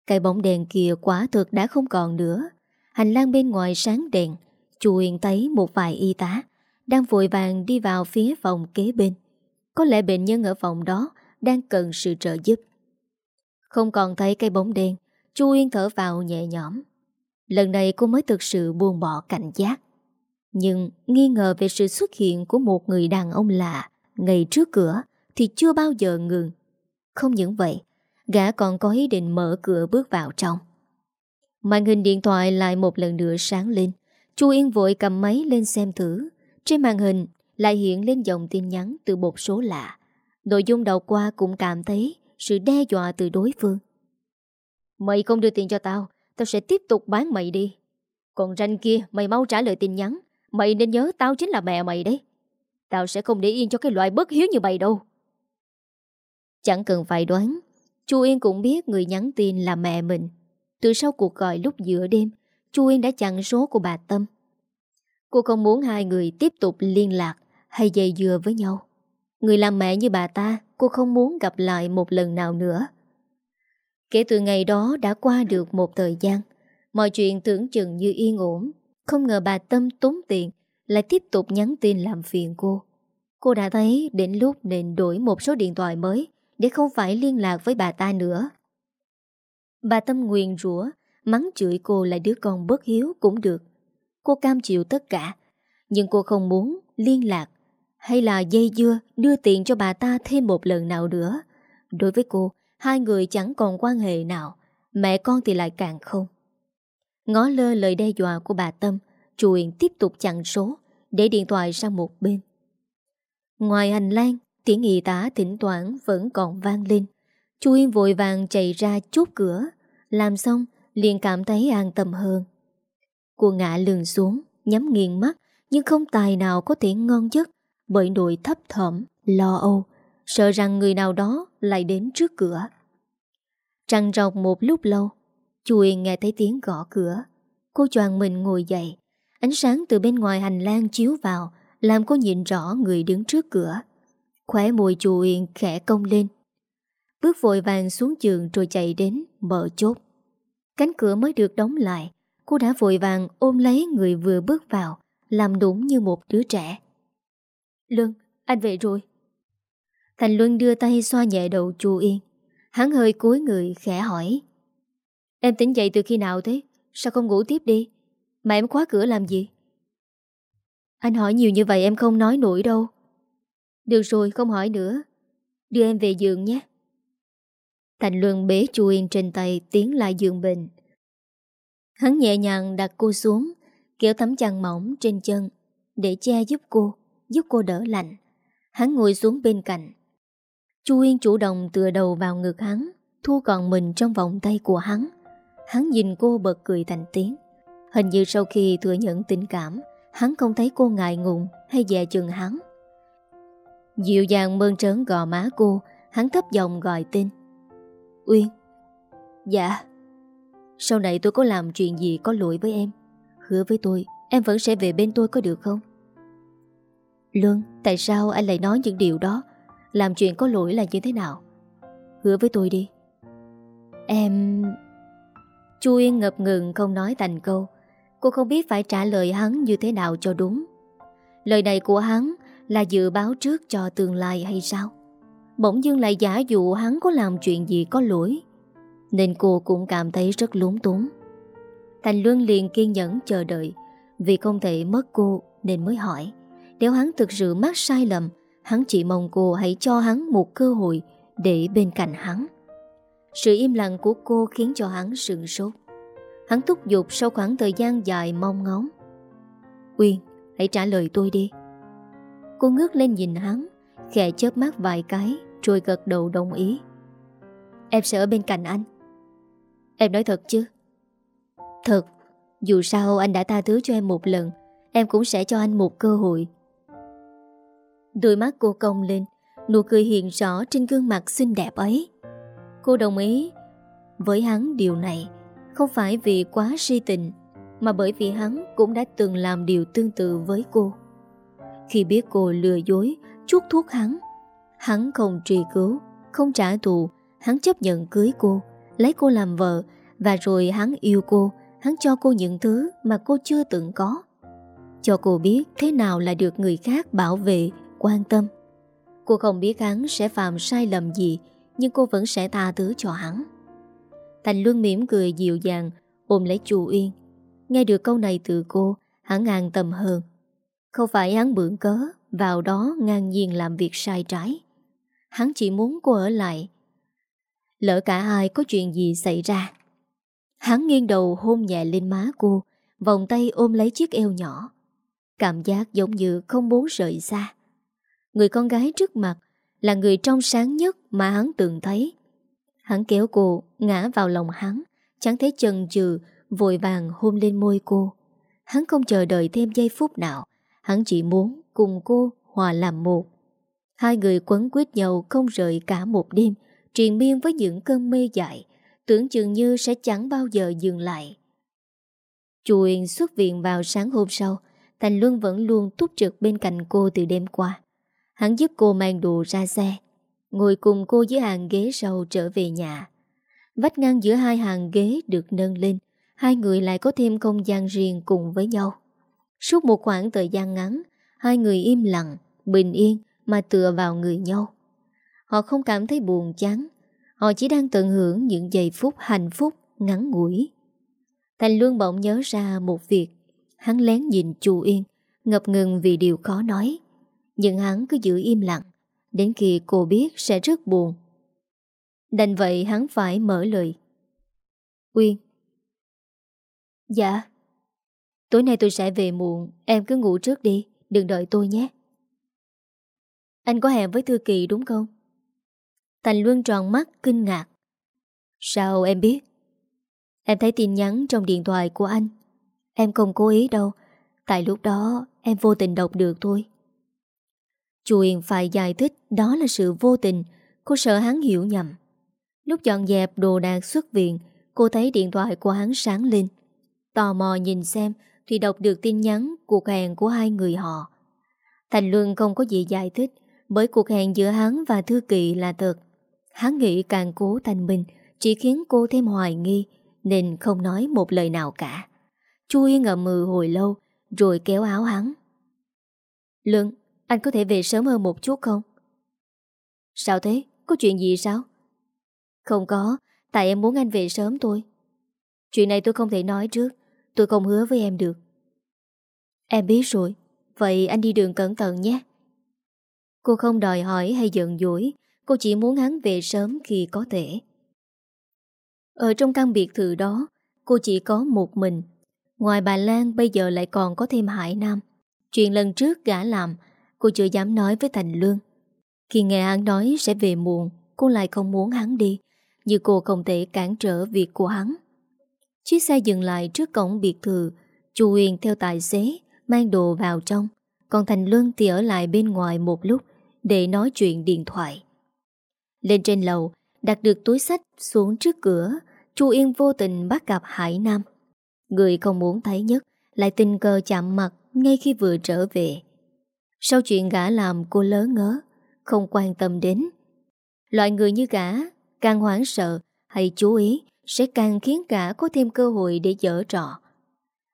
Cái bóng đèn kia quả thực đã không còn nữa. Hành lang bên ngoài sáng đèn, chú Huyền thấy một vài y tá đang vội vàng đi vào phía phòng kế bên. Có lẽ bệnh nhân ở phòng đó đang cần sự trợ giúp. Không còn thấy cây bóng đen, Chu Yên thở vào nhẹ nhõm. Lần này cô mới thực sự buông bỏ cảnh giác. Nhưng nghi ngờ về sự xuất hiện của một người đàn ông lạ ngay trước cửa thì chưa bao giờ ngừng. Không những vậy, gã còn có ý định mở cửa bước vào trong. Màn hình điện thoại lại một lần nữa sáng lên. Chu Yên vội cầm máy lên xem thử. Trên màn hình lại hiện lên dòng tin nhắn từ một số lạ. Nội dung đầu qua cũng cảm thấy sự đe dọa từ đối phương. Mày không đưa tiền cho tao, tao sẽ tiếp tục bán mày đi. Còn ranh kia, mày mau trả lời tin nhắn. Mày nên nhớ tao chính là mẹ mày đấy. Tao sẽ không để yên cho cái loại bất hiếu như mày đâu. Chẳng cần phải đoán, Chu Yên cũng biết người nhắn tin là mẹ mình. Từ sau cuộc gọi lúc giữa đêm, Chu Yên đã chặn số của bà Tâm. Cô không muốn hai người tiếp tục liên lạc hay dây dừa với nhau. Người làm mẹ như bà ta Cô không muốn gặp lại một lần nào nữa Kể từ ngày đó đã qua được một thời gian Mọi chuyện tưởng chừng như yên ổn Không ngờ bà Tâm tốn tiền Lại tiếp tục nhắn tin làm phiền cô Cô đã thấy đến lúc nên đổi một số điện thoại mới để không phải liên lạc với bà ta nữa. Bà Tâm nguyền rủa, Mắng chửi cô là đứa con bất hiếu cũng được. Cô cam chịu tất cả, Nhưng cô không muốn liên lạc Hay là dây dưa đưa tiền cho bà ta thêm một lần nào nữa. Đối với cô, Hai người chẳng còn quan hệ nào, Mẹ con thì lại càng không. Ngó lơ lời đe dọa của bà Tâm, Chu Uyên tiếp tục chặn số, Để điện thoại sang một bên. Ngoài hành lang Tiếng y tá thỉnh thoảng vẫn còn vang lên. Chu Yên vội vàng chạy ra chốt cửa. Làm xong liền cảm thấy an tâm hơn. Cô ngã lường xuống Nhắm nghiền mắt Nhưng không tài nào có thể ngon giấc Bởi nỗi thấp thỏm, lo âu Sợ rằng người nào đó lại đến trước cửa. Trăng rọc một lúc lâu Chu Yên nghe thấy tiếng gõ cửa. Cô choàng mình ngồi dậy Ánh sáng từ bên ngoài hành lang chiếu vào Làm cô nhìn rõ người đứng trước cửa. Khỏe mùi chù Yên khẽ công lên. Bước vội vàng xuống giường rồi chạy đến mở chốt. Cánh cửa mới được đóng lại Cô đã vội vàng ôm lấy người vừa bước vào Làm đúng như một đứa trẻ. Luân, anh về rồi. Thành Luân đưa tay xoa nhẹ đầu chù Yên Hắn hơi cúi người khẽ hỏi. Em tỉnh dậy từ khi nào thế? Sao không ngủ tiếp đi? Mà em khóa cửa làm gì? Anh hỏi nhiều như vậy em không nói nổi đâu. Được rồi, không hỏi nữa. Đưa em về giường nhé. Thành Luân bế Chu Yên trên tay, tiến lại giường bệnh Hắn nhẹ nhàng đặt cô xuống, Kéo tấm chăn mỏng trên chân Để che giúp cô Giúp cô đỡ lạnh. Hắn ngồi xuống bên cạnh. Chu Yên chủ động tựa đầu vào ngực hắn, Thu còn mình trong vòng tay của hắn. Hắn nhìn cô bật cười thành tiếng. Hình như sau khi thừa nhận tình cảm, Hắn không thấy cô ngại ngùng Hay dè chừng hắn. Dịu dàng mơn trớn gò má cô, Hắn thấp giọng gọi tên. Uyên. Dạ. Sau này tôi có làm chuyện gì có lỗi với em, Hứa với tôi, Em vẫn sẽ về bên tôi có được không? Luân Tại sao anh lại nói những điều đó? Làm chuyện có lỗi là như thế nào? Hứa với tôi đi. Em Chu Yên ngập ngừng không nói thành câu. Cô không biết phải trả lời hắn như thế nào cho đúng. Lời này của hắn là dự báo trước cho tương lai hay sao? Bỗng dưng lại giả dụ hắn có làm chuyện gì có lỗi, Nên cô cũng cảm thấy rất lúng túng. Thành Luân liền kiên nhẫn chờ đợi, Vì không thể mất cô nên mới hỏi, Nếu hắn thực sự mắc sai lầm, Hắn chỉ mong cô hãy cho hắn một cơ hội Để bên cạnh hắn. Sự im lặng của cô khiến cho hắn sừng sốt. Hắn thúc giục sau khoảng thời gian dài mong ngóng. Uyên, Hãy trả lời tôi đi. Cô ngước lên nhìn hắn, Khẽ chớp mắt vài cái, Rồi gật đầu đồng ý. Em sẽ ở bên cạnh anh. Em nói thật chứ? Thật. Dù sao anh đã tha thứ cho em một lần, Em cũng sẽ cho anh một cơ hội. Đôi mắt cô cong lên, Nụ cười hiện rõ trên gương mặt xinh đẹp ấy. Cô đồng ý. Với hắn, điều này Không phải vì quá si tình, Mà bởi vì hắn cũng đã từng làm điều tương tự với cô. Khi biết cô lừa dối, Chuốt thuốc hắn Hắn không trì cứu, Không trả thù, Hắn chấp nhận cưới cô, Lấy cô làm vợ, Và rồi hắn yêu cô, Hắn cho cô những thứ mà cô chưa từng có. Cho cô biết thế nào là được người khác bảo vệ, Quan tâm. Cô không biết hắn sẽ phạm sai lầm gì, Nhưng cô vẫn sẽ tha thứ cho hắn. Thành Luân mỉm cười dịu dàng, Ôm lấy chu Uyên. Nghe được câu này từ cô, Hắn an tâm hơn. Không phải hắn bưởng cớ, Vào đó ngang nhiên làm việc sai trái. Hắn chỉ muốn cô ở lại. Lỡ cả hai có chuyện gì xảy ra. Hắn nghiêng đầu hôn nhẹ lên má cô, Vòng tay ôm lấy chiếc eo nhỏ. Cảm giác giống như không muốn rời xa. Người con gái trước mặt Là người trong sáng nhất mà hắn từng thấy. Hắn kéo cô Ngã vào lòng hắn, Chẳng thấy chần chừ, Vội vàng hôn lên môi cô. Hắn không chờ đợi thêm giây phút nào. Hắn chỉ muốn cùng cô hòa làm một. Hai người quấn quyết nhau không rời cả một đêm, Triền miên với những cơn mê dại, Tưởng chừng như sẽ chẳng bao giờ dừng lại. Chu Uyên xuất viện vào sáng hôm sau, Thành Luân vẫn luôn túc trực bên cạnh cô từ đêm qua. Hắn giúp cô mang đồ ra xe, Ngồi cùng cô dưới hàng ghế sau trở về nhà. Vách ngăn giữa hai hàng ghế được nâng lên, Hai người lại có thêm không gian riêng cùng với nhau. Suốt một khoảng thời gian ngắn Hai người im lặng, bình yên Mà tựa vào người nhau. Họ không cảm thấy buồn chán Họ chỉ đang tận hưởng những giây phút hạnh phúc ngắn ngủi. Thành Luân bỗng nhớ ra một việc Hắn lén nhìn chu Yên Ngập ngừng vì điều khó nói. Nhưng hắn cứ giữ im lặng Đến khi cô biết sẽ rất buồn. Đành vậy hắn phải mở lời. Uyên. Dạ. Tối nay tôi sẽ về muộn, Em cứ ngủ trước đi, Đừng đợi tôi nhé. Anh có hẹn với Thư Kỳ đúng không? Thành Luân tròn mắt, kinh ngạc. Sao em biết? Em thấy tin nhắn trong điện thoại của anh. Em không cố ý đâu, Tại lúc đó em vô tình đọc được thôi. Chu Yên phải giải thích Đó là sự vô tình, Cô sợ hắn hiểu nhầm. Lúc dọn dẹp đồ đạc xuất viện, Cô thấy điện thoại của hắn sáng lên. Tò mò nhìn xem thì đọc được tin nhắn cuộc hẹn của hai người họ Thành Luân không có gì giải thích Bởi cuộc hẹn giữa hắn và Thư Kỳ là thật Hắn nghĩ càng cố thành minh Chỉ khiến cô thêm hoài nghi Nên không nói một lời nào cả Chu Yên ngậm mừ hồi lâu Rồi kéo áo hắn Luân, anh có thể về sớm hơn một chút không? Sao thế? Có chuyện gì sao? Không có, tại em muốn anh về sớm thôi Chuyện này tôi không thể nói trước Tôi không hứa với em được. Em biết rồi. Vậy anh đi đường cẩn thận nhé. Cô không đòi hỏi hay giận dỗi. Cô chỉ muốn hắn về sớm khi có thể. Ở trong căn biệt thự đó, Cô chỉ có một mình. Ngoài bà Lan, bây giờ lại còn có thêm Hải Nam. Chuyện lần trước gã làm, Cô chưa dám nói với Thành Lương. Khi nghe hắn nói sẽ về muộn, Cô lại không muốn hắn đi, Như cô không thể cản trở việc của hắn. Chiếc xe dừng lại trước cổng biệt thự. Chu Huyền theo tài xế, Mang đồ vào trong. Còn Thành Luân thì ở lại bên ngoài một lúc, Để nói chuyện điện thoại. Lên trên lầu, Đặt được túi sách xuống trước cửa, Chu Yên vô tình bắt gặp Hải Nam. Người không muốn thấy nhất, Lại tình cờ chạm mặt Ngay khi vừa trở về. Sau chuyện gã làm cô lớn ngớ, Không quan tâm đến. Loại người như gã, Càng hoảng sợ, hay chú ý sẽ càng khiến cả có thêm cơ hội để dở trọ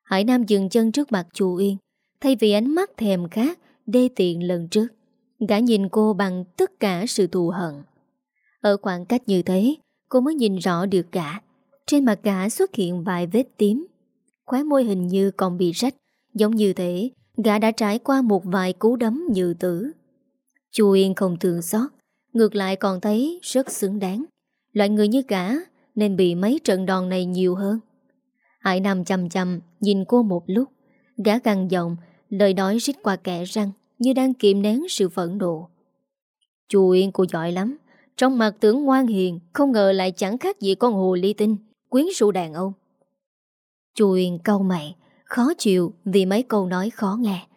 Hải Nam dừng chân trước mặt chu Yên Thay vì ánh mắt thèm khát, Đê tiện lần trước. Gã nhìn cô bằng tất cả sự thù hận. Ở khoảng cách như thế, Cô mới nhìn rõ được gã. Trên mặt gã xuất hiện vài vết tím. Khóe môi hình như còn bị rách. Giống như thế, Gã đã trải qua một vài cú đấm như tử. Chu Yên không thường xót, Ngược lại còn thấy rất xứng đáng. Loại người như gã nên bị mấy trận đòn này nhiều hơn. Hải Nam chầm chầm Nhìn cô một lúc, Gã găng giọng, Lời nói rít qua kẻ răng Như đang kiềm nén sự phẫn nộ. Chu Yên cô giỏi lắm, Trong mặt tưởng ngoan hiền Không ngờ lại chẳng khác gì con hồ ly tinh, Quyến rũ đàn ông. Chu Yên câu mày, Khó chịu vì mấy câu nói khó nghe.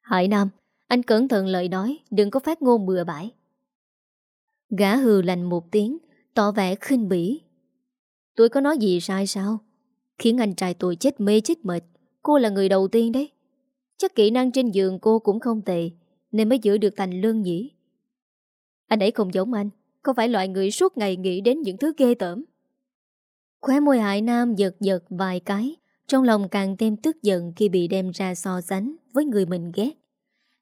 Hải Nam, Anh cẩn thận lời nói, Đừng có phát ngôn bừa bãi. Gã hừ lành một tiếng Tỏ vẻ khinh bỉ. Tôi có nói gì sai sao? Khiến anh trai tôi chết mê chết mệt. Cô là người đầu tiên đấy. Chắc kỹ năng trên giường cô cũng không tệ, Nên mới giữ được thành lương nhỉ. Anh ấy không giống anh Không phải loại người suốt ngày nghĩ đến những thứ ghê tởm? Khóe môi Hải Nam giật giật vài cái, Trong lòng càng thêm tức giận Khi bị đem ra so sánh Với người mình ghét.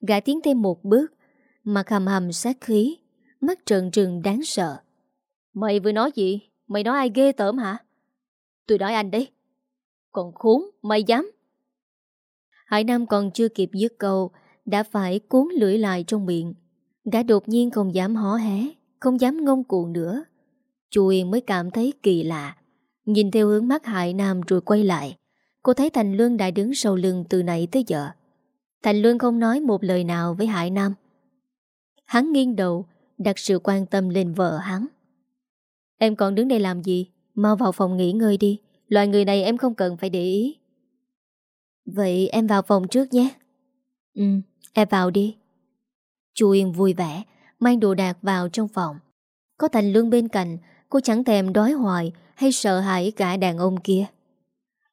Gã tiến thêm một bước Mặt hầm hầm sát khí, Mắt trợn trừng đáng sợ. Mày vừa nói gì? Mày nói ai ghê tởm hả? Tôi nói anh đấy. Còn khốn, mày dám. Hải Nam còn chưa kịp dứt câu Đã phải cuốn lưỡi lại trong miệng. Gã đột nhiên không dám hó hé Không dám ngông cuồng nữa. Chu Yên mới cảm thấy kỳ lạ. Nhìn theo hướng mắt Hải Nam rồi quay lại. Cô thấy Thành Luân đã đứng sau lưng từ nãy tới giờ. Thành Luân không nói một lời nào với Hải Nam. Hắn nghiêng đầu Đặt sự quan tâm lên vợ hắn. Em còn đứng đây làm gì? Mau vào phòng nghỉ ngơi đi. Loại người này em không cần phải để ý. Vậy em vào phòng trước nhé. Ừ em vào đi. Chu Yên vui vẻ, Mang đồ đạc vào trong phòng. Có Thành Lương bên cạnh, Cô chẳng thèm đói hoài Hay sợ hãi cả đàn ông kia.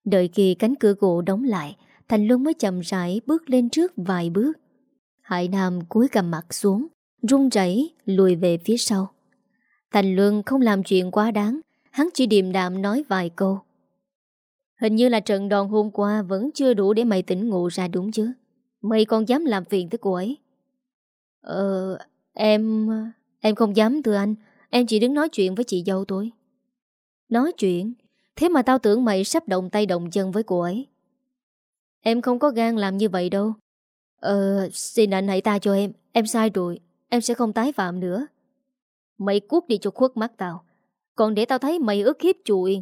Đợi khi cánh cửa gỗ đóng lại, Thành Luân mới chậm rãi bước lên trước vài bước. Hải Nam cúi cầm mặt xuống, Run rẩy lùi về phía sau. Thành Luân không làm chuyện quá đáng, Hắn chỉ điềm đạm nói vài câu. Hình như là trận đòn hôm qua Vẫn chưa đủ để mày tỉnh ngộ ra đúng chứ? Mày còn dám làm phiền tới cô ấy? Ờ Em Em không dám thưa anh. Em chỉ đứng nói chuyện với chị dâu tôi Nói chuyện? Thế mà tao tưởng mày sắp động tay động chân với cô ấy. Em không có gan làm như vậy đâu. Ờ Xin anh hãy ta cho em. Em sai rồi. Em sẽ không tái phạm nữa. Mày cút đi cho khuất mắt tao. Còn để tao thấy mày ức hiếp chủ Yên,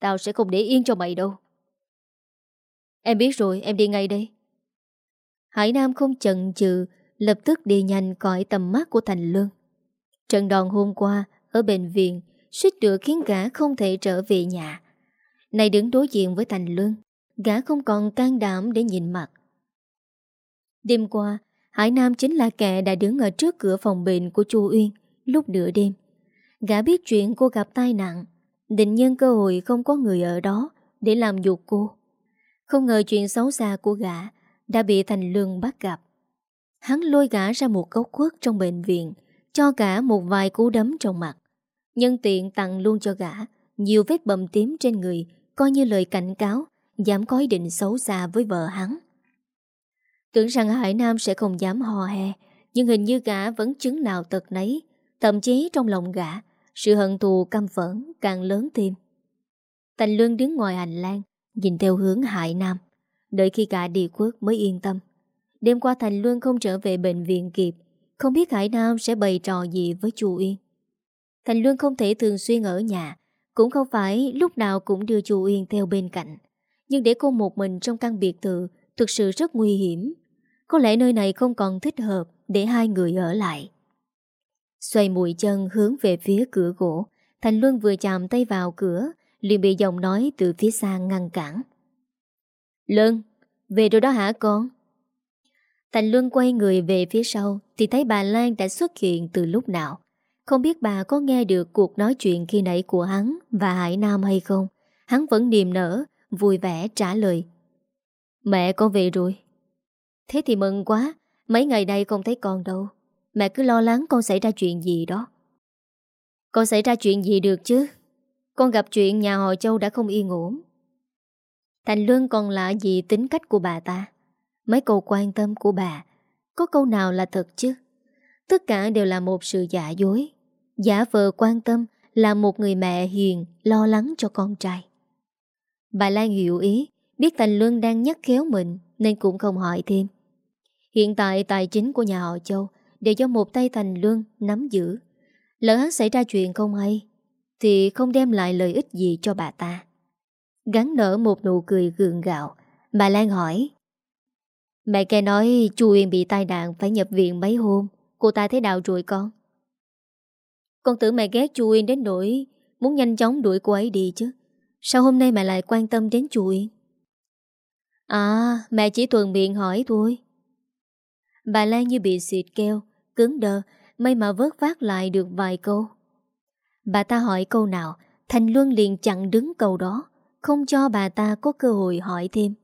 Tao sẽ không để yên cho mày đâu. Em biết rồi, Em đi ngay đây. Hải Nam không chần chừ, Lập tức đi nhanh cõi tầm mắt của Thành Lương Trận đòn hôm qua, Ở bệnh viện, suýt nữa khiến gã không thể trở về nhà. Này đứng đối diện với Thành Lương Gã không còn can đảm để nhìn mặt. Đêm qua, Hải Nam chính là kẻ đã đứng ở trước cửa phòng bệnh của chu Uyên lúc nửa đêm. Gã biết chuyện cô gặp tai nạn, định nhân cơ hội không có người ở đó để làm dục cô. Không ngờ chuyện xấu xa của gã đã bị Thành Lương bắt gặp. Hắn lôi gã ra một góc khuất trong bệnh viện, cho gã một vài cú đấm trong mặt. Nhân tiện tặng luôn cho gã nhiều vết bầm tím trên người, coi như lời cảnh cáo, dám có ý định xấu xa với vợ hắn. Tưởng rằng Hải Nam sẽ không dám hò hè Nhưng hình như gã vẫn chứng nào tật nấy Thậm chí trong lòng gã, Sự hận thù, căm phẫn càng lớn thêm. Thành Lương đứng ngoài hành lang, Nhìn theo hướng Hải Nam. Đợi khi gã đi quốc mới yên tâm. Đêm qua Thành Luân không trở về bệnh viện kịp, Không biết Hải Nam sẽ bày trò gì với chu Yên Thành Luân không thể thường xuyên ở nhà, Cũng không phải lúc nào cũng đưa chu Yên theo bên cạnh. Nhưng để cô một mình trong căn biệt thự Thực sự rất nguy hiểm. Có lẽ nơi này không còn thích hợp Để hai người ở lại. Xoay mũi chân hướng về phía cửa gỗ. Thành Luân vừa chạm tay vào cửa, liền bị giọng nói từ phía xa ngăn cản. Lân Về rồi đó hả con? Thành Luân quay người về phía sau Thì thấy bà Lan đã xuất hiện từ lúc nào. Không biết bà có nghe được cuộc nói chuyện khi nãy của hắn Và Hải Nam hay không. Hắn vẫn niềm nở, Vui vẻ trả lời. Mẹ con về rồi. Thế thì mừng quá, Mấy ngày nay không thấy con đâu. Mẹ cứ lo lắng con xảy ra chuyện gì đó. Con xảy ra chuyện gì được chứ? Con gặp chuyện nhà họ Châu đã không yên ổn. Thành Luân còn lạ gì tính cách của bà ta? Mấy câu quan tâm của bà, Có câu nào là thật chứ? Tất cả đều là một sự giả dối. Giả vờ quan tâm Là một người mẹ hiền, Lo lắng cho con trai. Bà Lan hiểu ý, Biết Thành Luân đang nhắc khéo mình Nên cũng không hỏi thêm. Hiện tại tài chính của nhà họ Châu đều do một tay Thành Luân nắm giữ. Lỡ hắn xảy ra chuyện không hay, thì không đem lại lợi ích gì cho bà ta. Gắn nở một nụ cười gượng gạo, bà Lan hỏi. Mẹ nghe nói chú Uyên bị tai nạn phải nhập viện mấy hôm, cô ta thế nào rồi con? Con tưởng mẹ ghét chú Uyên đến nỗi muốn nhanh chóng đuổi cô ấy đi chứ. Sao hôm nay mẹ lại quan tâm đến chú Uyên? À, mẹ chỉ tuần miệng hỏi thôi. Bà Lan như bị xịt keo Cứng đơ, May mà vớt vát lại được vài câu. Bà ta hỏi câu nào, Thành Luân liền chặn đứng câu đó, Không cho bà ta có cơ hội hỏi thêm.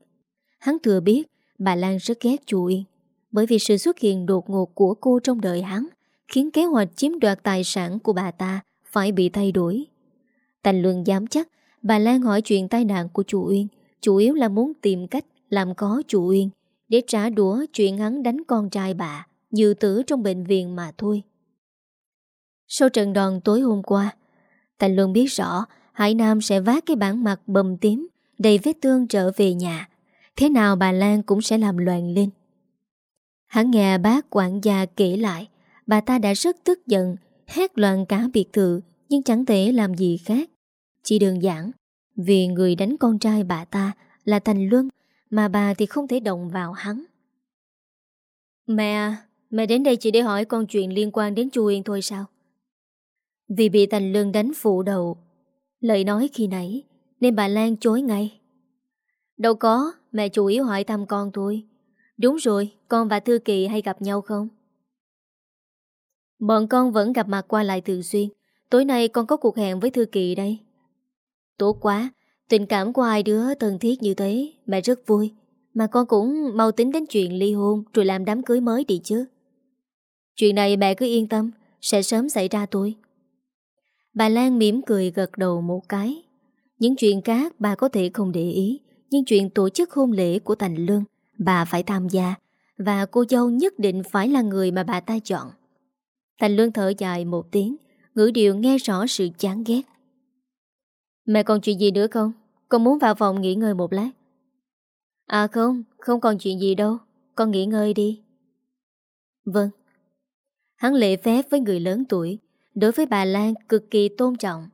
Hắn thừa biết, Bà Lan rất ghét chú Yên Bởi vì sự xuất hiện đột ngột của cô trong đời hắn Khiến kế hoạch chiếm đoạt tài sản của bà ta Phải bị thay đổi. Thành Luân dám chắc, Bà Lan hỏi chuyện tai nạn của chú Uyên, Chủ yếu là muốn tìm cách làm có chú Uyên để trả đũa chuyện hắn đánh con trai bà dự tử trong bệnh viện mà thôi. Sau trận đòn tối hôm qua Thành Luân biết rõ Hải Nam sẽ vác cái bản mặt bầm tím Đầy vết thương trở về nhà. Thế nào bà Lan cũng sẽ làm loạn lên. Hắn nghe bác quản gia kể lại, Bà ta đã rất tức giận, Hét loạn cả biệt thự, Nhưng chẳng thể làm gì khác. Chỉ đơn giản, Vì người đánh con trai bà ta Là Thành Luân, mà bà thì không thể động vào hắn. Mẹ Mẹ đến đây chỉ để hỏi con chuyện liên quan đến chu Yên thôi sao? Vì bị Thành Lương đánh phụ đầu, Lời nói khi nãy, Nên bà Lan chối ngay. Đâu có, Mẹ chủ yếu hỏi thăm con thôi. Đúng rồi, Con và Thư Kỳ hay gặp nhau không? Bọn con vẫn gặp mặt qua lại thường xuyên. Tối nay con có cuộc hẹn với Thư Kỳ đây. Tốt quá, Tình cảm của hai đứa thân thiết như thế, Mẹ rất vui. Mà con cũng mau tính đến chuyện ly hôn Rồi làm đám cưới mới đi chứ. Chuyện này mẹ cứ yên tâm Sẽ sớm xảy ra tôi Bà Lan mỉm cười gật đầu một cái. Những chuyện khác bà có thể không để ý Nhưng chuyện tổ chức hôn lễ của Thành Lương Bà phải tham gia Và cô dâu nhất định phải là người mà bà ta chọn. Thành Lương thở dài một tiếng Ngữ điệu nghe rõ sự chán ghét. Mẹ còn chuyện gì nữa không? Con muốn vào phòng nghỉ ngơi một lát. À không, không còn chuyện gì đâu. Con nghỉ ngơi đi. Vâng. Hắn lệ phép với người lớn tuổi, Đối với bà Lan cực kỳ tôn trọng.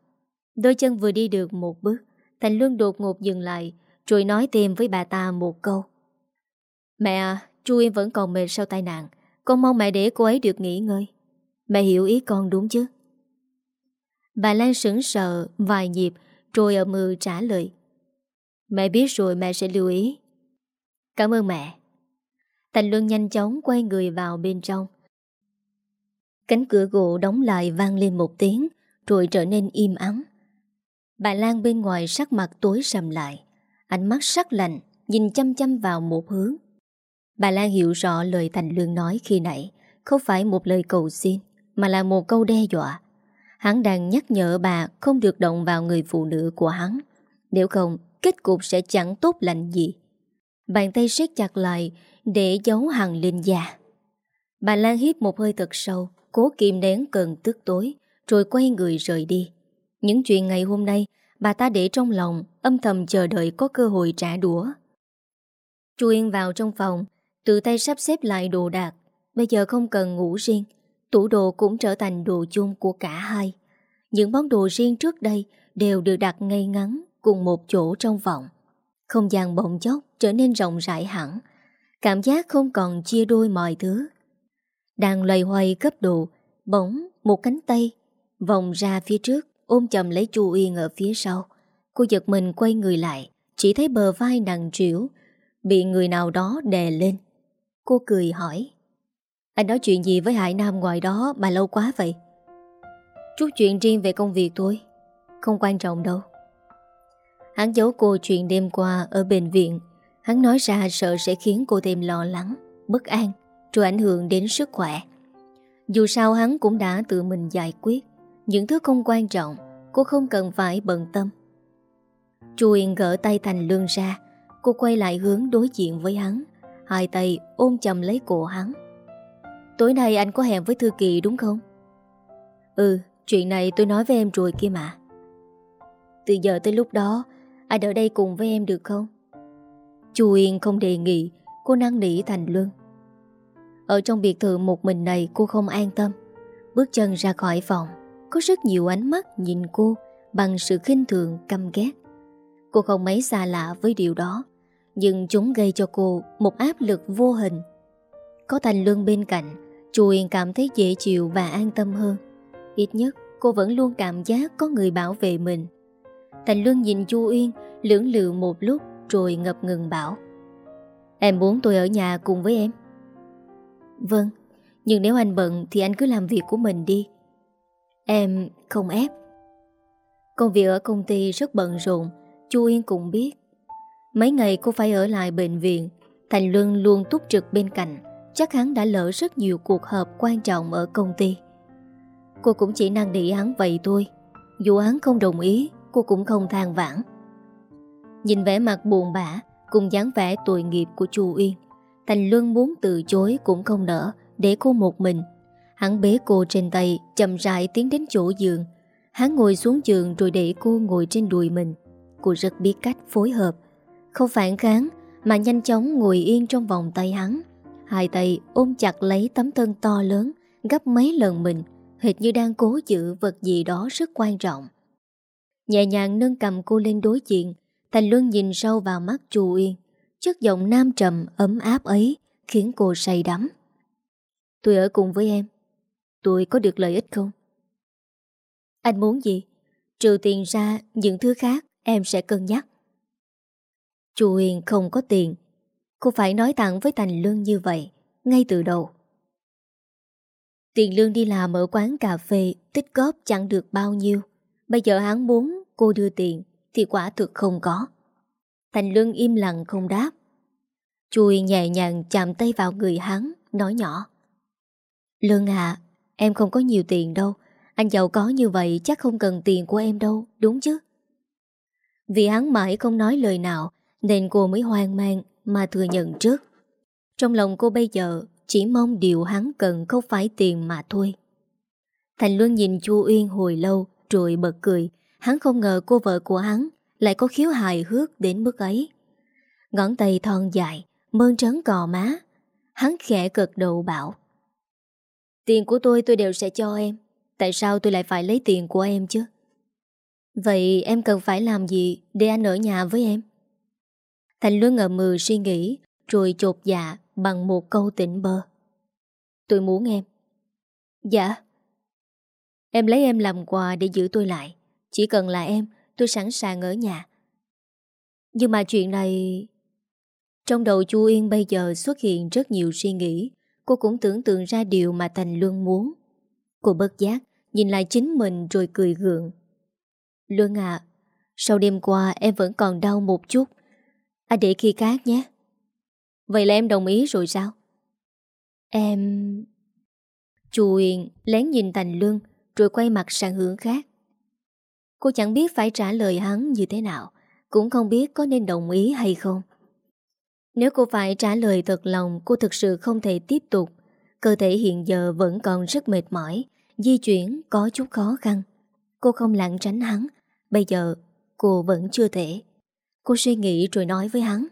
Đôi chân vừa đi được một bước, Thành Luân đột ngột dừng lại, Rồi nói thêm với bà ta một câu. Mẹ à Chu Yên vẫn còn mệt sau tai nạn, Con mong mẹ để cô ấy được nghỉ ngơi. Mẹ hiểu ý con đúng chứ? Bà Lan sững sờ, Vài nhịp, Rồi ở mừ trả lời. Mẹ biết rồi, mẹ sẽ lưu ý. Cảm ơn mẹ. Thành Luân nhanh chóng quay người vào bên trong Cánh cửa gỗ đóng lại vang lên một tiếng, Rồi trở nên im ắng. Bà Lan bên ngoài sắc mặt tối sầm lại, Ánh mắt sắc lạnh, Nhìn chăm chăm vào một hướng. Bà Lan hiểu rõ lời Thành Lương nói khi nãy, Không phải một lời cầu xin, Mà là một câu đe dọa. Hắn đang nhắc nhở bà Không được động vào người phụ nữ của hắn, Nếu không, kết cục sẽ chẳng tốt lành gì. Bàn tay siết chặt lại Để giấu hằng lên da. Bà Lan hít một hơi thật sâu Cố kìm nén cơn tức tối, Rồi quay người rời đi. Những chuyện ngày hôm nay, Bà ta để trong lòng, Âm thầm chờ đợi có cơ hội trả đũa. Chu Yên vào trong phòng, Tự tay sắp xếp lại đồ đạc. Bây giờ không cần ngủ riêng, Tủ đồ cũng trở thành đồ chung của cả hai. Những món đồ riêng trước đây Đều được đặt ngay ngắn Cùng một chỗ trong vọng Không gian bỗng chốc trở nên rộng rãi hẳn. Cảm giác không còn chia đôi mọi thứ đang loay hoay gấp đồ, Bỗng một cánh tay Vòng ra phía trước, Ôm chầm lấy chu Yên ở phía sau. Cô giật mình quay người lại, Chỉ thấy bờ vai nặng trĩu, Bị người nào đó đè lên. Cô cười hỏi, Anh nói chuyện gì với Hải Nam ngoài đó Mà lâu quá vậy? Chút chuyện riêng về công việc thôi, Không quan trọng đâu. Hắn giấu cô chuyện đêm qua Ở bệnh viện. Hắn nói ra sợ sẽ khiến cô thêm lo lắng, Bất an rồi ảnh hưởng đến sức khỏe. Dù sao hắn cũng đã tự mình giải quyết, những thứ không quan trọng, cô không cần phải bận tâm. Chu Yên gỡ tay Thành Lương ra, cô quay lại hướng đối diện với hắn, hai tay ôm chầm lấy cổ hắn. Tối nay anh có hẹn với Thư Kỳ đúng không? Ừ, chuyện này tôi nói với em rồi kia mà. Từ giờ tới lúc đó, anh ở đây cùng với em được không? Chu Yên không đề nghị, cô năn nỉ Thành Lương. Ở trong biệt thự một mình này cô không an tâm. Bước chân ra khỏi phòng, Có rất nhiều ánh mắt nhìn cô Bằng sự khinh thường, căm ghét. Cô không mấy xa lạ với điều đó, Nhưng chúng gây cho cô Một áp lực vô hình. Có Thành Luân bên cạnh, Chu Yên cảm thấy dễ chịu và an tâm hơn. Ít nhất, cô vẫn luôn cảm giác Có người bảo vệ mình. Thành Luân nhìn Chu Yên Lưỡng lự một lúc rồi ngập ngừng bảo, Em muốn tôi ở nhà cùng với em. Vâng, nhưng nếu anh bận thì anh cứ làm việc của mình đi. Em không ép. Công việc ở công ty rất bận rộn, Chu Yên cũng biết. Mấy ngày cô phải ở lại bệnh viện, Thành Luân luôn túc trực bên cạnh, chắc hắn đã lỡ rất nhiều cuộc họp quan trọng ở công ty. Cô cũng chỉ năng nỉ hắn vậy thôi, dù hắn không đồng ý, cô cũng không than vãn. Nhìn vẻ mặt buồn bã, cùng dáng vẻ tội nghiệp của Chu Yên, Thành Luân muốn từ chối cũng không nỡ, Để cô một mình. Hắn bế cô trên tay, Chậm rãi tiến đến chỗ giường. Hắn ngồi xuống giường rồi để cô ngồi trên đùi mình. Cô rất biết cách phối hợp. Không phản kháng, Mà nhanh chóng ngồi yên trong vòng tay hắn. Hai tay ôm chặt lấy tấm thân to lớn, Gấp mấy lần mình. Hệt như đang cố giữ vật gì đó rất quan trọng. Nhẹ nhàng nâng cầm cô lên đối diện. Thành Luân nhìn sâu vào mắt Chu Yên Chất giọng nam trầm ấm áp ấy khiến cô say đắm. Tôi ở cùng với em. Tôi có được lợi ích không? Anh muốn gì? Trừ tiền ra những thứ khác em sẽ cân nhắc. Chu Huyền không có tiền. Cô phải nói thẳng với Thành Lương như vậy, ngay từ đầu. Tiền lương đi làm ở quán cà phê tích góp chẳng được bao nhiêu. Bây giờ hắn muốn cô đưa tiền thì quả thực không có. Thành Lương im lặng không đáp. Chùi nhẹ nhàng chạm tay vào người hắn, Nói nhỏ. Lương à Em không có nhiều tiền đâu. Anh giàu có như vậy chắc không cần tiền của em đâu, Đúng chứ? Vì hắn mãi không nói lời nào, Nên cô mới hoang mang Mà thừa nhận trước. Trong lòng cô bây giờ, Chỉ mong điều hắn cần không phải tiền mà thôi. Thành Luân nhìn Chu Uyên hồi lâu, Rồi bật cười. Hắn không ngờ cô vợ của hắn lại có khiếu hài hước đến mức ấy. Ngón tay thon dài, Mơn trấn cò má. Hắn khẽ cực đầu bảo, Tiền của tôi tôi đều sẽ cho em. Tại sao tôi lại phải lấy tiền của em chứ? Vậy em cần phải làm gì Để anh ở nhà với em? Thành Luân ngờ mừ suy nghĩ, Rồi chột dạ bằng một câu tỉnh bơ. Tôi muốn em. Dạ. Em lấy em làm quà để giữ tôi lại. Chỉ cần là em Tôi sẵn sàng ở nhà. Nhưng mà chuyện này, Trong đầu chu Yên bây giờ xuất hiện rất nhiều suy nghĩ. Cô cũng tưởng tượng ra điều mà Thành Luân muốn. Cô bất giác Nhìn lại chính mình rồi cười gượng. Luân à Sau đêm qua em vẫn còn đau một chút. Anh để khi khác nhé. Vậy là em đồng ý rồi sao? Em Chu Yên lén nhìn Thành Luân Rồi quay mặt sang hướng khác. Cô chẳng biết phải trả lời hắn như thế nào, Cũng không biết có nên đồng ý hay không. Nếu cô phải trả lời thật lòng, Cô thực sự không thể tiếp tục. Cơ thể hiện giờ vẫn còn rất mệt mỏi, Di chuyển có chút khó khăn. Cô không lặng tránh hắn, Bây giờ cô vẫn chưa thể. Cô suy nghĩ rồi nói với hắn.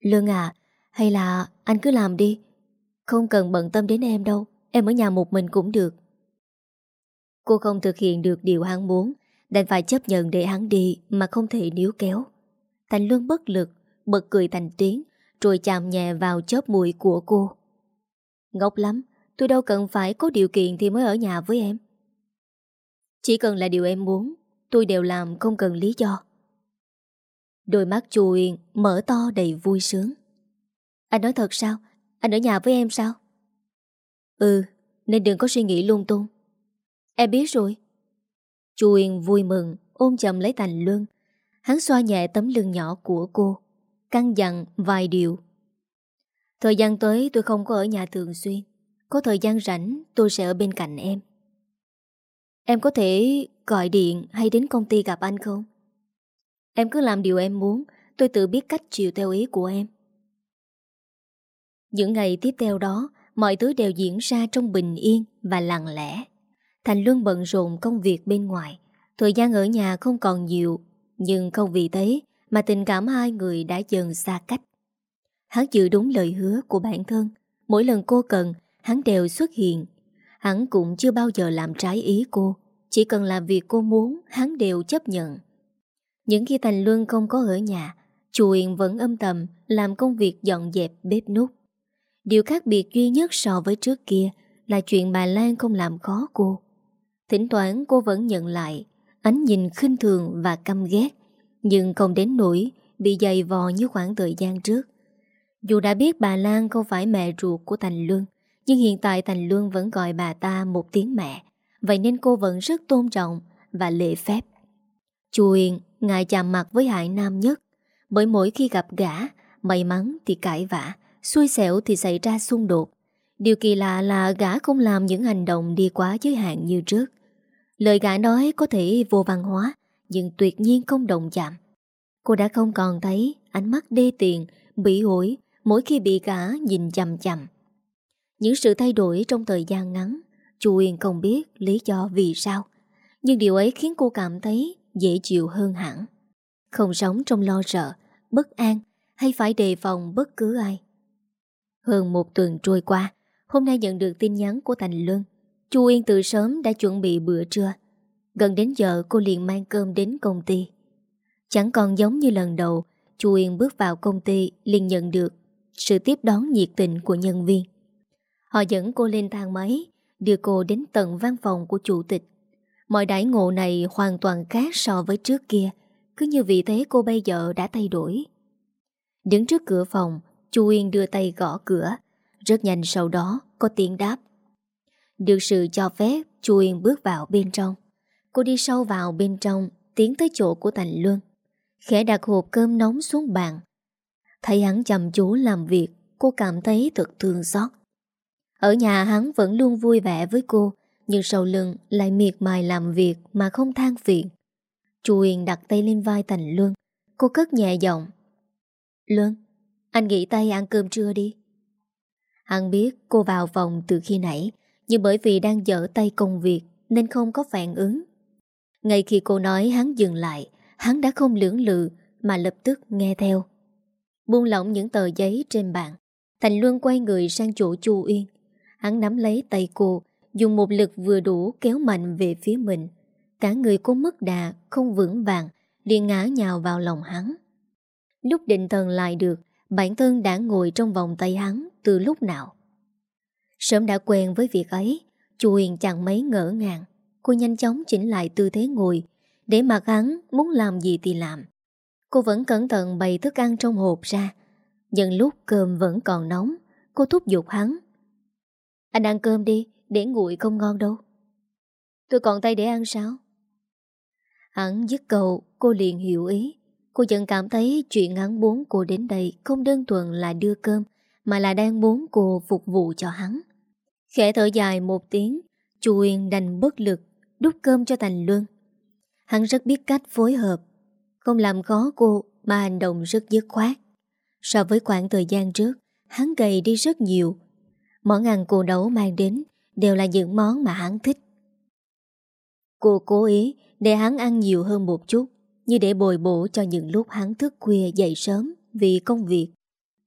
Lương à Hay là anh cứ làm đi. Không cần bận tâm đến em đâu, Em ở nhà một mình cũng được. Cô không thực hiện được điều hắn muốn Đành phải chấp nhận để hắn đi Mà không thể níu kéo Thành Luân bất lực bật cười thành tiếng, rồi chạm nhẹ vào chóp mũi của cô. Ngốc lắm, tôi đâu cần phải có điều kiện thì mới ở nhà với em. Chỉ cần là điều em muốn, tôi đều làm không cần lý do. Đôi mắt chu Uyên mở to đầy vui sướng. Anh nói thật sao? Anh ở nhà với em sao? Ừ, nên đừng có suy nghĩ lung tung. Em biết rồi. Chu Yên vui mừng, ôm chầm lấy Thành Luân. Hắn xoa nhẹ tấm lưng nhỏ của cô căn dặn vài điều. Thời gian tới tôi không có ở nhà thường xuyên. Có thời gian rảnh tôi sẽ ở bên cạnh em. Em có thể gọi điện hay đến công ty gặp anh không? Em cứ làm điều em muốn, tôi tự biết cách chịu theo ý của em. Những ngày tiếp theo đó, mọi thứ đều diễn ra trong bình yên và lặng lẽ. Thành luôn bận rộn công việc bên ngoài, thời gian ở nhà không còn nhiều, nhưng không vì thế mà tình cảm hai người đã dần xa cách. Hắn giữ đúng lời hứa của bản thân, mỗi lần cô cần, hắn đều xuất hiện. Hắn cũng chưa bao giờ làm trái ý cô, chỉ cần làm việc cô muốn, hắn đều chấp nhận. Những khi Thành Luân không có ở nhà, Chu Yên vẫn âm thầm làm công việc dọn dẹp bếp nút. Điều khác biệt duy nhất so với trước kia là chuyện bà Lan không làm khó cô. Thỉnh thoảng cô vẫn nhận lại ánh nhìn khinh thường và căm ghét nhưng không đến nỗi bị dày vò như khoảng thời gian trước. Dù đã biết bà Lan không phải mẹ ruột của Thành lương nhưng hiện tại Thành lương vẫn gọi bà ta một tiếng mẹ, vậy nên cô vẫn rất tôn trọng và lễ phép. Chu yên ngại chạm mặt với Hải Nam nhất, bởi mỗi khi gặp gã, may mắn thì cãi vã, xui xẻo thì xảy ra xung đột. Điều kỳ lạ là gã không làm những hành động đi quá giới hạn như trước. Lời gã nói có thể vô văn hóa, nhưng tuyệt nhiên không đồng chạm. Cô đã không còn thấy ánh mắt đê tiền, bị ổi mỗi khi bị gã nhìn chầm chầm. Những sự thay đổi trong thời gian ngắn, chu Uyên không biết lý do vì sao, nhưng điều ấy khiến cô cảm thấy dễ chịu hơn hẳn. Không sống trong lo sợ, bất an hay phải đề phòng bất cứ ai. Hơn một tuần trôi qua, hôm nay nhận được tin nhắn của Thành Luân. Chu Uyên từ sớm đã chuẩn bị bữa trưa. Gần đến giờ, cô liền mang cơm đến công ty. Chẳng còn giống như lần đầu, Chu Uyên bước vào công ty liền nhận được Sự tiếp đón nhiệt tình của nhân viên. Họ dẫn cô lên thang máy, Đưa cô đến tận văn phòng của chủ tịch. Mọi đãi ngộ này hoàn toàn khác so với trước kia, Cứ như vị thế cô bây giờ đã thay đổi. Đứng trước cửa phòng, Chu Uyên đưa tay gõ cửa. Rất nhanh sau đó, có tiếng đáp. Được sự cho phép Chu Yên bước vào bên trong Cô đi sâu vào bên trong Tiến tới chỗ của Thành Luân Khẽ đặt hộp cơm nóng xuống bàn Thấy hắn chăm chú làm việc, cô cảm thấy thật thương xót. Ở nhà hắn vẫn luôn vui vẻ với cô, nhưng sau lưng lại miệt mài làm việc mà không than phiền. Chu Yên đặt tay lên vai Thành Luân, cô cất nhẹ giọng. Luân, anh nghỉ tay ăn cơm trưa đi. Hắn biết cô vào phòng từ khi nãy, nhưng bởi vì đang dở tay công việc nên không có phản ứng. Ngay khi cô nói hắn dừng lại, hắn đã không lưỡng lự mà lập tức nghe theo. Buông lỏng những tờ giấy trên bàn, Thành Luân quay người sang chỗ Chu Uyên. Hắn nắm lấy tay cô, dùng một lực vừa đủ kéo mạnh về phía mình. Cả người cô mất đà, không vững vàng, liền ngã nhào vào lòng hắn. Lúc định thần lại được, bản thân đã ngồi trong vòng tay hắn từ lúc nào. Sớm đã quen với việc ấy, Chu Huyền chẳng mấy ngỡ ngàng. Cô nhanh chóng chỉnh lại tư thế ngồi, để mặc hắn muốn làm gì thì làm. Cô vẫn cẩn thận bày thức ăn trong hộp ra. Nhưng lúc cơm vẫn còn nóng, cô thúc giục hắn. Anh ăn cơm đi, để nguội không ngon đâu. Tôi còn tay để ăn sao? Hắn dứt cầu, cô liền hiểu ý. Cô dần cảm thấy chuyện hắn muốn cô đến đây không đơn thuần là đưa cơm, mà là đang muốn cô phục vụ cho hắn. Khẽ thở dài một tiếng, Chu Uyên đành bất lực, đút cơm cho Thành Luân. Hắn rất biết cách phối hợp, không làm khó cô mà hành động rất dứt khoát. So với khoảng thời gian trước, hắn gầy đi rất nhiều. Món ăn cô nấu mang đến đều là những món mà hắn thích. Cô cố ý để hắn ăn nhiều hơn một chút, như để bồi bổ cho những lúc hắn thức khuya dậy sớm vì công việc.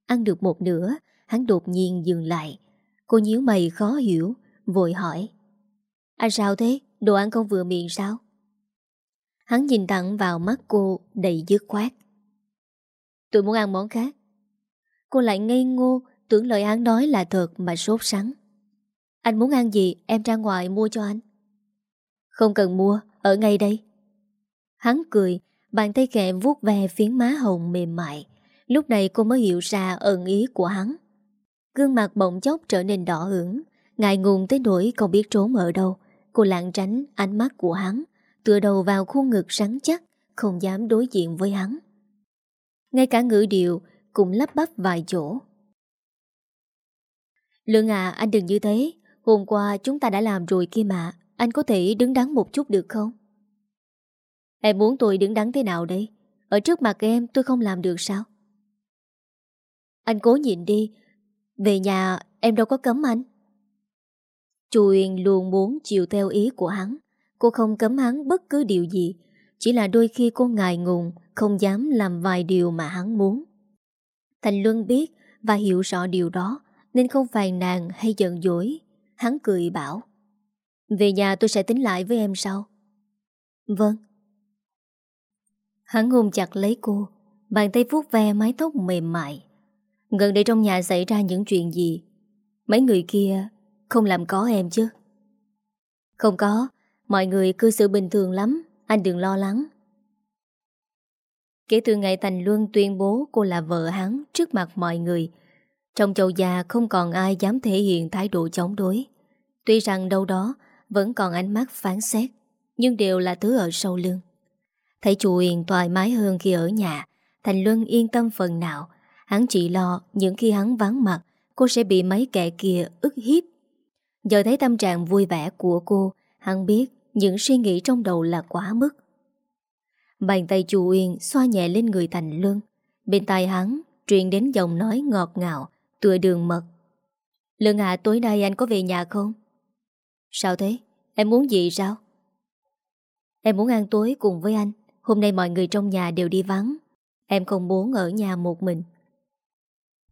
Ăn được một nửa, hắn đột nhiên dừng lại. Cô nhíu mày khó hiểu, vội hỏi. Anh sao thế? Đồ ăn không vừa miệng sao? Hắn nhìn thẳng vào mắt cô đầy dứt khoát. Tôi muốn ăn món khác. Cô lại ngây ngô, tưởng lời hắn nói là thật mà sốt sắng. Anh muốn ăn gì, em ra ngoài mua cho anh. Không cần mua, ở ngay đây. Hắn cười, bàn tay khẽ vuốt ve phiến má hồng mềm mại. Lúc này cô mới hiểu ra ẩn ý của hắn. Gương mặt bỗng chốc trở nên đỏ ửng, ngại ngùng tới nỗi không biết trốn ở đâu. Cô lạng tránh ánh mắt của hắn, tựa đầu vào khuôn ngực rắn chắc, không dám đối diện với hắn. Ngay cả ngữ điệu cũng lắp bắp vài chỗ. Lương à, anh đừng như thế. Hôm qua chúng ta đã làm rồi kia mà. Anh có thể đứng đắn một chút được không? Em muốn tôi đứng đắn thế nào đây? Ở trước mặt em tôi không làm được sao? Anh cố nhịn đi. Về nhà em đâu có cấm anh. Chu Uyên luôn muốn chịu theo ý của hắn. Cô không cấm hắn bất cứ điều gì. Chỉ là đôi khi cô ngại ngùng, không dám làm vài điều mà hắn muốn. Thành Luân biết và hiểu rõ điều đó, nên không phàn nàn hay giận dỗi. Hắn cười bảo. Về nhà tôi sẽ tính lại với em sau. Vâng. Hắn ôm chặt lấy cô, bàn tay vuốt ve mái tóc mềm mại. Gần đây trong nhà xảy ra những chuyện gì? Mấy người kia không làm có em chứ? Không có, mọi người cư xử bình thường lắm, anh đừng lo lắng. Kể từ ngày Thành Luân tuyên bố cô là vợ hắn trước mặt mọi người, trong chầu già không còn ai dám thể hiện thái độ chống đối. Tuy rằng đâu đó vẫn còn ánh mắt phán xét, nhưng đều là thứ ở sâu lưng. Thấy chủ Huyền thoải mái hơn khi ở nhà, Thành Luân yên tâm phần nào, hắn chỉ lo những khi hắn vắng mặt, cô sẽ bị mấy kẻ kia ức hiếp. Giờ thấy tâm trạng vui vẻ của cô, hắn biết những suy nghĩ trong đầu là quá mức. Bàn tay chú Uyên xoa nhẹ lên người Thành Luân. Bên tai hắn truyền đến giọng nói ngọt ngào, tựa đường mật. Lương hạ tối nay anh có về nhà không? Sao thế? Em muốn gì sao? Em muốn ăn tối cùng với anh. Hôm nay mọi người trong nhà đều đi vắng. Em không muốn ở nhà một mình.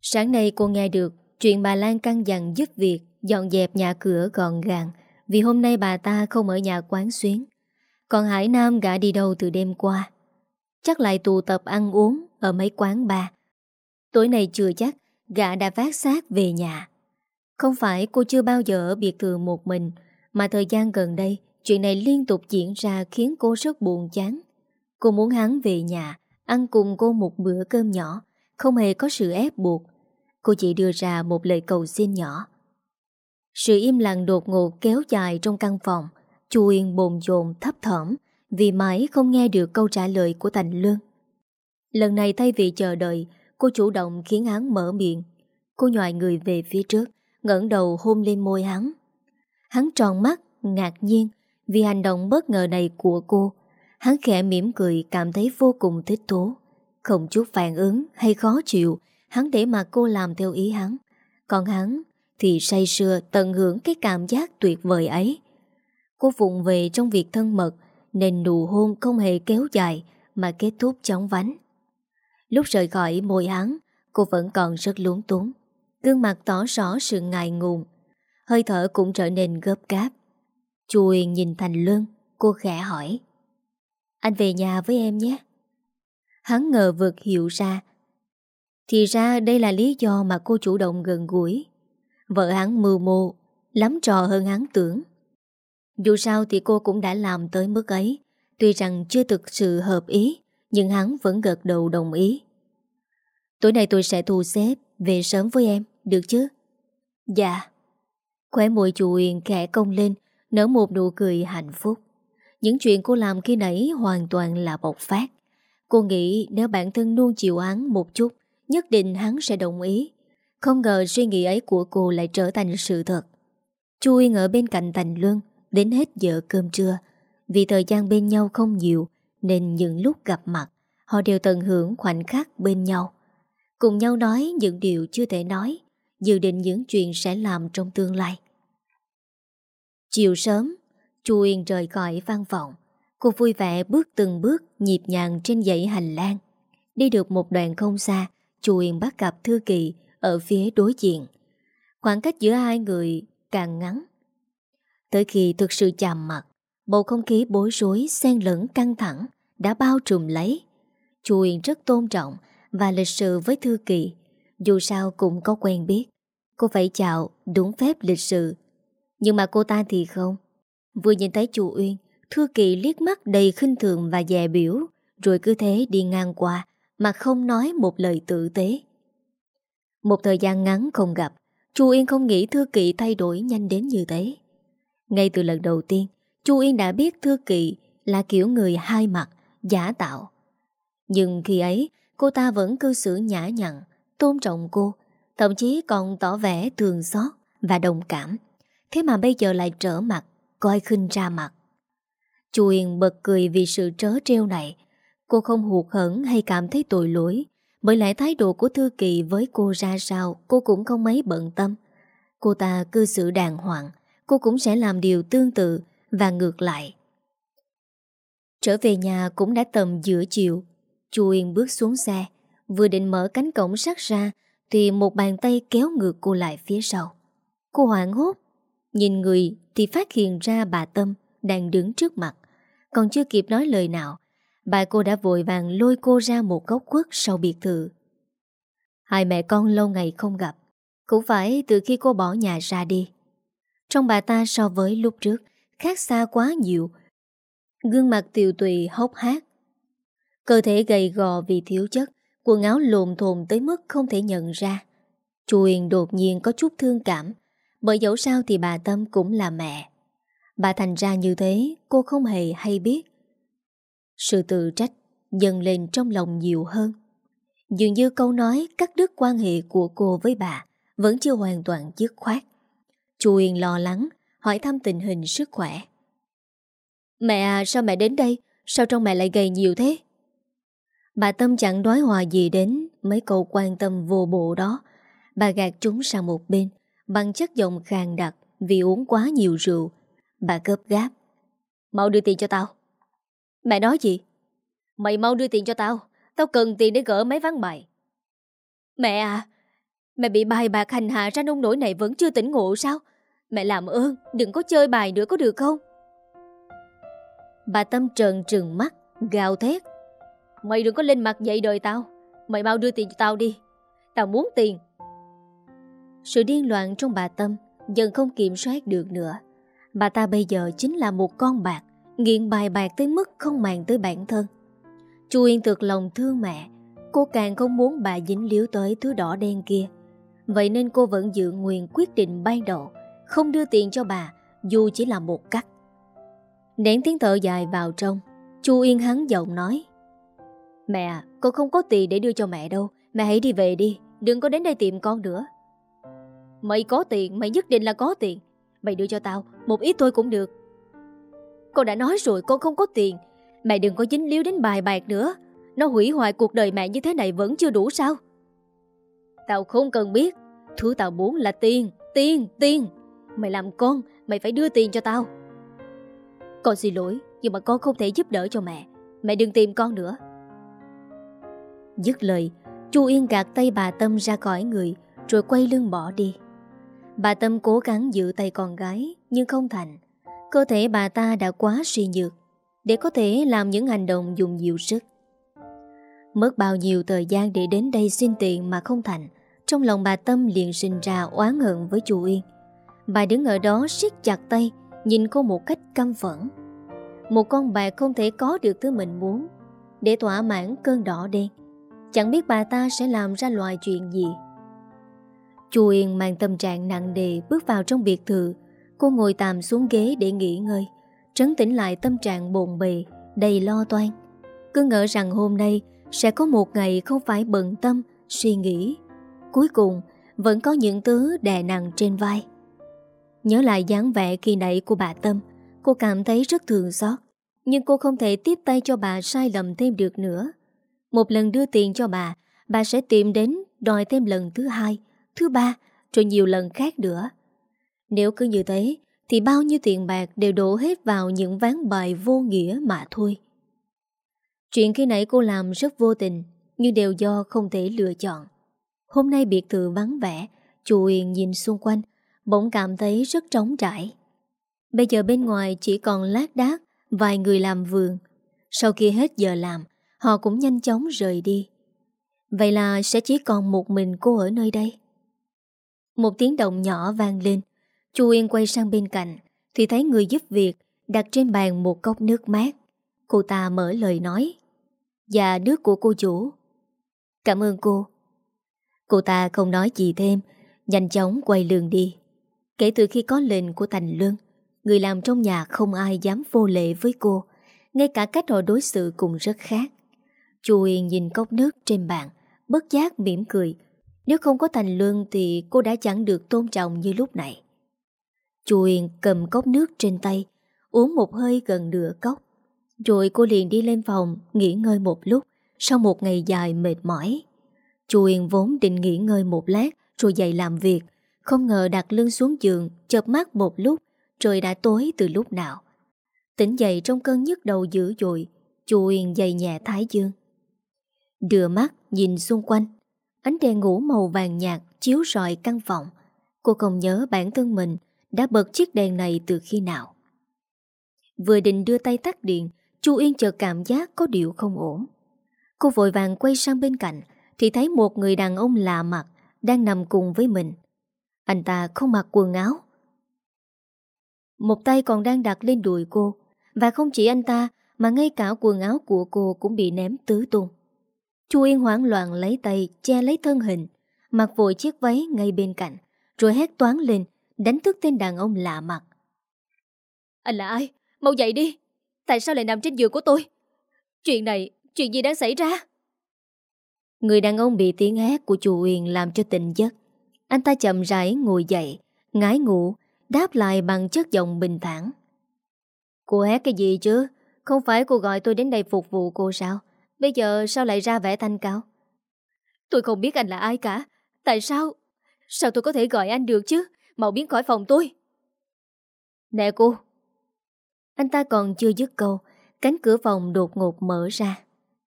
Sáng nay cô nghe được chuyện bà Lan căng dặn giúp việc dọn dẹp nhà cửa gọn gàng vì hôm nay bà ta không ở nhà quán xuyến. Còn Hải Nam gã đi đâu từ đêm qua. Chắc lại tụ tập ăn uống ở mấy quán bar. Tối nay chưa chắc gã đã vác xác về nhà. Không phải cô chưa bao giờ ở biệt thự một mình, mà thời gian gần đây, chuyện này liên tục diễn ra khiến cô rất buồn chán. Cô muốn hắn về nhà, ăn cùng cô một bữa cơm nhỏ, không hề có sự ép buộc. Cô chỉ đưa ra một lời cầu xin nhỏ. Sự im lặng đột ngột kéo dài trong căn phòng, Chu Yên bồn chồn thấp thỏm vì mãi không nghe được câu trả lời của Thành Lương. Lần này thay vì chờ đợi, Cô chủ động khiến hắn mở miệng. Cô nhòi người về phía trước ngẩng đầu hôn lên môi hắn. Hắn tròn mắt, ngạc nhiên Vì hành động bất ngờ này của cô. Hắn khẽ mỉm cười cảm thấy vô cùng thích thú. Không chút phản ứng hay khó chịu Hắn để mà cô làm theo ý hắn. Còn hắn thì say sưa tận hưởng cái cảm giác tuyệt vời ấy. Cô vụng về trong việc thân mật, Nên nụ hôn không hề kéo dài Mà kết thúc chóng vánh. Lúc rời khỏi môi hắn, Cô vẫn còn rất luống túng. Gương mặt tỏ rõ sự ngại ngùng. Hơi thở cũng trở nên gấp gáp. Chu Uyên nhìn Thành Luân, Cô khẽ hỏi. Anh về nhà với em nhé. Hắn ngờ vực hiểu ra thì ra đây là lý do mà cô chủ động gần gũi. Vợ hắn mưu mô Lắm trò hơn hắn tưởng. Dù sao thì cô cũng đã làm tới mức ấy. Tuy rằng chưa thực sự hợp ý Nhưng hắn vẫn gật đầu đồng ý. Tối nay tôi sẽ thu xếp Về sớm với em, được chứ? Dạ. Khóe môi chú Uyên khẽ công lên Nở một nụ cười hạnh phúc. Những chuyện cô làm khi nãy hoàn toàn là bộc phát. Cô nghĩ nếu bản thân nuông chịu hắn một chút Nhất định hắn sẽ đồng ý. Không ngờ suy nghĩ ấy của cô lại trở thành sự thật. Chu Yên ở bên cạnh Thành Luân, Đến hết giờ cơm trưa. Vì thời gian bên nhau không nhiều, Nên những lúc gặp mặt, Họ đều tận hưởng khoảnh khắc bên nhau. Cùng nhau nói những điều chưa thể nói, Dự định những chuyện sẽ làm trong tương lai. Chiều sớm, Chu Yên rời khỏi văn phòng. Cô vui vẻ bước từng bước Nhịp nhàng trên dãy hành lang. Đi được một đoạn không xa Chu Uyên bắt gặp Thư Kỳ Ở phía đối diện. Khoảng cách giữa hai người càng ngắn. Tới khi thực sự chạm mặt, Bầu không khí bối rối, xen lẫn, căng thẳng Đã bao trùm lấy. Chu Uyên rất tôn trọng Và lịch sự với Thư Kỳ. Dù sao cũng có quen biết, Cô phải chào đúng phép lịch sự. Nhưng mà cô ta thì không. Vừa nhìn thấy chu Uyên Thư Kỳ liếc mắt đầy khinh thường và dè biểu, Rồi cứ thế đi ngang qua. Mà không nói một lời tử tế. Một thời gian ngắn không gặp, Chu Yên không nghĩ Thư Kỵ thay đổi nhanh đến như thế. Ngay từ lần đầu tiên, Chu Yên đã biết Thư Kỵ Là kiểu người hai mặt, Giả tạo. Nhưng khi ấy, Cô ta vẫn cư xử nhã nhặn, Tôn trọng cô, Thậm chí còn tỏ vẻ thường xót Và đồng cảm. Thế mà bây giờ lại trở mặt, Coi khinh ra mặt. Chu Yên bật cười vì sự trớ trêu này Cô không hụt hẫng hay cảm thấy tội lỗi. Bởi lại thái độ của Thư Kỳ với cô ra sao, Cô cũng không mấy bận tâm. Cô ta cư xử đàng hoàng, Cô cũng sẽ làm điều tương tự Và ngược lại. Trở về nhà cũng đã tầm giữa chiều. Chu Yên bước xuống xe, Vừa định mở cánh cổng sắt ra, Thì một bàn tay kéo ngược cô lại phía sau. Cô hoảng hốt, Nhìn người thì phát hiện ra bà Tâm Đang đứng trước mặt. Còn chưa kịp nói lời nào Bà cô đã vội vàng lôi cô ra một góc quất sau biệt thự. Hai mẹ con lâu ngày không gặp, Cũng phải từ khi cô bỏ nhà ra đi. Trong bà ta so với lúc trước, Khác xa quá nhiều. Gương mặt tiều tùy hốc hát Cơ thể gầy gò vì thiếu chất, Quần áo lộn thồn tới mức không thể nhận ra. Chu đột nhiên có chút thương cảm, Bởi dẫu sao thì bà Tâm cũng là mẹ. Bà thành ra như thế, Cô không hề hay biết. Sự tự trách dần lên trong lòng nhiều hơn Dường như câu nói cắt đứt quan hệ của cô với bà Vẫn chưa hoàn toàn dứt khoát Chu Yên lo lắng Hỏi thăm tình hình sức khỏe Mẹ à sao mẹ đến đây Sao trong mẹ lại gầy nhiều thế Bà Tâm chẳng đói hòa gì đến mấy câu quan tâm vô bộ đó. Bà gạt chúng sang một bên, bằng chất giọng khàn đặc vì uống quá nhiều rượu. Bà gấp gáp. Mau đưa tiền cho tao. Mẹ nói gì? Mày mau đưa tiền cho tao. Tao cần tiền để gỡ mấy ván bài. Mẹ à, mẹ bị bài bạc hành hạ ra nông nổi này vẫn chưa tỉnh ngộ sao? Mẹ làm ơn, đừng có chơi bài nữa có được không? Bà Tâm trần trừng mắt, gào thét Mày đừng có lên mặt dậy đời tao Mày mau đưa tiền cho tao đi Tao muốn tiền Sự điên loạn trong bà Tâm Dần không kiểm soát được nữa Bà ta bây giờ chính là một con bạc Nghiện bài bạc tới mức không màng tới bản thân. Chu Yên thực lòng thương mẹ Cô càng không muốn bà dính líu tới thứ đỏ đen kia. Vậy nên cô vẫn giữ nguyện quyết định ban đầu Không đưa tiền cho bà Dù chỉ là một cắt. Nén tiếng thở dài vào trong Chu Yên hắn giọng nói Mẹ, con không có tiền để đưa cho mẹ đâu Mẹ hãy đi về đi Đừng có đến đây tìm con nữa. Mày có tiền Mày nhất định là có tiền Mày đưa cho tao Một ít thôi cũng được. Con đã nói rồi con không có tiền. Mẹ đừng có dính líu đến bài bạc nữa. Nó hủy hoại cuộc đời mẹ như thế này vẫn chưa đủ sao? Tao không cần biết. Thứ tao muốn là tiền Tiền, tiền. Mày làm con, mày phải đưa tiền cho tao. Con xin lỗi Nhưng mà con không thể giúp đỡ cho mẹ. Mẹ đừng tìm con nữa. Dứt lời Chu Yên gạt tay bà Tâm ra khỏi người Rồi quay lưng bỏ đi. Bà Tâm cố gắng giữ tay con gái Nhưng không thành. Cơ thể bà ta đã quá suy nhược Để có thể làm những hành động dùng nhiều sức. Mất bao nhiêu thời gian để đến đây xin tiền mà không thành, Trong lòng bà Tâm liền sinh ra oán hận với chu Yên Bà đứng ở đó siết chặt tay, Nhìn cô một cách căm phẫn. Một con bạc không thể có được thứ mình muốn, Để thỏa mãn cơn đỏ đen, Chẳng biết bà ta sẽ làm ra loại chuyện gì. Chu Yên mang tâm trạng nặng đề Bước vào trong biệt thự Cô ngồi tạm xuống ghế để nghỉ ngơi. Trấn tĩnh lại tâm trạng bồn bề, Đầy lo toan. Cứ ngỡ rằng hôm nay Sẽ có một ngày không phải bận tâm, Suy nghĩ. Cuối cùng, vẫn có những thứ đè nặng trên vai. Nhớ lại dáng vẻ khi nãy của bà Tâm, Cô cảm thấy rất thường xót. Nhưng cô không thể tiếp tay cho bà sai lầm thêm được nữa. Một lần đưa tiền cho bà Bà sẽ tìm đến đòi thêm lần thứ hai, Thứ ba, Rồi nhiều lần khác nữa. Nếu cứ như thế, Thì bao nhiêu tiền bạc đều đổ hết vào những ván bài vô nghĩa mà thôi. Chuyện khi nãy cô làm rất vô tình, Nhưng đều do không thể lựa chọn. Hôm nay biệt thự vắng vẻ, Chu Uyên nhìn xung quanh, Bỗng cảm thấy rất trống trải. Bây giờ bên ngoài chỉ còn lát đác, Vài người làm vườn. Sau khi hết giờ làm, Họ cũng nhanh chóng rời đi. Vậy là sẽ chỉ còn một mình cô ở nơi đây. Một tiếng động nhỏ vang lên Chu Yên quay sang bên cạnh Thì thấy người giúp việc Đặt trên bàn một cốc nước mát. Cô ta mở lời nói Dạ nước của cô chủ. Cảm ơn cô. Cô ta không nói gì thêm, Nhanh chóng quay lường đi. Kể từ khi có lệnh của Thành Luân, Người làm trong nhà không ai dám vô lệ với cô, Ngay cả cách họ đối xử cũng rất khác. Chu Yên nhìn cốc nước trên bàn, Bất giác mỉm cười. Nếu không có Thành Luân Thì cô đã chẳng được tôn trọng như lúc này. Chu Yên cầm cốc nước trên tay, Uống một hơi gần nửa cốc. Rồi cô liền đi lên phòng, Nghỉ ngơi một lúc, Sau một ngày dài mệt mỏi. Chu Yên vốn định nghỉ ngơi một lát, Rồi dậy làm việc. Không ngờ đặt lưng xuống giường, Chợp mắt một lúc, Trời đã tối từ lúc nào. Tỉnh dậy trong cơn nhức đầu dữ dội Chu Uyên dậy nhẹ thái dương. Đưa mắt nhìn xung quanh, Ánh đèn ngủ màu vàng nhạt Chiếu rọi căn phòng. Cô không nhớ bản thân mình đã bật chiếc đèn này từ khi nào? Vừa định đưa tay tắt điện, Chu Yên chợt cảm giác có điều không ổn. Cô vội vàng quay sang bên cạnh, Thì thấy một người đàn ông lạ mặt Đang nằm cùng với mình. Anh ta không mặc quần áo. Một tay còn đang đặt lên đùi cô, Và không chỉ anh ta, Mà ngay cả quần áo của cô cũng bị ném tứ tung. Chu Yên hoảng loạn lấy tay Che lấy thân hình, Mặc vội chiếc váy ngay bên cạnh, Rồi hét toán lên Đánh thức tên đàn ông lạ mặt. Anh là ai? Mau dậy đi. Tại sao lại nằm trên giường của tôi? Chuyện này, chuyện gì đang xảy ra? Người đàn ông bị tiếng hét của chu Uyên làm cho tỉnh giấc. Anh ta chậm rãi ngồi dậy Ngái ngủ Đáp lại bằng chất giọng bình thản. Cô hét cái gì chứ? Không phải cô gọi tôi đến đây phục vụ cô sao? Bây giờ sao lại ra vẻ thanh cao? Tôi không biết anh là ai cả. Tại sao? Sao tôi có thể gọi anh được chứ Mau biến khỏi phòng tôi Nè cô Anh ta còn chưa dứt câu, Cánh cửa phòng đột ngột mở ra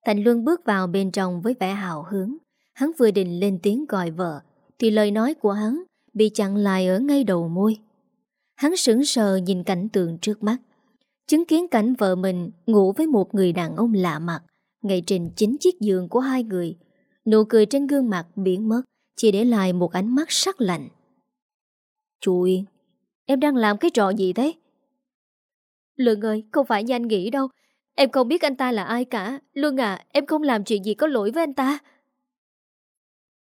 Thành Luân bước vào bên trong với vẻ hào hứng Hắn vừa định lên tiếng gọi vợ, thì lời nói của hắn bị chặn lại ở ngay đầu môi. Hắn sững sờ nhìn cảnh tượng trước mắt. Chứng kiến cảnh vợ mình ngủ với một người đàn ông lạ mặt ngay trên chính chiếc giường của hai người. Nụ cười trên gương mặt biến mất, chỉ để lại một ánh mắt sắc lạnh. Chú Yên, em đang làm cái trò gì thế? Lương ơi, không phải như anh nghĩ đâu. Em không biết anh ta là ai cả. Lương à, em không làm chuyện gì có lỗi với anh ta.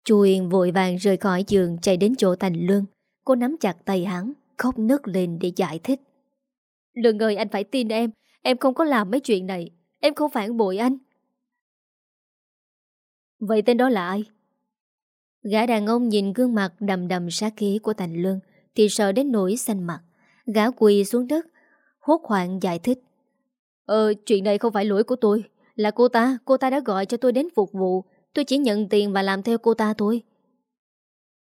Chu Yên vội vàng rời khỏi giường chạy đến chỗ Thành lương. Cô nắm chặt tay hắn, khóc nức lên để giải thích. Lương ơi anh phải tin em, em không có làm mấy chuyện này, em không phản bội anh. Vậy tên đó là ai? Gã đàn ông nhìn gương mặt đầm đầm sát khí của Thành lương thì sợ đến nỗi xanh mặt. Gã quỳ xuống đất, hốt hoảng giải thích. Ờ, chuyện này không phải lỗi của tôi. Là cô ta, cô ta đã gọi cho tôi đến phục vụ. Tôi chỉ nhận tiền và làm theo cô ta thôi.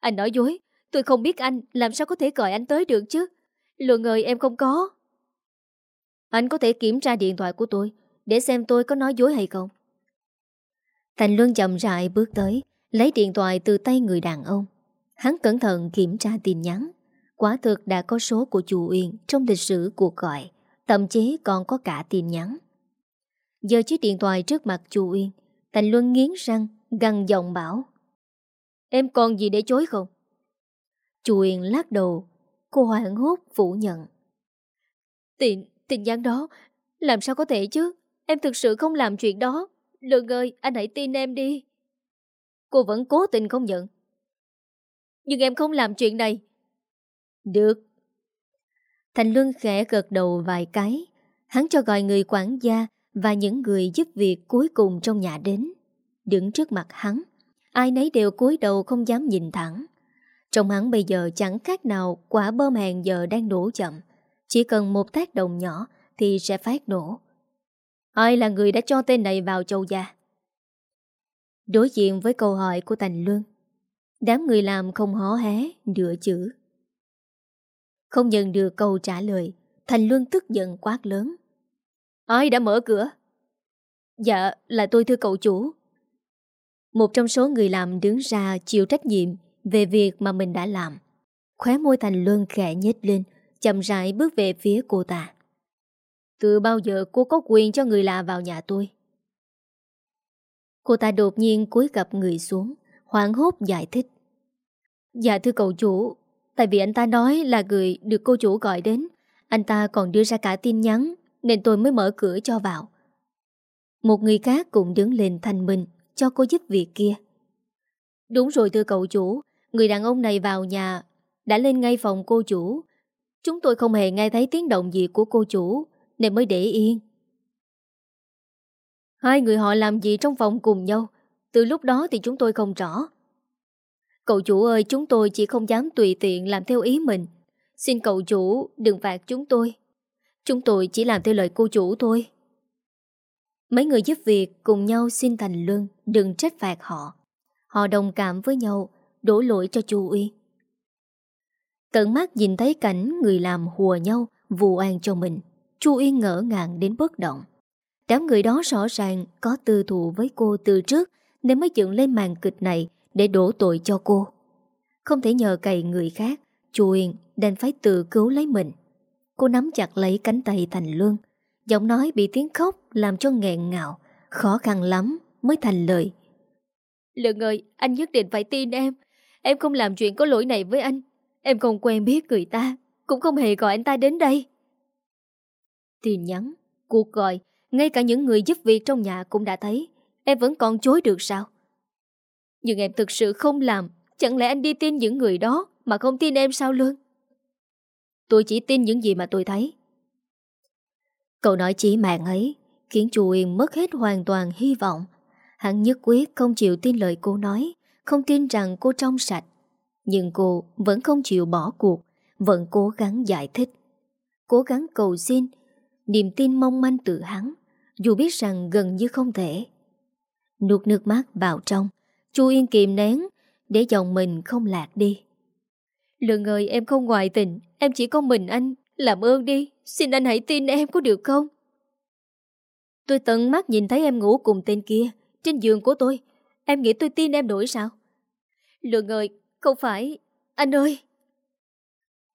Anh nói dối, tôi không biết anh, làm sao có thể gọi anh tới được chứ? Lượng ơi em không có. Anh có thể kiểm tra điện thoại của tôi để xem tôi có nói dối hay không. Thành Luân chậm rãi bước tới, lấy điện thoại từ tay người đàn ông. Hắn cẩn thận kiểm tra tin nhắn. Quả thực đã có số của chủ Uyên trong lịch sử cuộc gọi, thậm chí còn có cả tin nhắn. Giờ chiếc điện thoại trước mặt chú Uyên, Thành Luân nghiến răng, gằn giọng bảo. Em còn gì để chối không? Chú Uyên lắc đầu, cô hoảng hốt phủ nhận. Tin, tin nhắn đó, làm sao có thể chứ? Em thực sự không làm chuyện đó. Lương ơi, anh hãy tin em đi. Cô vẫn cố tình không nhận. Nhưng em không làm chuyện này. Được. Thành Luân khẽ gật đầu vài cái. Hắn cho gọi người quản gia và những người giúp việc cuối cùng trong nhà đến. Đứng trước mặt hắn, ai nấy đều cúi đầu không dám nhìn thẳng. Trong hắn bây giờ chẳng khác nào quả bơm hàng giờ đang nổ chậm. Chỉ cần một tác động nhỏ thì sẽ phát nổ. Ai là người đã cho tên này vào châu gia? Đối diện với câu hỏi của Thành Luân, đám người làm không hó hé nửa chữ. Không nhận được câu trả lời, Thành Luân tức giận quát lớn. Ai đã mở cửa? Dạ, là tôi thưa cậu chủ. Một trong số người làm đứng ra chịu trách nhiệm về việc mà mình đã làm. Khóe môi Thành Luân khẽ nhếch lên, chậm rãi bước về phía cô ta. Từ bao giờ cô có quyền cho người lạ vào nhà tôi? Cô ta đột nhiên cúi gặp người xuống, hoảng hốt giải thích. Dạ thưa cậu chủ, tại vì anh ta nói là người được cô chủ gọi đến, anh ta còn đưa ra cả tin nhắn, nên tôi mới mở cửa cho vào. Một người khác cũng đứng lên thành mình cho cô giúp việc kia. Đúng rồi thưa cậu chủ, người đàn ông này vào nhà đã lên ngay phòng cô chủ. Chúng tôi không hề nghe thấy tiếng động gì của cô chủ, nên mới để yên. Hai người họ làm gì trong phòng cùng nhau, từ lúc đó thì chúng tôi không rõ. Cậu chủ ơi, chúng tôi chỉ không dám tùy tiện làm theo ý mình. Xin cậu chủ đừng phạt chúng tôi. Chúng tôi chỉ làm theo lời cô chủ thôi. Mấy người giúp việc cùng nhau xin thành lương, đừng trách phạt họ. Họ đồng cảm với nhau, đổ lỗi cho chú Uy. Tận mắt nhìn thấy cảnh người làm hùa nhau, vụ an cho mình. Chu Uy ngỡ ngàng đến bất động. Đám người đó rõ ràng có tư thù với cô từ trước nên mới dựng lên màn kịch này để đổ tội cho cô. Không thể nhờ cày người khác, Chu Yên đành phải tự cứu lấy mình. Cô nắm chặt lấy cánh tay Thành Luân, giọng nói bị tiếng khóc làm cho nghẹn ngào, khó khăn lắm mới thành lời. Lượng ơi, anh nhất định phải tin em. Em không làm chuyện có lỗi này với anh. Em không quen biết người ta, cũng không hề gọi anh ta đến đây. Tin nhắn, cuộc gọi, ngay cả những người giúp việc trong nhà cũng đã thấy. Em vẫn còn chối được sao? Nhưng em thực sự không làm. Chẳng lẽ anh đi tin những người đó mà không tin em sao luôn? Tôi chỉ tin những gì mà tôi thấy. Cậu nói chỉ mạng ấy khiến chú Uyên mất hết hoàn toàn hy vọng. Hắn nhất quyết không chịu tin lời cô nói, không tin rằng cô trong sạch. Nhưng cô vẫn không chịu bỏ cuộc, vẫn cố gắng giải thích. Cố gắng cầu xin niềm tin mong manh từ hắn, dù biết rằng gần như không thể. Nuốt nước mắt vào trong, Chu Yên kìm nén để chồng mình không lạc đi. Lượng ơi em không ngoại tình, em chỉ có mình anh, làm ơn đi, xin anh hãy tin em có được không? Tôi tận mắt nhìn thấy em ngủ cùng tên kia, trên giường của tôi, em nghĩ tôi tin em nổi sao? Lượng ơi, không phải, anh ơi!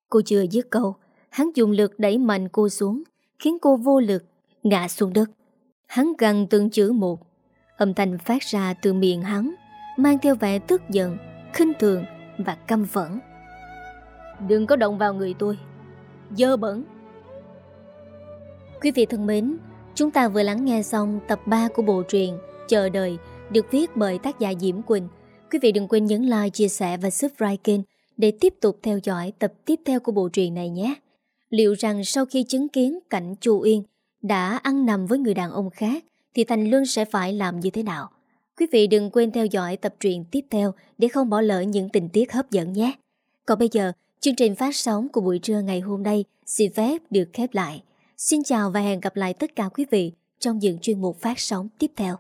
Cô chưa dứt câu, hắn dùng lực đẩy mạnh cô xuống, khiến cô vô lực, ngã xuống đất. Hắn gằn từng chữ một, âm thanh phát ra từ miệng hắn, mang theo vẻ tức giận, khinh thường và căm phẫn. Đừng có động vào người tôi, dơ bẩn. Quý vị thân mến, chúng ta vừa lắng nghe xong tập 3 của bộ truyện Chờ đời được viết bởi tác giả Diễm Quỳnh. Quý vị đừng quên nhấn like, chia sẻ và subscribe kênh để tiếp tục theo dõi tập tiếp theo của bộ truyện này nhé. Liệu rằng sau khi chứng kiến cảnh Chu Yên đã ăn nằm với người đàn ông khác thì Thành Luân sẽ phải làm như thế nào? Quý vị đừng quên theo dõi tập truyện tiếp theo để không bỏ lỡ những tình tiết hấp dẫn nhé. Còn bây giờ, chương trình phát sóng của buổi trưa ngày hôm nay xin phép được khép lại. Xin chào và hẹn gặp lại tất cả quý vị trong những chuyên mục phát sóng tiếp theo.